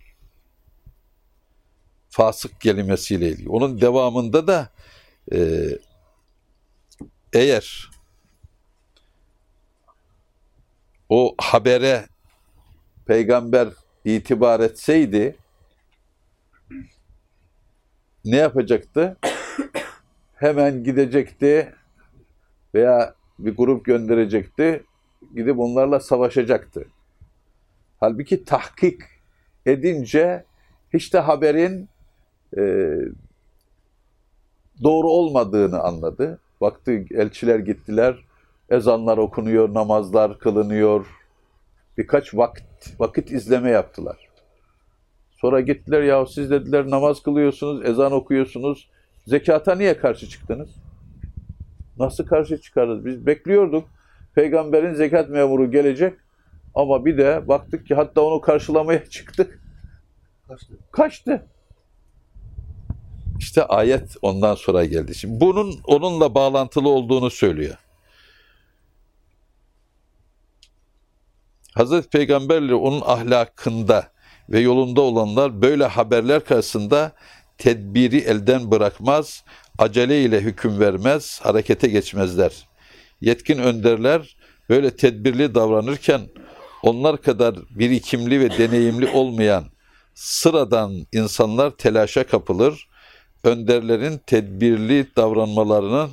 [SPEAKER 1] Fasık kelimesiyle ilgili. Onun devamında da e, eğer o habere peygamber itibar etseydi ne yapacaktı? Hemen gidecekti veya bir grup gönderecekti. Gidip onlarla savaşacaktı. Halbuki tahkik edince hiç de haberin e, doğru olmadığını anladı. Baktı elçiler gittiler, ezanlar okunuyor, namazlar kılınıyor. Birkaç vakit, vakit izleme yaptılar. Sonra gittiler ya siz dediler namaz kılıyorsunuz, ezan okuyorsunuz. Zekata niye karşı çıktınız? Nasıl karşı çıkarız? Biz bekliyorduk. Peygamberin zekat memuru gelecek. Ama bir de baktık ki hatta onu karşılamaya *laughs* çıktık.
[SPEAKER 3] Kaçtı.
[SPEAKER 1] Kaçtı. İşte ayet ondan sonra geldi. Şimdi bunun onunla bağlantılı olduğunu söylüyor. Hazreti Peygamberle onun ahlakında ve yolunda olanlar böyle haberler karşısında tedbiri elden bırakmaz, acele ile hüküm vermez, harekete geçmezler. Yetkin önderler böyle tedbirli davranırken onlar kadar birikimli ve deneyimli olmayan sıradan insanlar telaşa kapılır, önderlerin tedbirli davranmalarının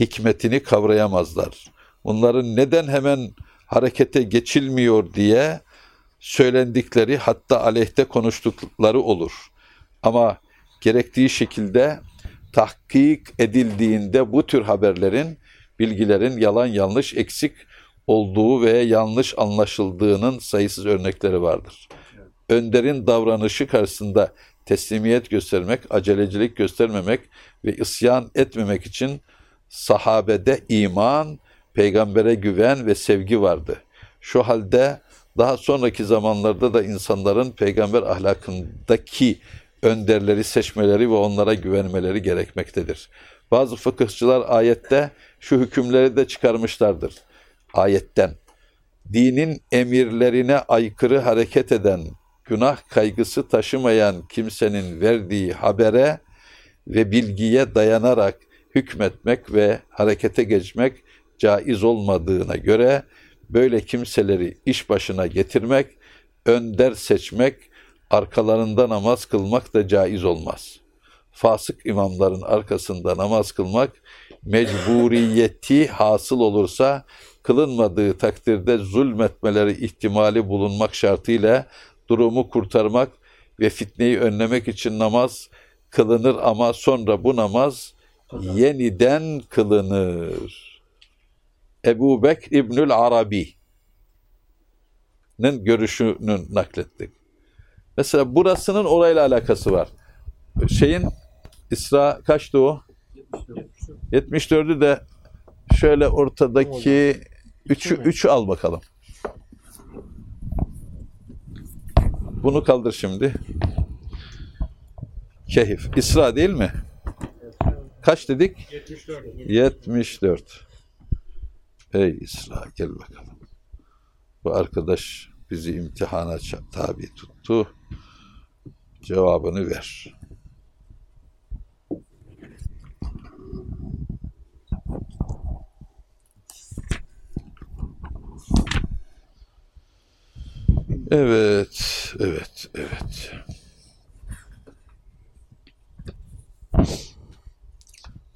[SPEAKER 1] hikmetini kavrayamazlar. Bunların neden hemen harekete geçilmiyor diye söylendikleri hatta aleyhte konuştukları olur. Ama gerektiği şekilde tahkik edildiğinde bu tür haberlerin, bilgilerin yalan yanlış eksik olduğu ve yanlış anlaşıldığının sayısız örnekleri vardır. Önderin davranışı karşısında teslimiyet göstermek, acelecilik göstermemek ve isyan etmemek için sahabede iman, peygambere güven ve sevgi vardı. Şu halde daha sonraki zamanlarda da insanların peygamber ahlakındaki önderleri seçmeleri ve onlara güvenmeleri gerekmektedir. Bazı fıkıhçılar ayette şu hükümleri de çıkarmışlardır. Ayetten dinin emirlerine aykırı hareket eden, günah kaygısı taşımayan kimsenin verdiği habere ve bilgiye dayanarak hükmetmek ve harekete geçmek caiz olmadığına göre böyle kimseleri iş başına getirmek, önder seçmek, arkalarında namaz kılmak da caiz olmaz. Fasık imamların arkasında namaz kılmak mecburiyeti hasıl olursa kılınmadığı takdirde zulmetmeleri ihtimali bulunmak şartıyla durumu kurtarmak ve fitneyi önlemek için namaz kılınır ama sonra bu namaz yeniden kılınır. Ebu Bekr İbnül Arabi'nin görüşünü naklettik. Mesela burasının orayla alakası var. Şeyin İsra kaçtı o? 74'ü de şöyle ortadaki 3'ü 3 al bakalım. Bunu kaldır şimdi. Kehif. İsra değil mi? Kaç dedik?
[SPEAKER 5] 74.
[SPEAKER 1] 74. Ey İsra gel bakalım. Bu arkadaş bizi imtihana tabi tuttu. Cevabını ver. Evet, evet, evet.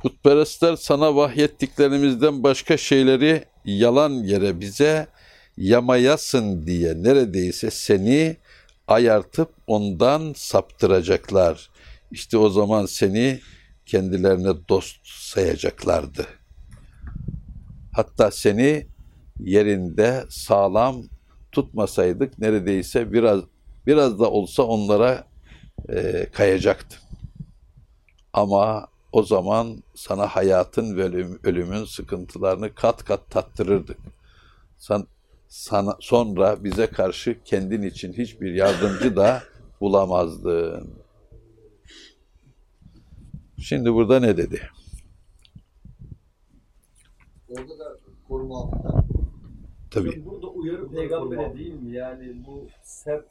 [SPEAKER 1] Putperestler sana vahyettiklerimizden başka şeyleri yalan yere bize yamayasın diye neredeyse seni ayartıp ondan saptıracaklar. İşte o zaman seni kendilerine dost sayacaklardı. Hatta seni yerinde sağlam tutmasaydık neredeyse biraz biraz da olsa onlara e, kayacaktı. Ama o zaman sana hayatın ve ölüm- ölümün sıkıntılarını kat kat tattırırdık. San, sana, sonra bize karşı kendin için hiçbir yardımcı da *laughs* bulamazdın. Şimdi burada ne dedi?
[SPEAKER 3] Orada da koruma altında.
[SPEAKER 1] Tabii.
[SPEAKER 2] Burada uyarı peygambere değil mi? Yani bu sert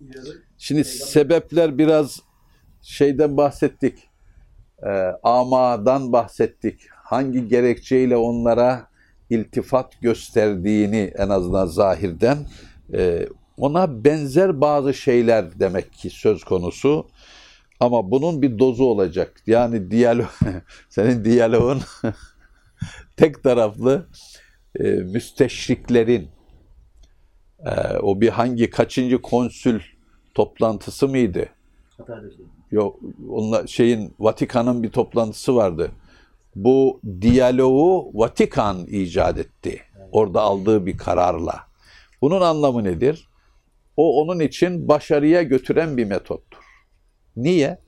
[SPEAKER 2] uyarı
[SPEAKER 1] Şimdi sebepler biraz şeyden bahsettik. Ee, amadan bahsettik. Hangi gerekçeyle onlara iltifat gösterdiğini en azından zahirden e, ona benzer bazı şeyler demek ki söz konusu. Ama bunun bir dozu olacak. Yani diyalog, *laughs* senin diyaloğun *laughs* tek taraflı e, müsteşriklerin e, o bir hangi kaçıncı konsül toplantısı mıydı?
[SPEAKER 3] Hatay'da şey.
[SPEAKER 1] Yok, onunla şeyin Vatikan'ın bir toplantısı vardı. Bu diyaloğu Vatikan icat etti. Orada aldığı bir kararla. Bunun anlamı nedir? O onun için başarıya götüren bir metottur. Niye?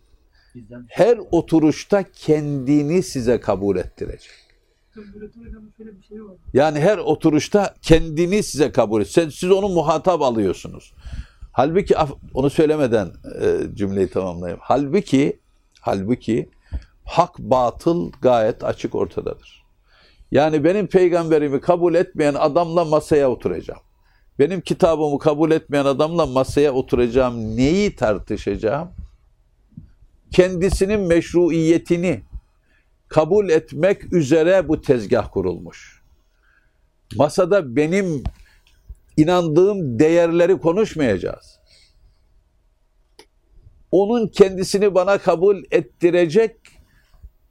[SPEAKER 1] Her oturuşta kendini size kabul ettirecek. Yani her oturuşta kendini size kabul et. Sen, siz onu muhatap alıyorsunuz. Halbuki onu söylemeden e, cümleyi tamamlayayım. Halbuki halbuki hak batıl gayet açık ortadadır. Yani benim peygamberimi kabul etmeyen adamla masaya oturacağım. Benim kitabımı kabul etmeyen adamla masaya oturacağım. Neyi tartışacağım? Kendisinin meşruiyetini kabul etmek üzere bu tezgah kurulmuş. Masada benim inandığım değerleri konuşmayacağız. Onun kendisini bana kabul ettirecek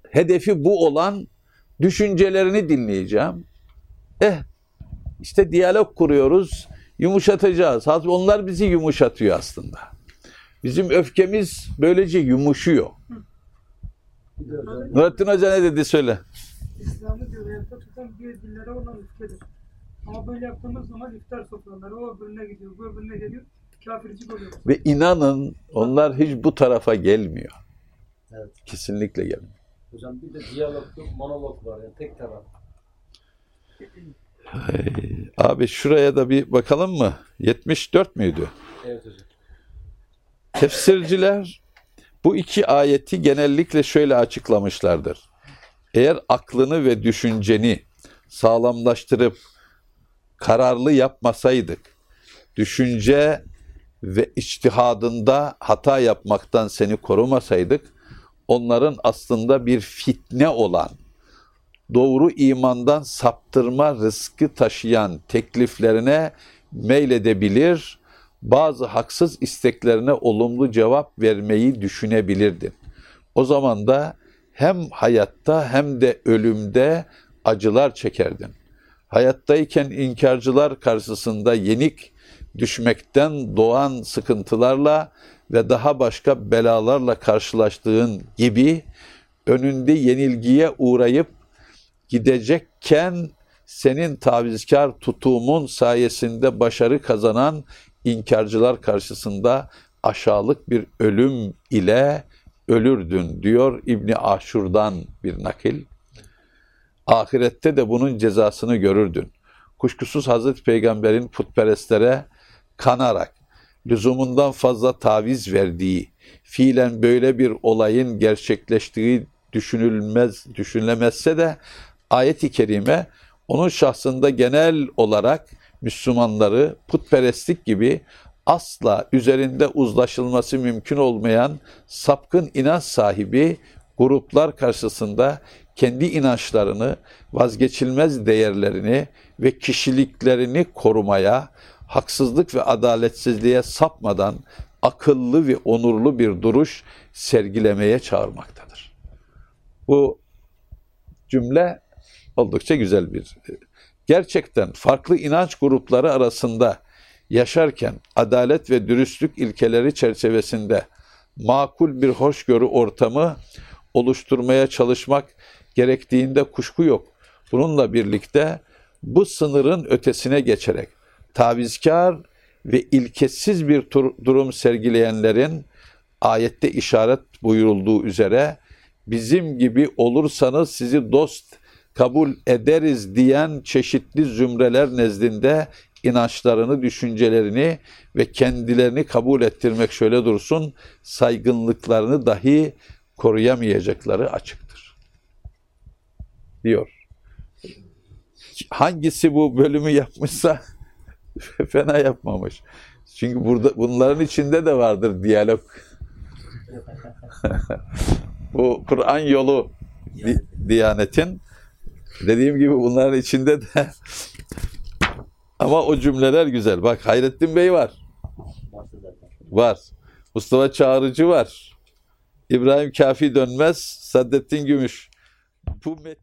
[SPEAKER 1] hedefi bu olan düşüncelerini dinleyeceğim. Eh işte diyalog kuruyoruz, yumuşatacağız. Onlar bizi yumuşatıyor aslında. Bizim öfkemiz böylece yumuşuyor. Nurettin Hoca ne dedi söyle.
[SPEAKER 4] İslam'ı hayatta tutan diğer dillere olan öfkedir. Ama böyle yaptığımız zaman iftar sofraları o öbürüne gidiyor, bu öbürüne geliyor. Kafircik oluyor.
[SPEAKER 1] Ve inanın onlar hiç bu tarafa gelmiyor.
[SPEAKER 3] Evet.
[SPEAKER 1] Kesinlikle gelmiyor.
[SPEAKER 2] hocam bir de diyalog yok monolog var yani tek taraf.
[SPEAKER 1] Abi şuraya da bir bakalım mı? 74 müydü?
[SPEAKER 2] Evet hocam.
[SPEAKER 1] Tefsirciler bu iki ayeti genellikle şöyle açıklamışlardır. Eğer aklını ve düşünceni sağlamlaştırıp kararlı yapmasaydık, düşünce ve içtihadında hata yapmaktan seni korumasaydık, onların aslında bir fitne olan, doğru imandan saptırma rızkı taşıyan tekliflerine meyledebilir, bazı haksız isteklerine olumlu cevap vermeyi düşünebilirdin. O zaman da hem hayatta hem de ölümde acılar çekerdin. Hayattayken inkarcılar karşısında yenik düşmekten doğan sıkıntılarla ve daha başka belalarla karşılaştığın gibi önünde yenilgiye uğrayıp gidecekken senin tavizkar tutumun sayesinde başarı kazanan inkarcılar karşısında aşağılık bir ölüm ile ölürdün diyor İbni Aşur'dan bir nakil. Ahirette de bunun cezasını görürdün. Kuşkusuz Hazreti Peygamber'in putperestlere kanarak lüzumundan fazla taviz verdiği, fiilen böyle bir olayın gerçekleştiği düşünülmez, düşünülemezse de ayet-i kerime onun şahsında genel olarak Müslümanları putperestlik gibi asla üzerinde uzlaşılması mümkün olmayan sapkın inanç sahibi gruplar karşısında kendi inançlarını, vazgeçilmez değerlerini ve kişiliklerini korumaya, haksızlık ve adaletsizliğe sapmadan akıllı ve onurlu bir duruş sergilemeye çağırmaktadır. Bu cümle oldukça güzel bir gerçekten farklı inanç grupları arasında yaşarken adalet ve dürüstlük ilkeleri çerçevesinde makul bir hoşgörü ortamı oluşturmaya çalışmak gerektiğinde kuşku yok. Bununla birlikte bu sınırın ötesine geçerek tavizkar ve ilketsiz bir durum sergileyenlerin ayette işaret buyurulduğu üzere bizim gibi olursanız sizi dost kabul ederiz diyen çeşitli zümreler nezdinde inançlarını, düşüncelerini ve kendilerini kabul ettirmek şöyle dursun, saygınlıklarını dahi koruyamayacakları açıktır. Diyor. Hangisi bu bölümü yapmışsa *laughs* fena yapmamış. Çünkü burada bunların içinde de vardır diyalog. *laughs* bu Kur'an yolu di- Diyanet'in dediğim gibi bunların içinde de *laughs* ama o cümleler güzel. Bak Hayrettin Bey var. Var. Mustafa Çağrıcı var. İbrahim Kafi Dönmez, Saddettin Gümüş. Bu